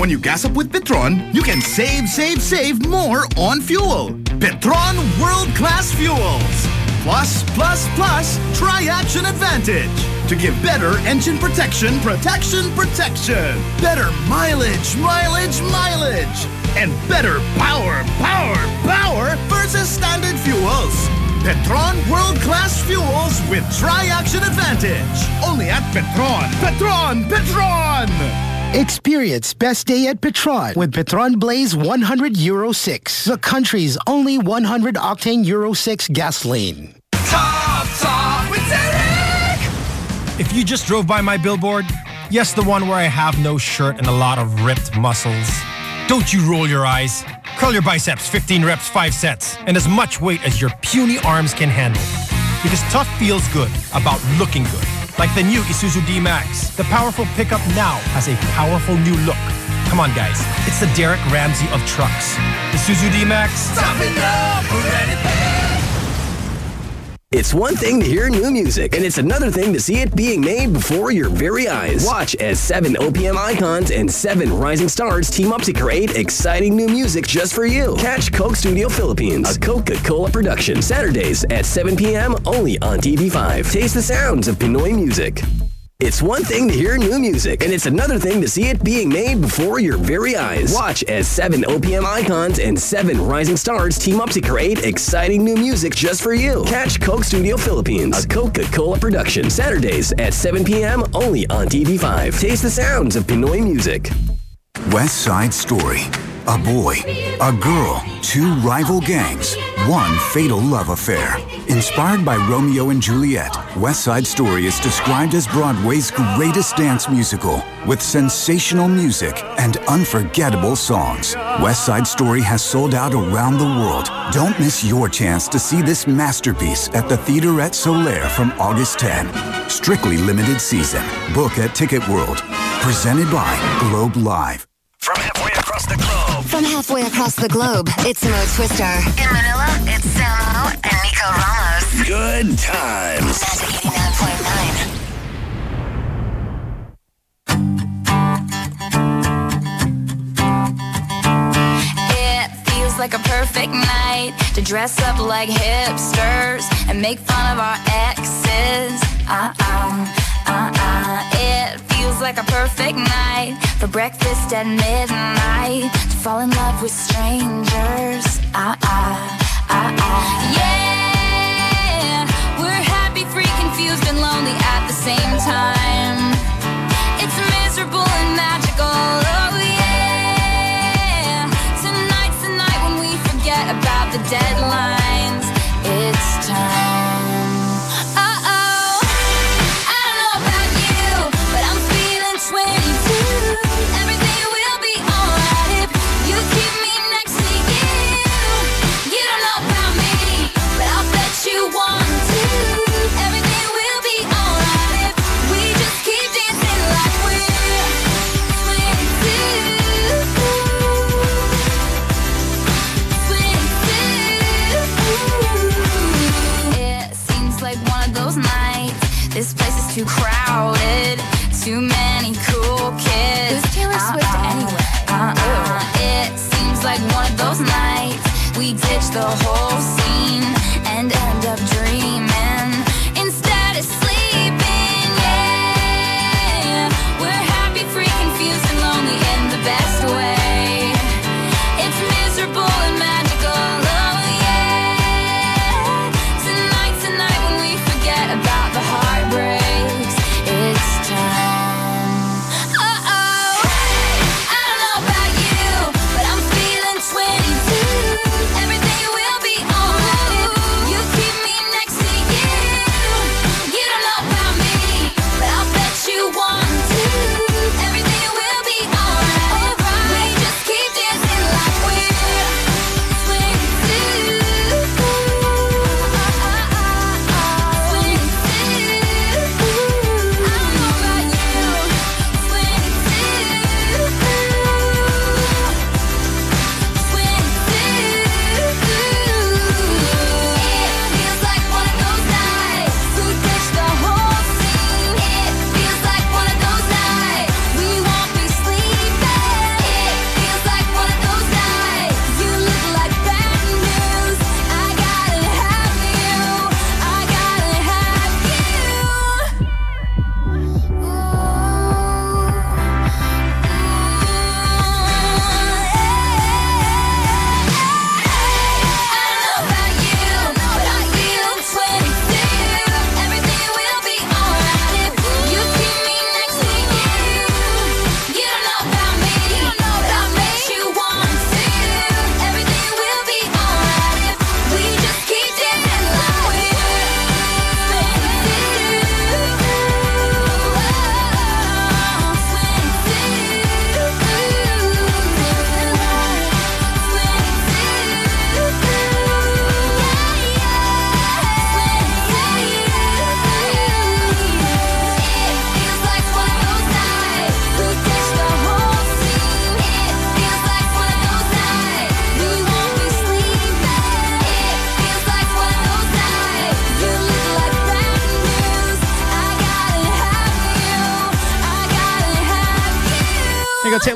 When you gas up with Petron, you can save, save, save more on fuel. Petron World Class Fuels. Plus, plus, plus, Tri-Action Advantage. To give better engine protection, protection, protection. Better mileage, mileage, mileage. And better power, power, power versus standard fuels. Petron World Class Fuels with Tri-Action Advantage. Only at Petron. Petron, Petron! Experience best day at Petron with Petron Blaze 100 Euro 6, the country's only 100 octane Euro 6 gasoline. Top Talk with Derek! If you just drove by my billboard, yes, the one where I have no shirt and a lot of ripped muscles, don't you roll your eyes. Curl your biceps, 15 reps, 5 sets, and as much weight as your puny arms can handle. Because tough feels good about looking good. Like the new Isuzu D-Max. The powerful pickup now has a powerful new look. Come on, guys. It's the Derek Ramsay of trucks. Isuzu D-Max. It's one thing to hear new music, and it's another thing to see it being made before your very eyes. Watch as seven OPM icons and seven rising stars team up to create exciting new music just for you. Catch Coke Studio Philippines, a Coca-Cola production, Saturdays at 7 p.m. only on TV5. Taste the sounds of Pinoy music. It's one thing to hear new music, and it's another thing to see it being made before your very eyes. Watch as seven OPM icons and seven rising stars team up to create exciting new music just for you. Catch Coke Studio Philippines, a Coca-Cola production, Saturdays at 7 p.m. only on TV5. Taste the sounds of Pinoy music. West Side Story. A boy, a girl, two rival gangs, one fatal love affair. Inspired by Romeo and Juliet, West Side Story is described as Broadway's greatest dance musical with sensational music and unforgettable songs. West Side Story has sold out around the world. Don't miss your chance to see this masterpiece at the Theaterette Solaire from August 10. Strictly limited season. Book at Ticket World. Presented by Globe Live. From halfway across the globe. From halfway across the globe, it's Mo Twister. In Manila, it's Samo and Nico Ramos. Good times. Magic 89.9. It feels like a perfect night to dress up like hipsters and make fun of our exes. Uh-uh, uh-uh. It feels like a perfect night for breakfast at midnight to fall in love with strangers. Uh-uh, uh-uh. Yeah, we're happy, free, confused, and lonely at the same time.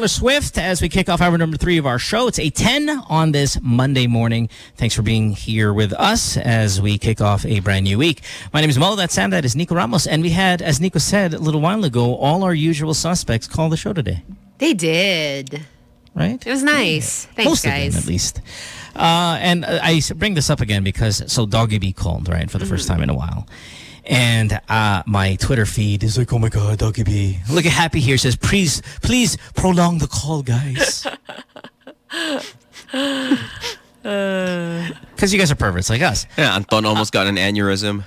Taylor Swift as we kick off hour number three of our show. It's 8.10 on this Monday morning. Thanks for being here with us as we kick off a brand new week. My name is Mo. That's Sam. That is Nico Ramos. And we had, as Nico said a little while ago, all our usual suspects call the show today. They did. Right? It was nice. Thanks, Most guys. them, at least. Uh, and I bring this up again because so Doggy B called right for the first time in a while, and uh, my Twitter feed is like, oh my god, Doggy B. Look at Happy here says, please, please prolong the call, guys, (laughs) because you guys are perverts like us. Yeah, Anton almost got an aneurysm.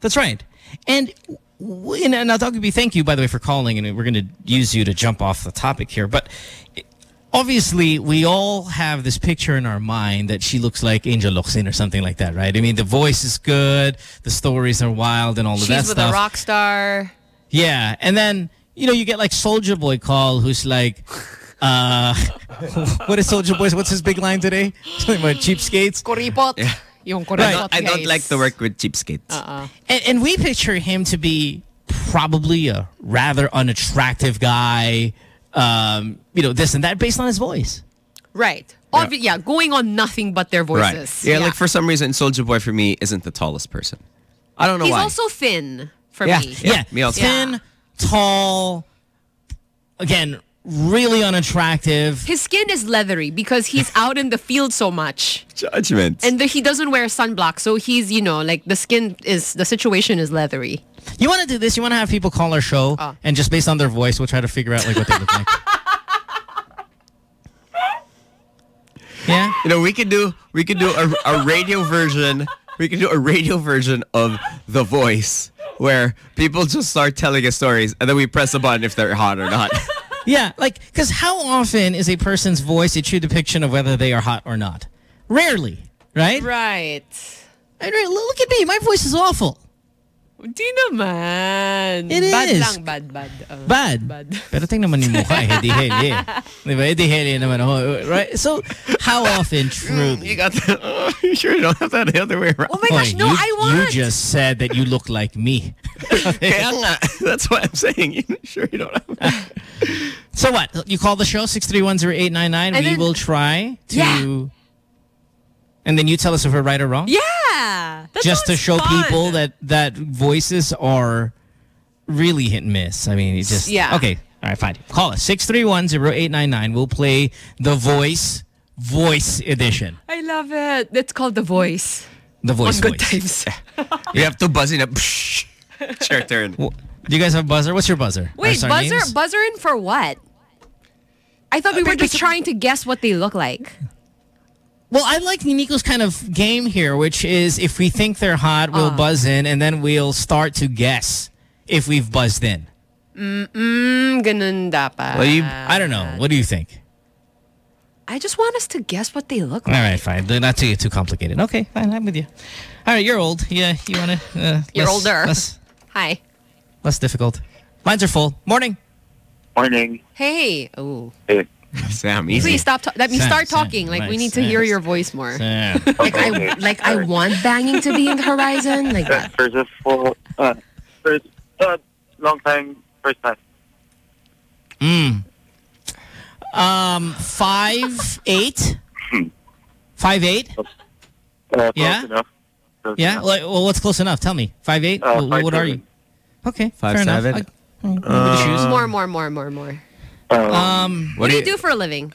That's right. And w- and now, Doggy B, thank you, by the way, for calling. And we're going to use you to jump off the topic here. But obviously, we all have this picture in our mind that she looks like Angel Locsin or something like that, right? I mean, the voice is good, the stories are wild, and all of She's that with stuff. a rock star. Yeah. And then, you know, you get like Soldier Boy call, who's like, uh, (laughs) what is Soldier Boy's? What's his big line today? (laughs) Something about cheapskates? Kuripot. Yung I kuripot, don't, I don't like to work with cheapskates. Uh-uh. And, and we picture him to be probably a rather unattractive guy, um, you know, this and that based on his voice. Right. Obvi- yeah, going on nothing but their voices. Right. Yeah, like for some reason, Soldier Boy for me isn't the tallest person. I don't know He's why. also thin for Yeah. me. Yeah, me also. thin, tall, again, really unattractive. His skin is leathery because he's (laughs) out in the field so much. Judgment. And the, he doesn't wear sunblock, so he's, you know, like the skin is, the situation is leathery. You want to do this? You want to have people call our show, Oh. and just based on their voice, we'll try to figure out like what they look like. (laughs) yeah. You know, we could do we could do a, a radio version. We could do a radio version of The Voice where people just start telling us stories and then we press a button if they're hot or not. (laughs) (laughs) Yeah, like, because how often is a person's voice a true depiction of whether they are hot or not? Rarely, right? Right. I Look at me. My voice is awful. Di naman. It bad is. lang, bad, bad. Uh, Bad. Bad. (laughs) Pero tingnan mo yung mukha, hedi-hedi. Di ba? Hedi-hedi naman ako, right? So, how often truly? you got the, oh, (laughs) you sure you don't have that the other way around. Oh my gosh, no, you, I want. You just said that you look like me. (laughs) Kaya nga, that's what I'm saying. You sure you don't have So what? You call the show 6310899. We then- will try to Yeah. And then you tell us if we're right or wrong? Yeah. That Just to show fun. people that that voices are really hit and miss. I mean, it's just Yeah. Okay. All right, fine. Call us 6310899. We'll play The Voice Voice Edition. I love it. It's called The Voice. The Voice On good Voice. times. (laughs) You have to buzz in a psh. It's your turn. Do you guys have a buzzer? What's your buzzer? Wait, buzzer names? buzzer in for what? I thought uh, we were just trying to guess what they look like. Well, I like Nico's kind of game here, which is if we think they're hot, we'll Ah. buzz in, and then we'll start to guess if we've buzzed in. Mm-mm, ganun dapat. Well, you, I don't know. What do you think? I just want us to guess what they look like. All right, fine. Not to get too complicated. Okay, fine. I'm with you. All right, you're old. Yeah, you want to... Uh, You're less- older. Less, Hi. less difficult. Lines are full. Morning. Morning. Hey. Oh. Hey. (laughs) Sam, Please stop. Ta- that means Sam, start Sam, talking. Like we right, need to hear your voice more. Sam. (laughs) Like I like I want banging to be in the horizon. Like that. First of all, uh, first, uh, long time, first time. Mm. Um, five eight. Five eight. Uh, close Yeah? enough. Close Yeah. enough. Like, well, what's close enough? Tell me. Five eight. Uh, Wh- what, five are you? Okay. Five fair seven. enough. I, I, the more, more, more, more, more. Um, What do you do for a living?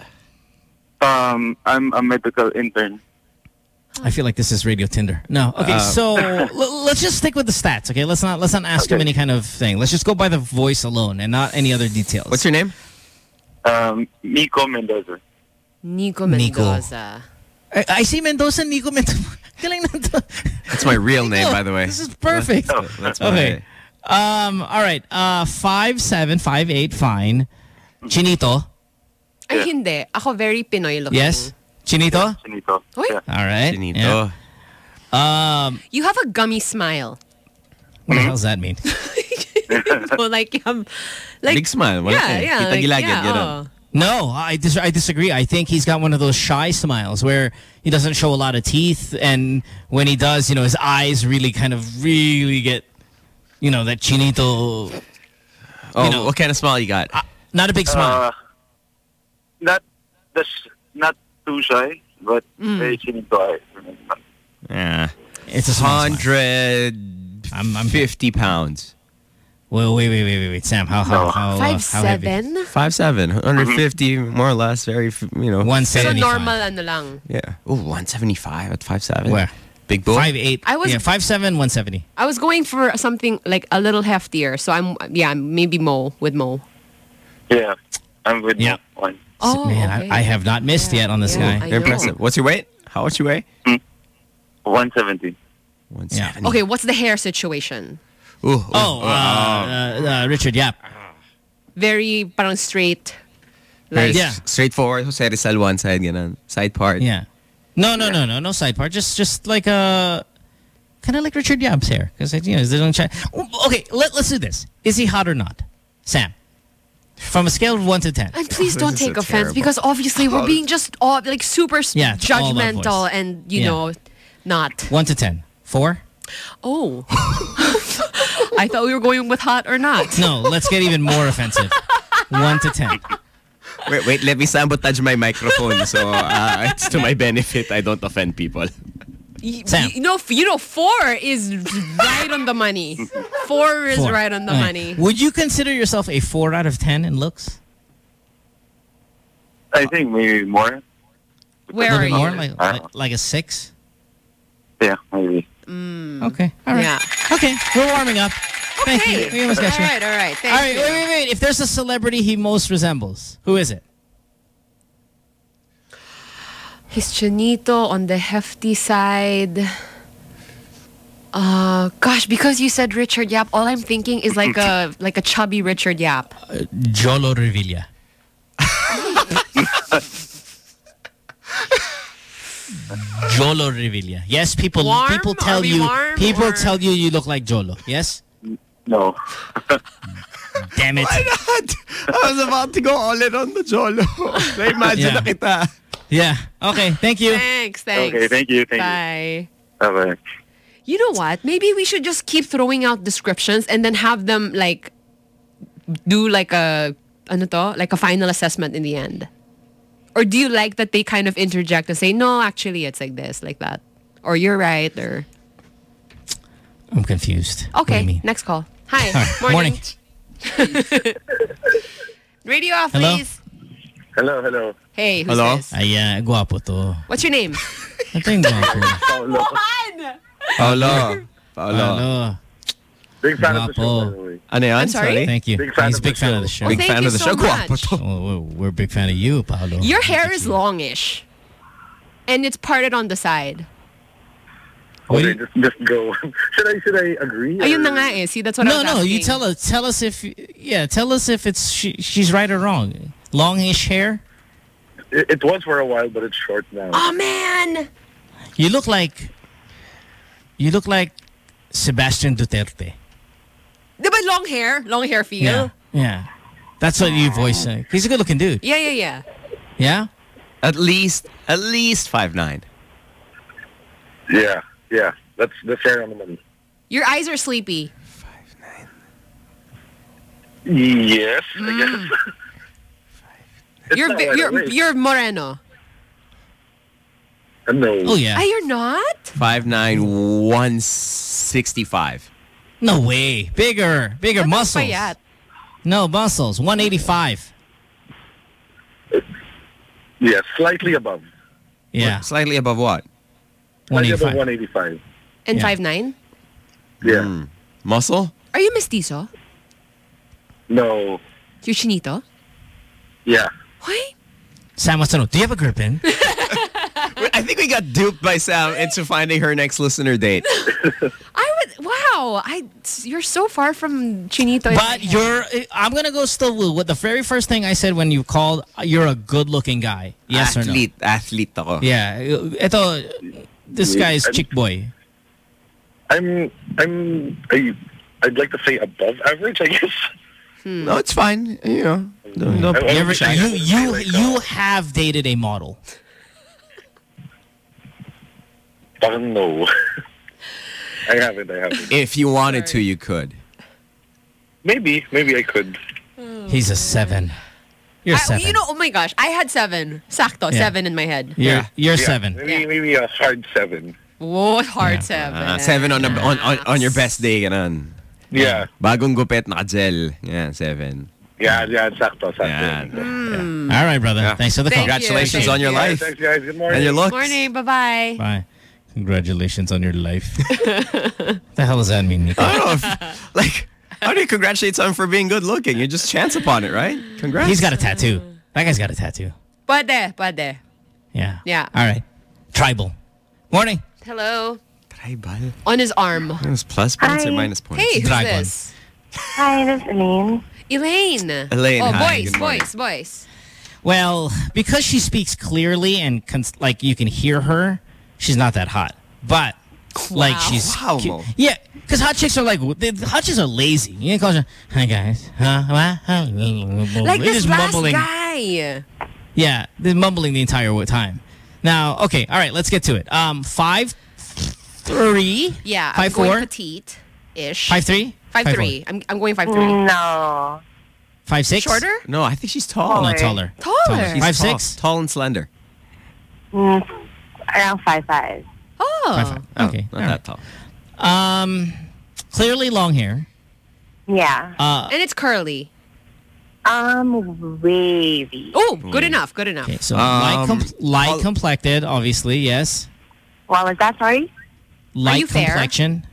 Um, I'm a medical intern. I feel like this is Radio Tinder. No. Okay, Uh, so l- let's just stick with the stats. Okay, let's not let's not ask him any kind of thing. Let's just go by the voice alone and not any other details. What's your name? Um, Nico Mendoza. Nico Nico. Mendoza. I, I see Mendoza, Nico Mendoza. (laughs) Galing na to. That's my real name, by the way. This is perfect. That's my Okay. Um. All right. Uh. Five seven five eight. Fine. Chinito. Ay, hindi. Ako very Pinoy looking. Yes. Chinito. Chinito. Uy, All right. Chinito. Yeah. Um. you have a gummy smile. What the hell does that mean? (laughs) so like um, like Big smile. Wala yeah, eh. yeah, Kita like, gilagid, yeah, ganun. oh. No, I dis- I disagree. I think he's got one of those shy smiles where he doesn't show a lot of teeth, and when he does, you know, his eyes really kind of really get, you know, that chinito. Oh, you know, what kind of smile you got? Not a big smile. Uh, not the not too shy, but very chinito. Yeah. It's a small smile. hundred I'm, I'm fifty pounds. Well, wait, wait, wait, wait, wait, Sam. How how how, uh, Five how heavy? seven? Five seven, 150 more or less. Very, you know. One So seventy. normal ano lang. Yeah. Oh, 175 at five seven. Where? Big boy. Five eight. I was- yeah, five seven, one seventy. I was going for something like a little heftier. So I'm yeah, maybe Mo with Mo. Yeah, I'm with Yeah. one. Oh, Man, okay. I, I have not missed yet on this Yeah, guy. I impressive. What's your weight? How much you weigh? 170. 170. Okay, what's the hair situation? Ooh, ooh, Oh, uh, uh, uh, Richard Yap. Very parang straight. Very Like Yeah. s- straightforward. Jose Rizal one side, ganun. Side part. Yeah. No, no, no, no, no side part. Just, just like a kind of like Richard Yap's hair, because you know, they don't try. Okay, let, let's do this. Is he hot or not, Sam? From a scale of one to ten. And please This don't take so offense terrible. because obviously we're being just all like super Yeah, it's all judgmental and you Yeah. know not. One to ten. Four? Oh. (laughs) I thought we were going with hot or not. No, let's get even more offensive. One to ten. Wait, wait. Let me sabotage my microphone so uh, it's to my benefit. I don't offend people. Y- Sam. You know, you know, four is right on the money. Four is Four. right on the All right. money. Would you consider yourself a four out of ten in looks? I think maybe more. Where are little you? more, like, like like a six. Yeah, maybe. Mm. Okay, all right. Yeah. Okay, we're warming up. Thank you. Okay. We almost All got you. right, all right. Thank All right, you. wait, wait, wait. If there's a celebrity he most resembles, who is it? He's Chinito on the hefty side. Uh, gosh, because you said Richard Yap, all I'm thinking is like a (laughs) like a chubby Richard Yap. Jolo Revilla. (laughs) Jolo Revilla. Yes, people Warm? people tell you warm, people or- tell you you look like Jolo. Yes? No. Damn it. Why not? I was about to go all in on the Jolo. (laughs) Na-imagine Yeah. na kita. Yeah. Okay, thank you. Thanks, thanks. Okay, thank you, thank Bye. you. Bye-bye. You know what? Maybe we should just keep throwing out descriptions and then have them like do like a ano to? like a final assessment in the end. Or do you like that they kind of interject and say, "No, actually it's like this, like that." Or you're right or I'm confused. What do you Okay, next call. Hi. All right, Morning. morning. (laughs) Radio off, Hello? please. Hello, hello. Hey, who's Hello? this? Ay, uh, guwapo to. What's your name? Ito yung guwapo. (laughs) Paolo. Paolo. Paolo. Hello. Big fan of the show, Guwapo. by the way. Ano yan? I'm sorry? Thank you. Big fan He's a of the big fan show. of the show. Big thank fan you of the so show. much. Guwapo to. Oh, we're, we're a big fan of you, Paolo. Your hair is longish. And it's parted on the side. What do Okay, you- just, just go. (laughs) should I should I agree? Ayun or- na nga eh. See, that's what I no, was no. asking. You tell us. Tell us if. Yeah, tell us if it's she, she's right or wrong. Longish hair. It, it was for a while, but it's short now. Oh, man! You look like. You look like Sebastian Duterte. Di ba long hair? Long hair feel? Yeah, yeah. That's what you voice. Uh, he's a good-looking dude. Yeah, yeah, yeah. Yeah. At least, at least five nine. Yeah, yeah. That's the fair on the money. Your eyes are sleepy. Yes, I guess. (laughs) It's You're not vi- right you're away. you're moreno. No. Oh yeah. Ah, you're not? Five nine, one sixty five. No way. Bigger, bigger muscles. Payat. No muscles. 185. Yeah, slightly above. Yeah. Slightly above what? Slightly above 185. 185. And Yeah. five nine. Yeah. Hmm. Muscle? Are you mestizo? No. You're chinito? Yeah. Why? Sam wants to know, do you have a grippin? (laughs) I think we got duped by Sam into finding her next listener date. I would. Wow. I. You're so far from chinito. But you're, eh, I'm going to go still with what the very first thing I said when you called, you're a good looking guy. Yes athlete, athlete ako. or no? Yeah. Ito, this guy is chick boy. I'm I'm I I'd like to say above average, I guess. (laughs) No, it's fine. You know, don't, don't I- I You, wish I you, you, you uh, have dated a model. Parang no. (laughs) I haven't, I haven't. If you wanted to, you could. Maybe, maybe I could. He's a seven. You're I- seven. You know, oh my gosh, I had seven. Sakto, Yeah. seven in my head. You're you're seven. Maybe, maybe a hard seven. Whoa, hard seven. Ah, seven on, the, on, on, on your best day, ganun. Yeah. Bagong gupit, naka-gel. Yeah, seven. Yeah, yeah, sakto, sakto. Hmm. All right, brother. Thanks for the call. Congratulations on your life. Thanks, guys. Good morning. And your looks. Morning, bye-bye. Bye. Congratulations on your life. (laughs) the hell does that mean, Nico? I don't know. If, (laughs) like, how do you congratulate someone for being good looking? You just chance upon it, right? Congrats. He's got a tattoo. That guy's got a tattoo. Pwede, pwede. Yeah. Yeah. All right. Tribal. Morning. Hello. Tribal. On his arm. It's plus points or minus points? Hey, who's Dragon. this? Hi, this is Elaine. Elaine. Elaine, Oh, hi, voice, voice, voice. Well, because she speaks clearly and cons- like you can hear her, she's not that hot. But like she's Wow, cu- yeah, because hot chicks are like the, the hot chicks are lazy. You ain't calling hi guys, huh? Huh? Like this just last mumbling. guy. Yeah, they're mumbling the entire time. Now, okay, all right, let's get to it. Um, five, three, Yeah, five I'm going four, petite-ish. Five three. five three, Five, Five three. I'm, I'm going five three. No. five six. Shorter? No, I think she's tall. No, taller. Taller. She's Five tall. six? Tall and slender. Mm, around five five. Oh. Five, five. Oh, Okay, not all that tall. Um, clearly long hair. Yeah. Uh, and it's curly. Um, wavy. Oh, good enough, good enough. okay, so light, Um, com- light complected, obviously, yes. What was that? Sorry. Light you fair? complexion.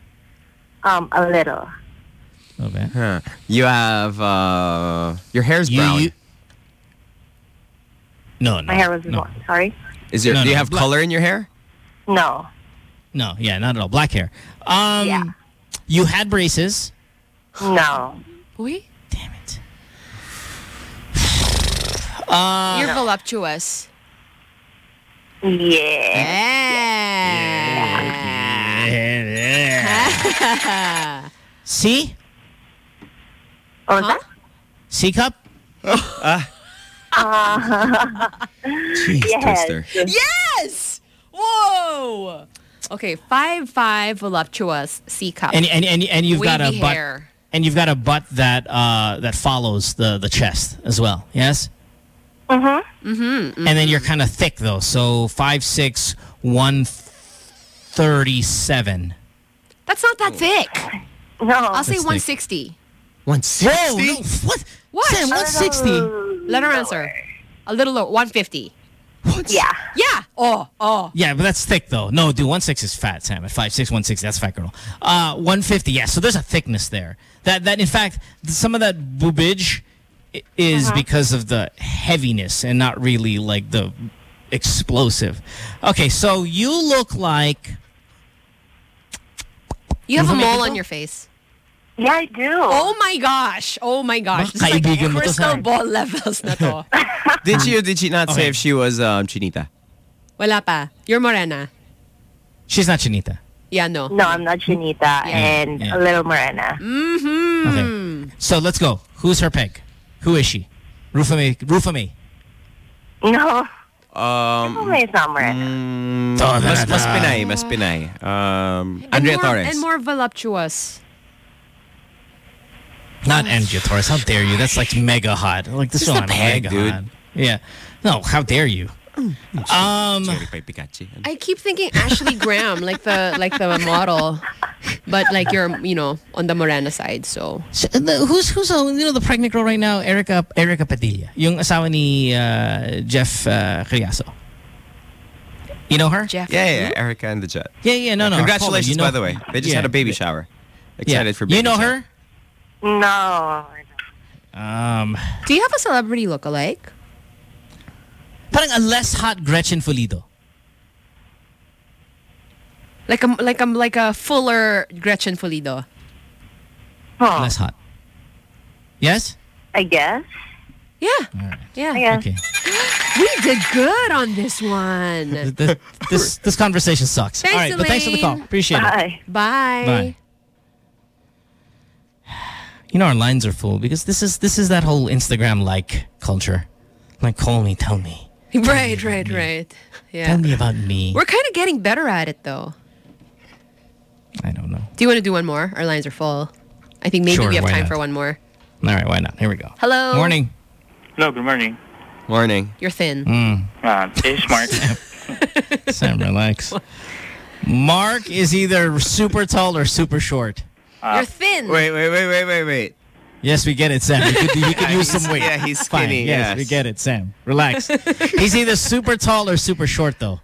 Um, a little. Okay. Huh. You have uh, your hair's You- brown. you- No, no. My hair was no. what? Sorry. Is there? No, do you have black- color in your hair? No. No, yeah, not at all. Black hair. Um, Yeah. You had braces. No. Oui? Damn it. Uh, (sighs) You're voluptuous. Yeah. Yeah. C? What was that? C cup? Ah. Uh, (laughs) Jeez, yes. Twister. Yes! Whoa! Okay, five five voluptuous C cup. And and and, and you've got a Wavy butt hair. and you've got a butt that uh that follows the the chest as well. Yes? Mm-hmm. Mm-hmm. And then you're kind of thick though. So five six one thirty seven. That's not that thick. No. I'll say That's thick. 160. One Whoa, no, what? What? Sam, 160. Let her answer. A little low. 150. What? Yeah. Yeah. Oh, oh. Yeah, but that's thick though. No, dude, one six is fat, Sam. At five six, one sixty, that's fat girl. Uh, one fifty, yeah. So there's a thickness there. That that in fact, some of that boobage is Uh-huh. because of the heaviness and not really like the explosive. Okay, so you look like You have a mole on your face. Yeah, I do. Oh my gosh. Oh my gosh. This is like kaibigan mo to, crystal ball (laughs) levels na to. (laughs) Did she or did she not say if she was um, chinita? Wala pa. You're morena. she's not Chinita. Yeah, no. No, I'm not Chinita and Yeah. a little morena. Mm-hmm. Okay. So let's go. Who's her peg? Who is she? Rufa Mae. Rufa Mae. No. Um, It's not morena. mm, mas, mas. Pinay, mas Pinay. Um, And more, Torres. And more voluptuous. Not Andrea Torres. How dare you? That's like mega hot. Like this Just one, a peg, mega dude. hot. Yeah. No, how dare you? Um, Cherry pie Picache. I keep thinking Ashley Graham, like the like the model, but like you're you know on the Morena side. So s- the- who's who's uh, you know the pregnant girl right now? Erica Erica Padilla, yung asawa ni uh, Jeff uh, Criaso. You know her? Jeff, Yeah, yeah, Erica and the Jet. Yeah, yeah. No, no. Congratulations, you know- by the way. They just Yeah. had a baby shower. Excited Yeah. for baby You know shower. her? No. Um, do you have a celebrity look-alike? Parang a less hot Gretchen Fulido. Like a like a like a fuller Gretchen Fulido. Huh. Less hot. Yes. I guess. Yeah, yeah. I guess. Okay. (gasps) We did good on this one. Th- th- this this conversation sucks. Thanks, All right, but thanks for the call. Elaine. Appreciate it. Bye. Bye. Bye. You know our lines are full because this is this is that whole Instagram like culture. Like call me, tell me. (laughs) Right, right, right. Yeah. Tell me about me. We're kind of getting better at it though. I don't know. Do you want to do one more? Our lines are full. I think maybe Sure, we have why time not? for one more. All right, why not? Here we go. Hello. Morning. Hello, good morning. Morning. You're thin. Uh, it's smart. Sam, relax. Mark is either super tall or super short. You're thin. Wait, wait, wait, wait, wait, wait. Yes, we get it, Sam. You could, you could Yeah, use some weight. yeah, he's Fine. skinny, Yes, yes. we get it, Sam. Relax. (laughs) He's either super tall or super short, though.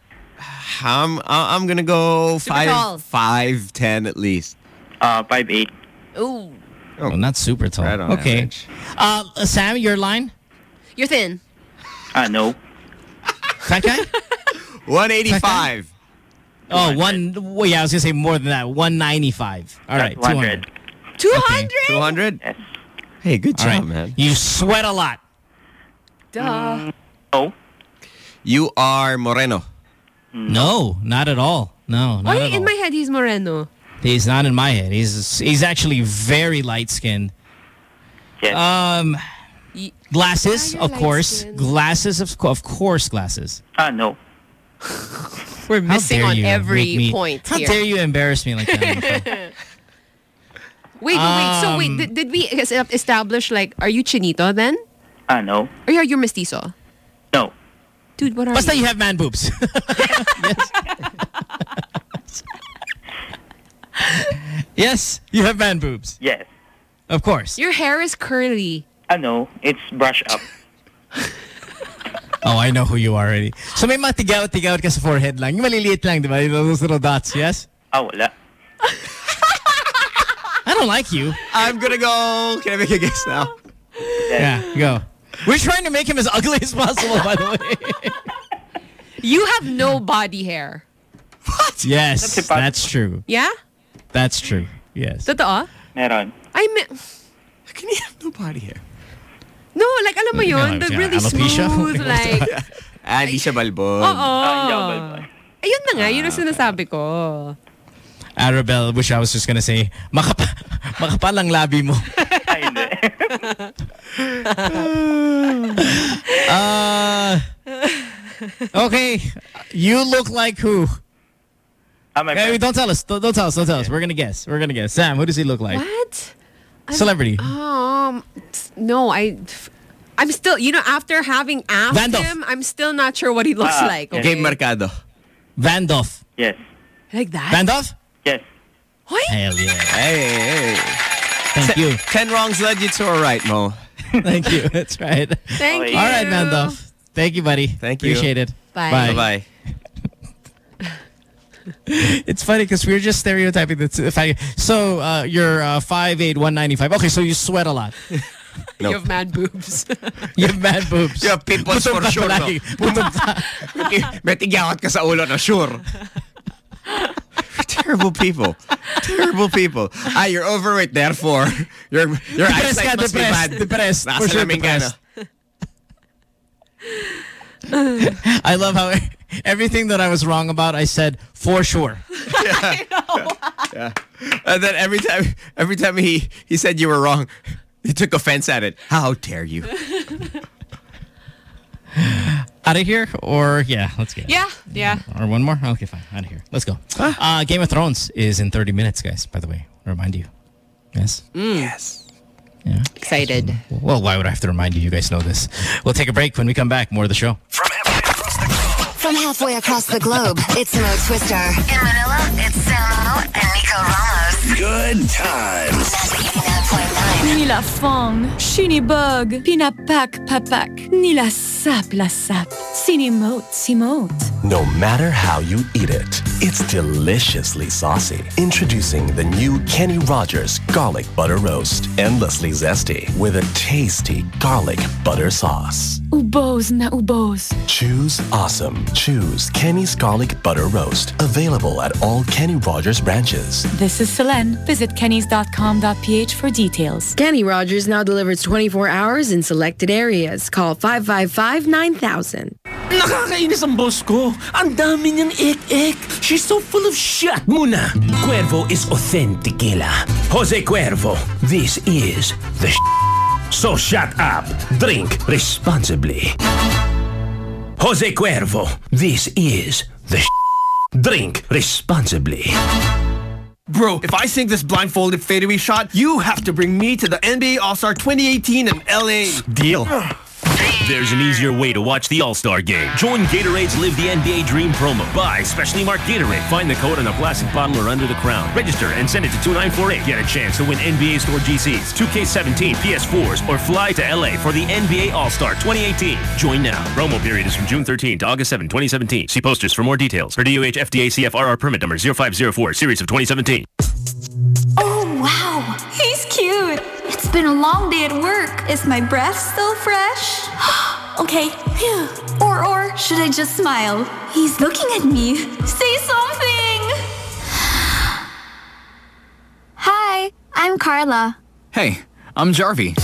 I'm I- I'm gonna go Super tall. five five ten at least. Uh, five eight. Ooh. Oh, not super tall. Right on okay. average. Uh, Sam, your line? You're thin. Uh, no. Fat guy? (laughs) 185. Oh, one. Well, yeah, I was gonna say more than that. One ninety-five. All right, two hundred. 200? 200? Hey, good All job, right. man. You sweat a lot. Duh. Oh. You are Moreno. No, not at all. No, not Why at in all. my head he's Moreno? He's not in my head. He's he's actually very light skinned. Yes. Um, glasses, you're of course. light-skinned. Glasses, of, of course, glasses. Uh, no. We're missing on you every me- point How here. dare you embarrass me like that? (laughs) Nico? Wait, wait, wait. So wait, Um, did, did we establish like, are you chinito then? Uh, no. Or are you mestizo? No. Dude, what are Basta you? you have man boobs. (laughs) yes, you have man boobs. Yes. Of course. Your hair is curly. Uh, no. It's brush up. (laughs) Oh, I know who you are already. So may mga tigaw-tigaw ka sa forehead lang. Yung maliliit lang, di ba? Those little dots, yes? Ah, wala. (laughs) I don't like you. I'm gonna go. Can I make a guess now? Yeah, go. We're trying to make him as ugly as possible, by the way. You have no body hair. What? Yes, That's that's true. Yeah? That's true. Yes. Totoo? Meron. I mean, How can you have no body hair? no, like alam mo yun, the really alopecia. smooth, (laughs) like, Ah, di siya balbon. oo. Ah, hindi ako balbon. Ayun na nga, yun ang sinasabi ko. Arabelle, which I was just gonna say, makapa (laughs) makapal ang labi mo. (laughs) Ay, hindi. (laughs) Uh, okay, you look like who? Ah, my Okay, friend. don't tell us. Don't, don't tell us. Don't tell us. We're gonna guess. We're gonna guess. Sam, who does he look like? What? Celebrity. Um, no, I, I'm still, you know, after having asked Vandolph. him, I'm still not sure what he looks Ah, like. Okay? Game Mercado. Vandolph. Yes. Like that? Vandolph? Yes. What? Hell yeah. Hey, hey. Thank you. Ten wrongs led you to a right, Mo. (laughs) Thank you. That's right. Thank Okay. you. All right, Vandolph. Thank you, buddy. Thank you. Appreciate it. Bye. Bye. Bye-bye. (laughs) It's funny because we are just stereotyping the the fact. So uh, you're uh, 5'8", 195. Okay, so you sweat a lot. (laughs) You have man boobs. You have man boobs. You have pimples Putol for ka sure, no? palagi. Putol ka. May tigyawat ka sa ulo na sure. (laughs) Terrible people. Terrible people. Ah, you're overweight, therefore your your Depressed eyesight ka, must be bad. depressed. Depressed. For Nasa sure laming depressed. I love how everything that I was wrong about, I said for sure. (laughs) Yeah. And then every time every time he he said you were wrong, he took offense at it. How dare you? (laughs) (laughs) Out of here, or yeah, let's get. yeah, yeah. Or one more? Okay, fine. Out of here. Let's go. Uh, Game of Thrones is in 30 minutes, guys, by the way. Remind you. Yes? Yes. Yeah. Excited. Well, why would I have to remind you? You guys know this. We'll take a break when we come back. More of the show. From halfway across the globe, it's Mo Twister. In Manila, it's Samo and Nico Ramos. Good times. Nila fong, shinibug, pinapak papak, nila sap la sap, sinimote simote. No matter how you eat it, it's deliciously saucy. Introducing the new Kenny Rogers Garlic Butter Roast. Endlessly zesty with a tasty garlic butter sauce. Ubos na ubos. Choose awesome. Choose Kenny's Garlic Butter Roast. Available at all Kenny Rogers branches. This is Selene. Visit kennys.com.ph for details. Kenny Rogers now delivers 24 hours in selected areas. Call 555-9000. Nakakainis ang boss ko. Ang dami niyang ek-ek. She's so full of shit. Muna, Cuervo is authentic tequila. Jose Cuervo, this is the sh- So shut up. Drink responsibly. Jose Cuervo, this is the Drink responsibly. Bro, if I sink this blindfolded fadeaway shot, you have to bring me to the NBA All-Star 2018 in LA. Deal. There's an easier way to watch the All-Star game. Join Gatorade's Live the NBA Dream promo. Buy specially marked Gatorade. Find the code on a plastic bottle or under the crown. Register and send it to 2948. Get a chance to win NBA Store GCs, 2K17, PS4s, or fly to LA for the NBA All-Star 2018. Join now. Promo period is from June 13 to August 7, 2017. See posters for more details. For DOH FDA CFRR permit number 0504, series of 2017. Oh, wow. He's cute. It's been a long day at work. Is my breath still fresh? (gasps) okay. Phew. Or, or should I just smile? He's looking at me. Say something. (sighs) Hi, I'm Carla. Hey, I'm Jarvie.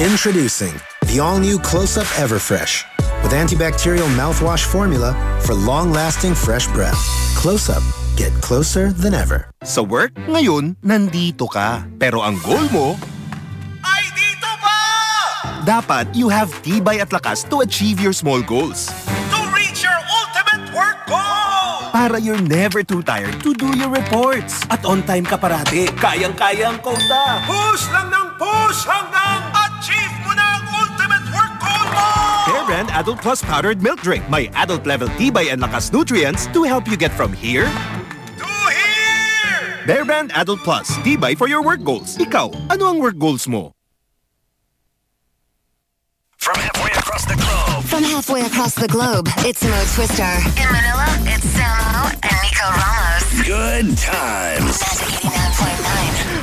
Introducing the all-new Close-Up Everfresh with antibacterial mouthwash formula for long-lasting fresh breath. Close-Up. Get closer than ever. Sa work, ngayon, nandito ka. Pero ang goal mo, ay dito pa! Dapat you have tibay at lakas to achieve your small goals. To reach your ultimate work goal! Para you're never too tired to do your reports. At on time ka parati. Kayang-kaya ang kota. Push lang ng push hanggang achieve mo na ang ultimate work goal mo! Bear Brand Adult Plus Powdered Milk Drink. May adult level tibay and lakas nutrients to help you get from here Bear Brand Adult Plus. Tibay for your work goals. Ikaw, ano ang work goals mo? From halfway across the globe. From halfway across the globe, it's Mo Twister. In Manila, it's Samo and Nico Ramos. Good times.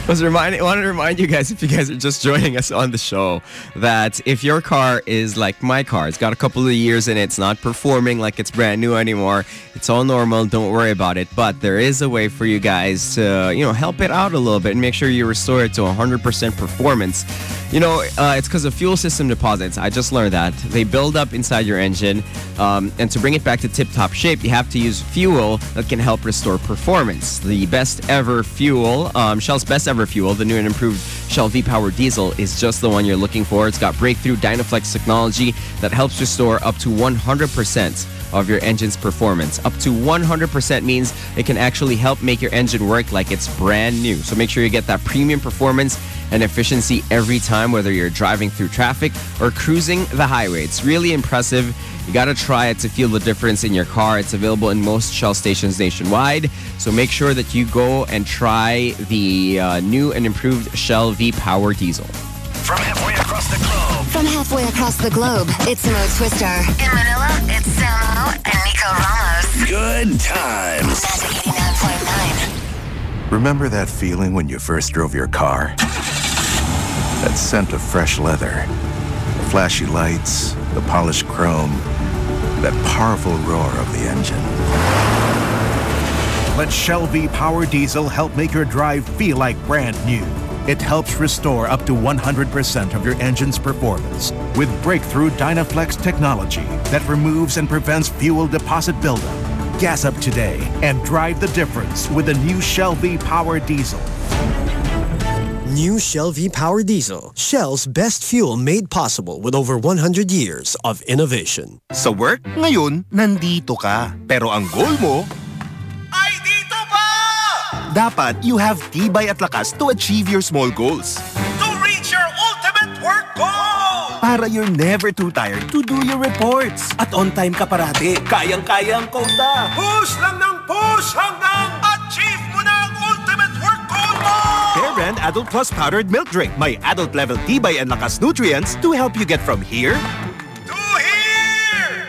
was reminding wanted to remind you guys if you guys are just joining us on the show that if your car is like my car it's got a couple of years in it it's not performing like it's brand new anymore it's all normal don't worry about it but there is a way for you guys to you know help it out a little bit and make sure you restore it to 100% performance you know uh, it's because of fuel system deposits i just learned that they build up inside your engine um, and to bring it back to tip top shape you have to use fuel that can help restore performance the best ever fuel um, shell's best ever fuel, the new and improved Shell V-Power Diesel, is just the one you're looking for. It's got breakthrough Dynaflex technology that helps restore up to 100% of your engine's performance. Up to 100% means it can actually help make your engine work like it's brand new. So make sure you get that premium performance and efficiency every time, whether you're driving through traffic or cruising the highway. It's really impressive. You got to try it to feel the difference in your car. It's available in most Shell stations nationwide. So make sure that you go and try the uh, new and improved Shell V Power Diesel. From halfway across the globe. From halfway across the globe, it's Mo Twister. In Manila, it's Samo and Nico Ramos. Good times. Remember that feeling when you first drove your car? That scent of fresh leather, the flashy lights, the polished chrome, that powerful roar of the engine. Let Shell V Power Diesel help make your drive feel like brand new. It helps restore up to 100% of your engine's performance with breakthrough Dynaflex technology that removes and prevents fuel deposit buildup. Gas up today and drive the difference with the new Shell V Power Diesel. New Shell V Power Diesel. Shell's best fuel made possible with over 100 years of innovation. Sa work, ngayon, nandito ka. Pero ang goal mo, ay dito pa! Dapat you have tibay at lakas to achieve your small goals. To reach your ultimate work goal! Para you're never too tired to do your reports. At on time ka parati. Kayang-kaya ang kota. Push lang ng push hanggang achieve mo na ang ultimate work goal mo! Bear Brand Adult Plus Powdered Milk Drink. May adult level tibay and lakas nutrients to help you get from here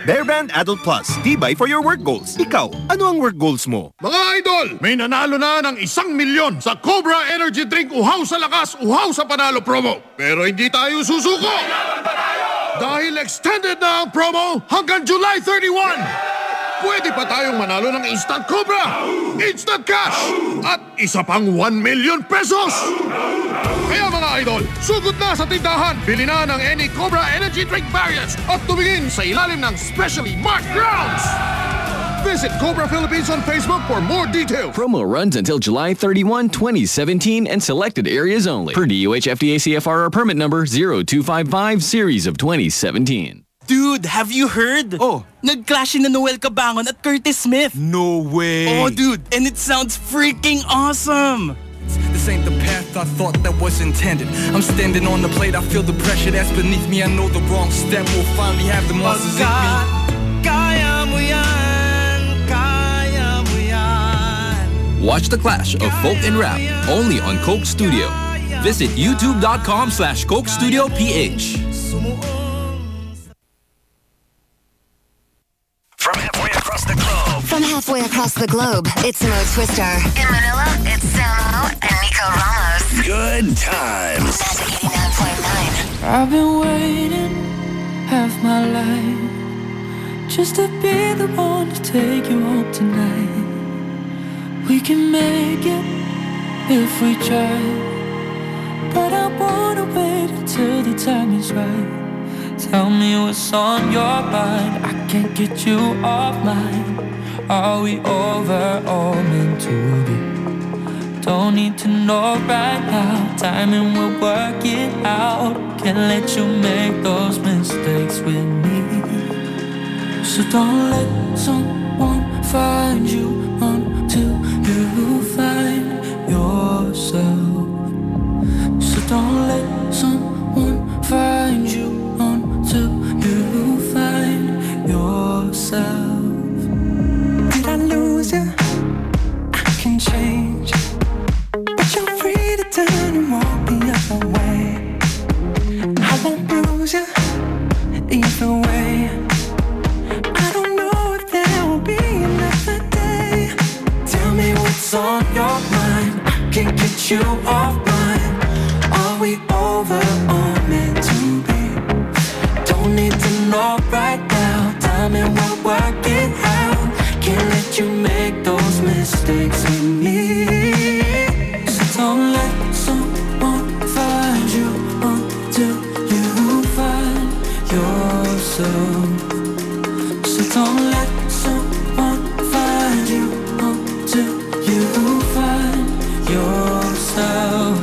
to here. Bear Brand Adult Plus. Tibay for your work goals. Ikaw, ano ang work goals mo? Mga idol, may nanalo na ng isang milyon sa Cobra Energy Drink Uhaw sa Lakas, Uhaw sa Panalo promo. Pero hindi tayo susuko. Dahil extended na ang promo hanggang July 31. Pwede pa tayong manalo ng Instant Cobra, Instant Cash, at isa pang 1 million pesos. Kaya mga idol, sugod na sa tindahan, bili na ng any Cobra Energy Drink variants at tumingin sa ilalim ng specially marked grounds. Visit Cobra Philippines on Facebook for more details. Promo runs until July 31, 2017 and selected areas only. Per DOH FDA CFRR permit number 0255 series of 2017. Dude, have you heard? Oh. Nag-clash na Noel Cabangon at Curtismith. No way. Oh, dude. And it sounds freaking awesome. This ain't the path I thought that was intended. I'm standing on the plate, I feel the pressure that's beneath me. I know the wrong step will finally have the monsters in me. Watch the clash of folk and rap only on Coke Studio. Visit youtube.com slash Coke Studio PH. From halfway across the globe. From halfway across the globe, it's Mo Twister. In Manila, it's Samo and Nico Ramos. Good times. Magic 89.9. I've been waiting half my life just to be the one to take you home tonight. We can make it if we try, but I wanna wait until the time is right. Tell me what's on your mind. I can't get you off mine. Are we over or meant to be? Don't need to know right now. Timing will work it out. Can't let you make those mistakes with me. So don't let someone find you until don't let someone find you until you find yourself. Did I lose you? I can change. But you're free to turn and walk the other way. I won't bruise you either way. I don't know if there will be another day. Tell me what's on your mind. I can't get you off mine. Right now. Timing will work it out. Can't let you make those mistakes with me. So don't let someone find you until you find yourself. So don't let someone find you until you find yourself.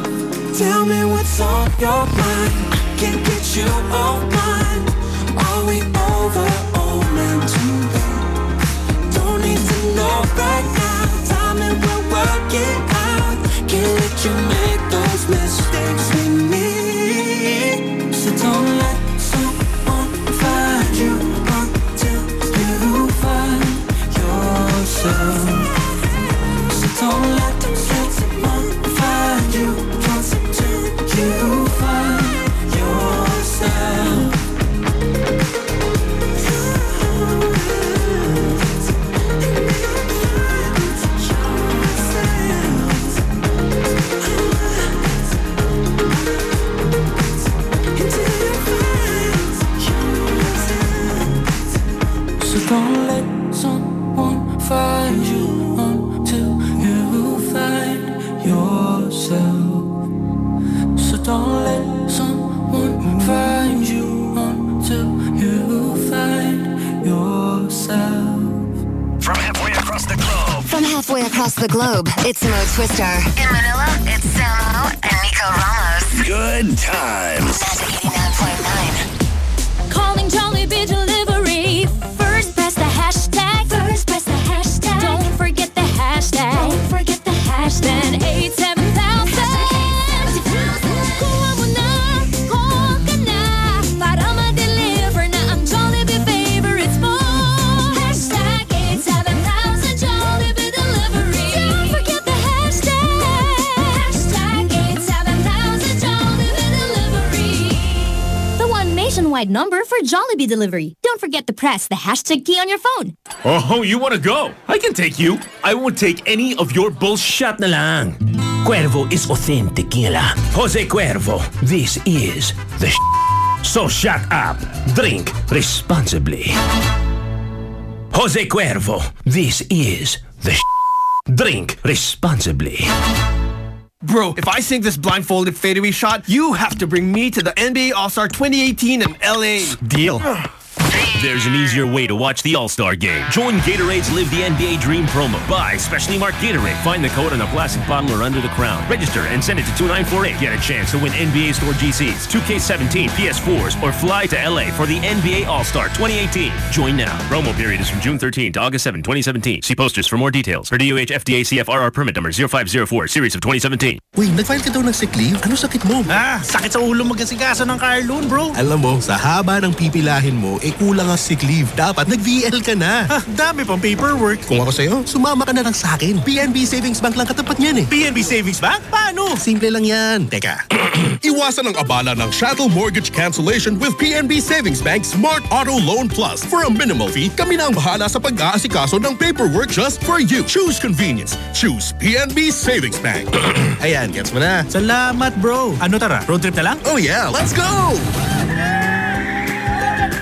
Tell me what's on your mind. Can't get you off mine. Will the globe, it's Mo Twister. In Manila, it's Samo and Nico Ramos. Good times. Magic 89.9. Calling Jollibee Delivery. One number for Jollibee delivery. Don't forget to press the hashtag key on your phone. Oh, you wanna go? I can take you. I won't take any of your bullshit na lang. Cuervo is authentic tequila. Jose Cuervo, this is the So shut up. Drink responsibly. Jose Cuervo, this is the Drink responsibly. Bro, if I sink this blindfolded fadeaway shot, you have to bring me to the NBA All-Star 2018 in LA. Deal. Three There's an easier way to watch the All-Star game. Join Gatorade's Live the NBA Dream promo. Buy specially marked Gatorade. Find the code on a plastic bottle or under the crown. Register and send it to 2948. Get a chance to win NBA Store GCs, 2K17, PS4s, or fly to LA for the NBA All-Star 2018. Join now. Promo period is from June 13 to August 7, 2017. See posters for more details. For DOH FDA CFRR permit number 0504, series of 2017. Uy, nag-file ka daw ng sick leave? Ano sakit mo? Ah, sakit sa ulo magkasikaso ng car loan, bro. Alam mo, sa haba ng pipilahin mo, eh kulang ang sick leave. Dapat nag-VL ka na. Ha, dami pang paperwork. Kung ako sa'yo, sumama ka na lang sa akin. PNB Savings Bank lang katapat niyan eh. PNB Savings Bank? Paano? Simple lang yan. Teka. (clears throat) Iwasan ang abala ng chattel mortgage cancellation with PNB Savings Bank Smart Auto Loan Plus. For a minimal fee, kami na ang bahala sa pag-aasikaso ng paperwork just for you. Choose convenience. Choose PNB Savings Bank. (clears throat) Ayan, gets mo na. Salamat, bro. Ano tara? Road trip na lang? Oh yeah, let's go!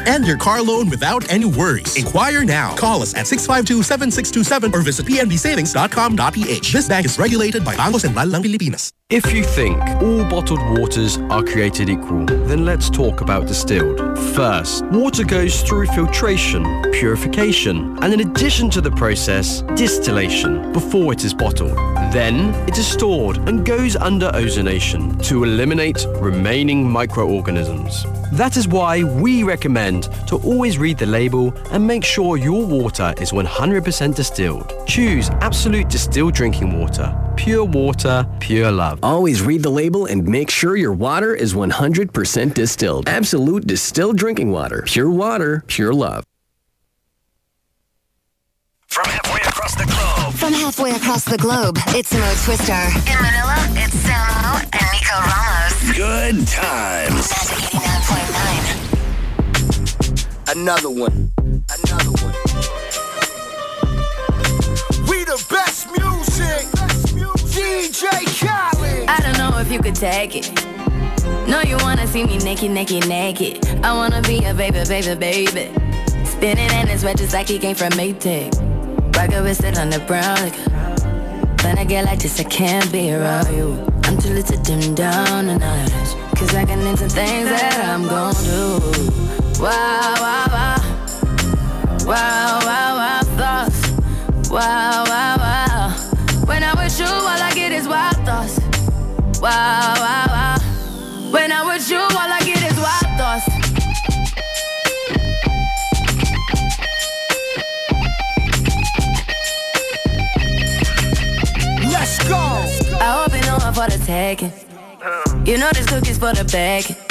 End your car loan without any worries. Inquire now. Call us at 652-7627 or visit pnbsavings.com.ph. This bank is regulated by Bangko Sentral ng Pilipinas. If you think all bottled waters are created equal, then let's talk about distilled. First, water goes through filtration, purification, and in addition to the process, distillation before it is bottled. Then, it is stored and goes under ozonation to eliminate remaining microorganisms. That is why we recommend to always read the label and make sure your water is 100% distilled. Choose Absolute Distilled Drinking Water. Pure water, pure love. Always read the label and make sure your water is 100% distilled. Absolute distilled drinking water. Pure water, pure love. From halfway across the globe. From halfway across the globe, it's Mo Twister. In Manila, it's Samo and Nico Ramos. Good times. Magic 89.9. Another one. Another one. We the best music. DJ Khaled. I don't know if you could take it. No, you wanna see me naked, naked, naked. I wanna be a baby, baby, baby. Spinning in his red just like he came from Maytag. Rocket with it on the brown. Like, when I get like this, I can't be around you. I'm too little to dim down the notch. Cause I can into things that I'm gon' do. Wow, wow, wow. Wow, wow, wow, thoughts. Wow, wow. Wow, wow, wow. When I'm with you, all I get is wild thoughts. Let's go. I hope you know I'm for the taking. You know this cookie's for the bag.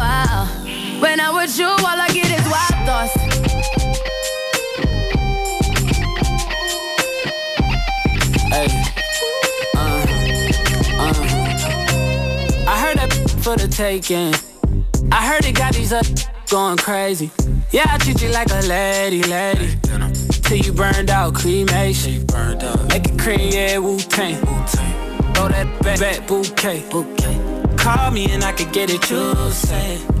for the taking. I heard it got these up going crazy. Yeah, I treat you like a lady, lady. Till you burned out, cremation. Make it cream, yeah, Wu Tang. Throw that back, bouquet. Call me and I could get it, you say.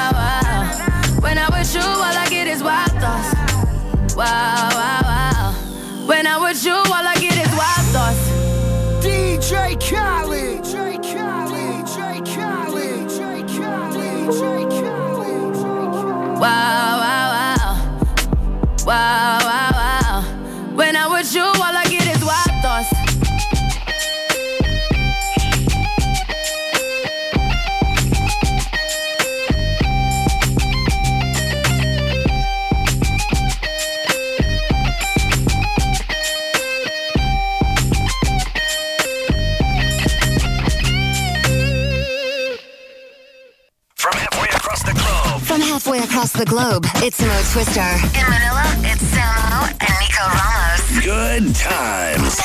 Globe, it's Mo Twister. In Manila, it's Samo and Nico Ramos. Good times.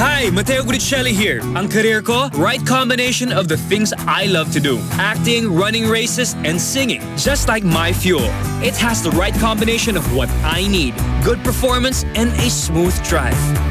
Hi, Matteo Guidicelli here. Ang career ko, right combination of the things I love to do. Acting, running races, and singing. Just like my fuel. It has the right combination of what I need. Good performance and a smooth drive.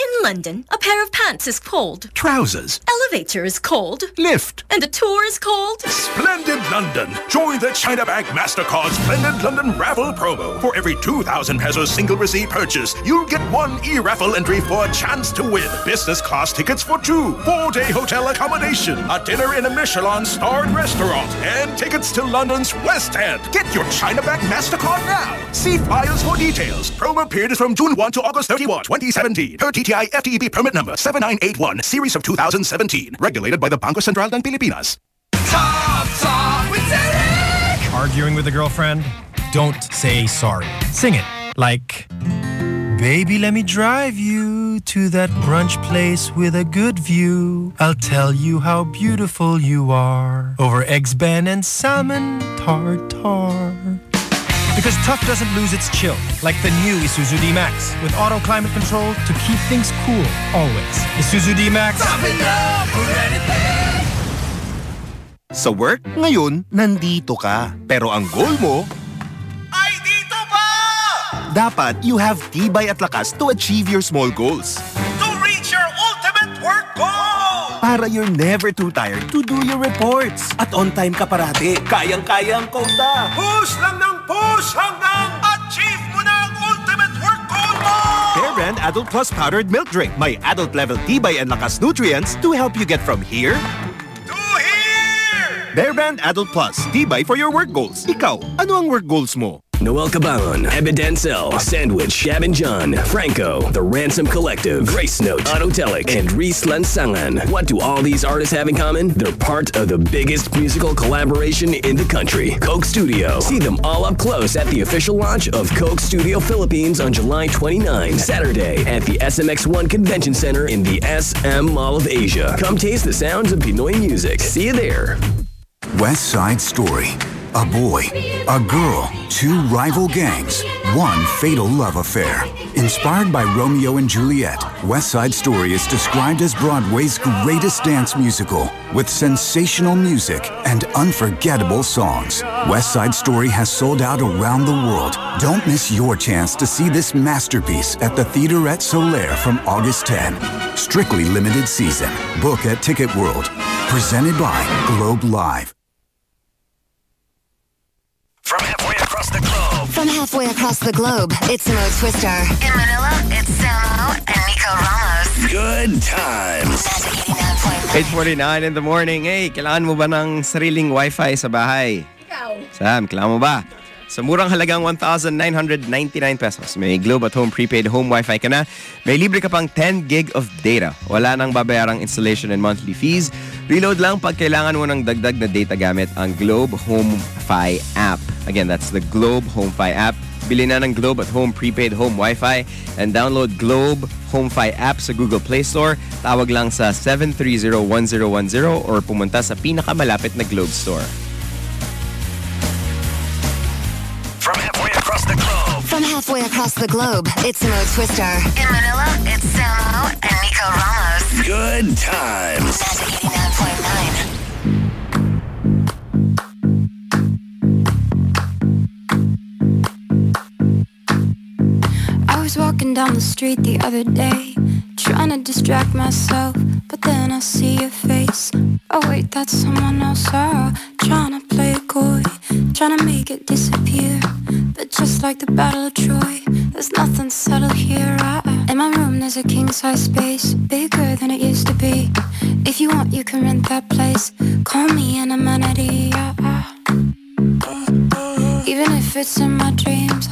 In London, a pair of pants is cold. Trousers. Elevator is cold. Lift. And a tour is cold. Splendid London. Join the China Bank MasterCard Splendid London Raffle promo. For every 2,000 pesos single receipt purchase, you'll get one e-raffle entry for a chance to win. Business class tickets for two, four-day hotel accommodation, a dinner in a Michelin-starred restaurant, and tickets to London's West End. Get your China Bank MasterCard now. See flyers for details. Promo period is from June 1 to August 31, 2017. Per DTI FTEB permit number 7981, series of 2017. Regulated by the Bangko Sentral ng Pilipinas. Talk, talk with Derek! Arguing with a girlfriend? Don't say sorry. Sing it like, Baby, let me drive you to that brunch place with a good view. I'll tell you how beautiful you are over eggs Ben and salmon tartar. Because tough doesn't lose its chill, like the new Isuzu D-Max with auto climate control to keep things cool always. Isuzu D-Max. Sa work, ngayon, nandito ka. Pero ang goal mo, Ay, dito pa! dapat you have tibay at lakas to achieve your small goals. Para you're never too tired to do your reports. At on time ka parati. Kayang-kaya ang kota. Push lang ng push hanggang achieve mo na ang ultimate work goal mo! Bear Brand Adult Plus Powdered Milk Drink. May adult level tibay and lakas nutrients to help you get from here To here! Bear Brand Adult Plus. Tibay for your work goals. Ikaw, ano ang work goals mo? Noel Cabangon, Evidencel, Sandwich, Shab John, Franco, The Ransom Collective, Gracenote, Autotelic, and Reese Lansangan. What do all these artists have in common? They're part of the biggest musical collaboration in the country, Coke Studio. See them all up close at the official launch of Coke Studio Philippines on July 29, Saturday, at the SMX1 Convention Center in the SM Mall of Asia. Come taste the sounds of Pinoy music. See you there. West Side Story. A boy, a girl, two rival gangs, one fatal love affair. Inspired by Romeo and Juliet, West Side Story is described as Broadway's greatest dance musical with sensational music and unforgettable songs. West Side Story has sold out around the world. Don't miss your chance to see this masterpiece at the Theater at Solaire from August 10. Strictly limited season. Book at Ticket World. Presented by Globe Live. Halfway across the globe, it's Mo Twister. In Manila, it's Samo and Nico Ramos. Good times. 8.49 in the morning. Hey, kailangan mo ba ng sariling wifi sa bahay? Sam, kailangan mo ba? Sa murang halagang 1,999 pesos, may Globe at Home prepaid home wifi ka na. May libre ka pang 10 gig of data. Wala nang babayarang installation and monthly fees. Reload lang pag kailangan mo ng dagdag na data gamit ang Globe Home Fi app. Again, that's the Globe Home Fi app. Bili na ng Globe at Home prepaid home Wi-Fi and download Globe Home Fi app sa Google Play Store. Tawag lang sa 730-1010 or pumunta sa pinakamalapit na Globe store. From halfway across the globe. From halfway across the globe, it's Mo Twister. In Manila, it's Samo and Nico Ramos. Good times. I was walking down the street the other day, trying to distract myself, but then I see your face. Oh wait, that's someone else. Oh, trying to play it coy, trying to make it disappear. But just like the Battle of Troy, there's nothing subtle here. In my room, there's a king size space, bigger than it used to be. If you want, you can rent that place. Call me an amenity. I, I, even if it's in my dreams.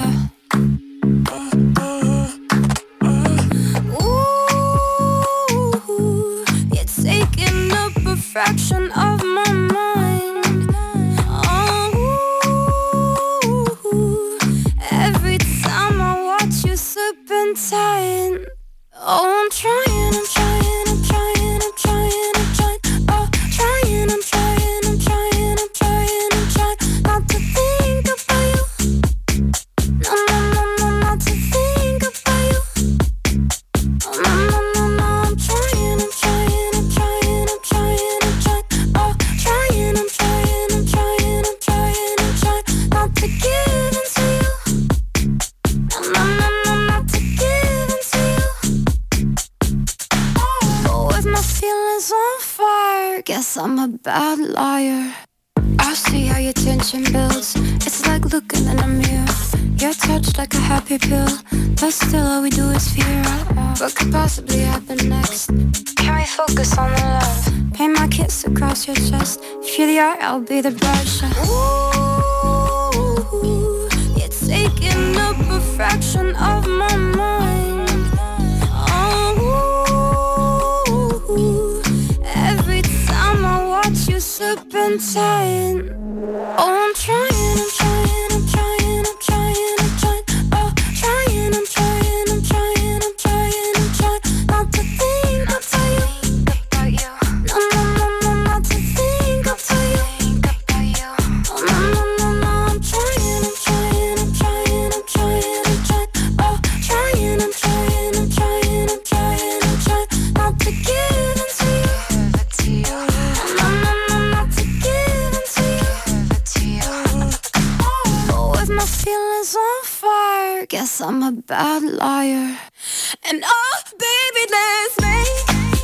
Oh, I'm trying, I'm a bad liar. I see how your tension builds. It's like looking in a mirror. Your touch like a happy pill, but still all we do is fear. What could possibly happen next? Can we focus on the love? Paint my kiss across your chest. If you're the art, I'll be the brush. Ooh, you're taking up a fraction of my serpentine. Oh, I'm trying, feelings on fire, guess I'm a bad liar. And oh, baby, let's make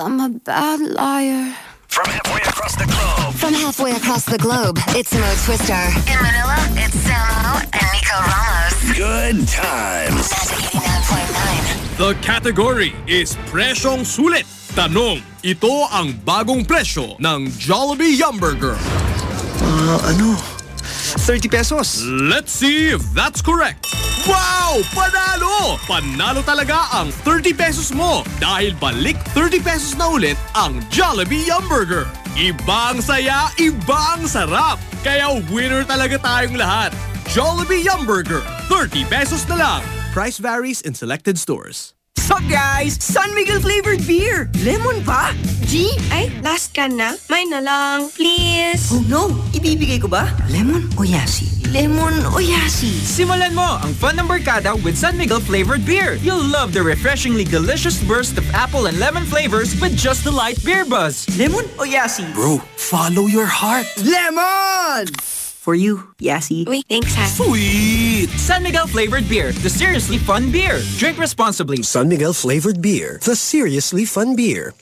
I'm a bad liar. From halfway across the globe. From halfway across the globe, it's Mo Twister. In Manila, it's Samo and Nico Ramos. Good times. The category is Presyong Sulit. Tanong, ito ang bagong presyo ng Jollibee Yumburger. Uh, ano? 30 pesos. Let's see if that's correct. Wow! Panalo! Panalo talaga ang 30 pesos mo dahil balik 30 pesos na ulit ang Jollibee Yumburger. Ibang saya, ibang sarap. Kaya winner talaga tayong lahat. Jollibee Yumburger, 30 pesos na lang. Price varies in selected stores. Sup guys? San Miguel flavored beer! Lemon pa? G? Ay, last can na? Mine na lang, please. Oh no! Ibibigay ko ba? Lemon o yasi? Lemon o yasi? Simulan mo ang fun ng barkada with San Miguel flavored beer. You'll love the refreshingly delicious burst of apple and lemon flavors with just the light beer buzz. Lemon o yasi? Bro, follow your heart. Lemon! For you, Yasi. Wait, thanks ha. Sweet! San Miguel flavored beer, the seriously fun beer. Drink responsibly. San Miguel flavored beer, the seriously fun beer.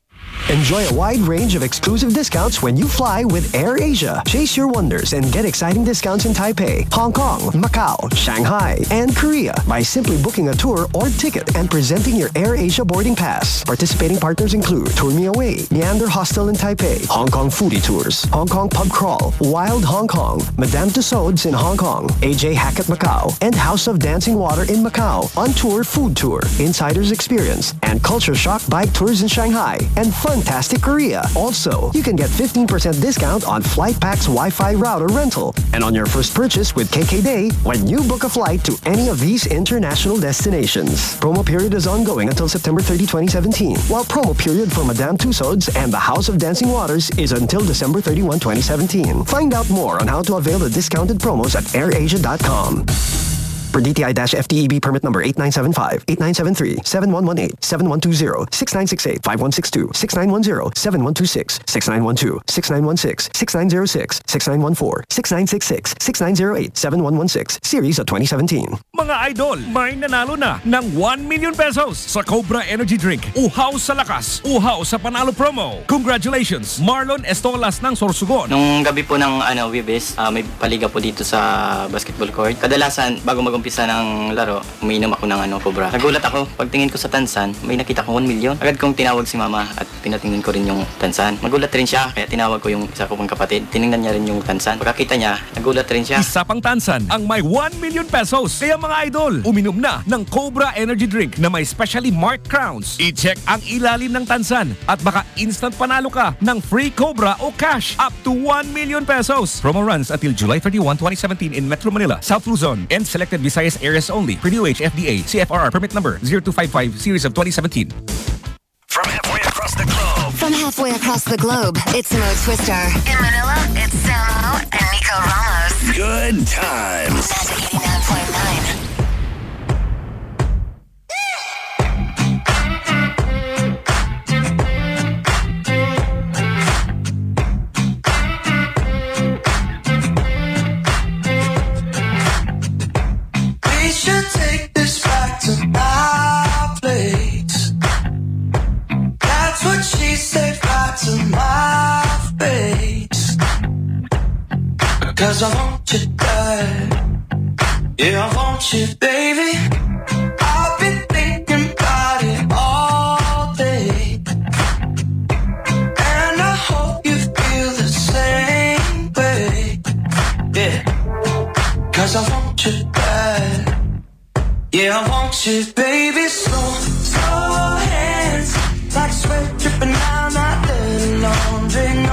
Enjoy a wide range of exclusive discounts when you fly with Air Asia. Chase your wonders and get exciting discounts in Taipei, Hong Kong, Macau, Shanghai, and Korea by simply booking a tour or ticket and presenting your Air Asia boarding pass. Participating partners include Tour Me Away, Meander Hostel in Taipei, Hong Kong Foodie Tours, Hong Kong Pub Crawl, Wild Hong Kong, Madame Tussauds in Hong Kong, AJ Hackett Macau, and House of Dancing Water in Macau, UnTour Food Tour, Insider's Experience, and Culture Shock Bike Tours in Shanghai, and Fantastic Korea. Also, you can get 15% discount on FlightPack's Wi-Fi router rental and on your first purchase with KKday when you book a flight to any of these international destinations. Promo period is ongoing until September 30, 2017, while promo period for Madame Tussauds and the House of Dancing Waters is until December 31, 2017. Find out more on how to avail the discounted promos at airasia.com. For DTI-FTEB permit number 8975, 8973, 7118, 7120, 6968, 5162, 6910, 7126, 6912, 6916, 6906, 6914, 6966, 6908, 7116, series of 2017. Mga idol, may nanalo na ng 1 million pesos sa Cobra Energy Drink. Uhaw sa lakas, uhaw sa panalo promo. Congratulations, Marlon Estolas ng Sorsogon. Nung gabi po ng ano, Wibis, ah, may paliga po dito sa basketball court. Kadalasan, bago mag-umpisa ng laro, umiinom ako ng ano, Cobra. Nagulat ako, pagtingin ko sa tansan, may nakita ko 1 million. Agad kong tinawag si mama at pinatingin ko rin yung tansan. Nagulat rin siya, kaya tinawag ko yung isa ko pang kapatid. Tiningnan niya rin yung tansan. Pagkakita niya, nagulat rin siya. Isa pang tansan ang may 1 million pesos. Kaya mga idol, uminom na ng Cobra Energy Drink na may specially marked crowns. I-check ang ilalim ng tansan at baka instant panalo ka ng free Cobra o cash up to 1 million pesos. Promo runs until July 31, 2017 in Metro Manila, South Luzon, and selected Visayas areas only. Purdue FDA, CFRR permit number 0255 series of 2017. From halfway across the globe. From halfway across the globe, it's Mo Twister. In Manila, it's Samo and Nico Ramos. Good times. Magic 89.9. That's what she said right to my face. Cause I want you bad. Yeah, I want you, baby. I've been thinking about it all day. And I hope you feel the same way. Yeah. Cause I want you bad. Yeah, I want you, baby. Slow, sweat dripping down that little laundry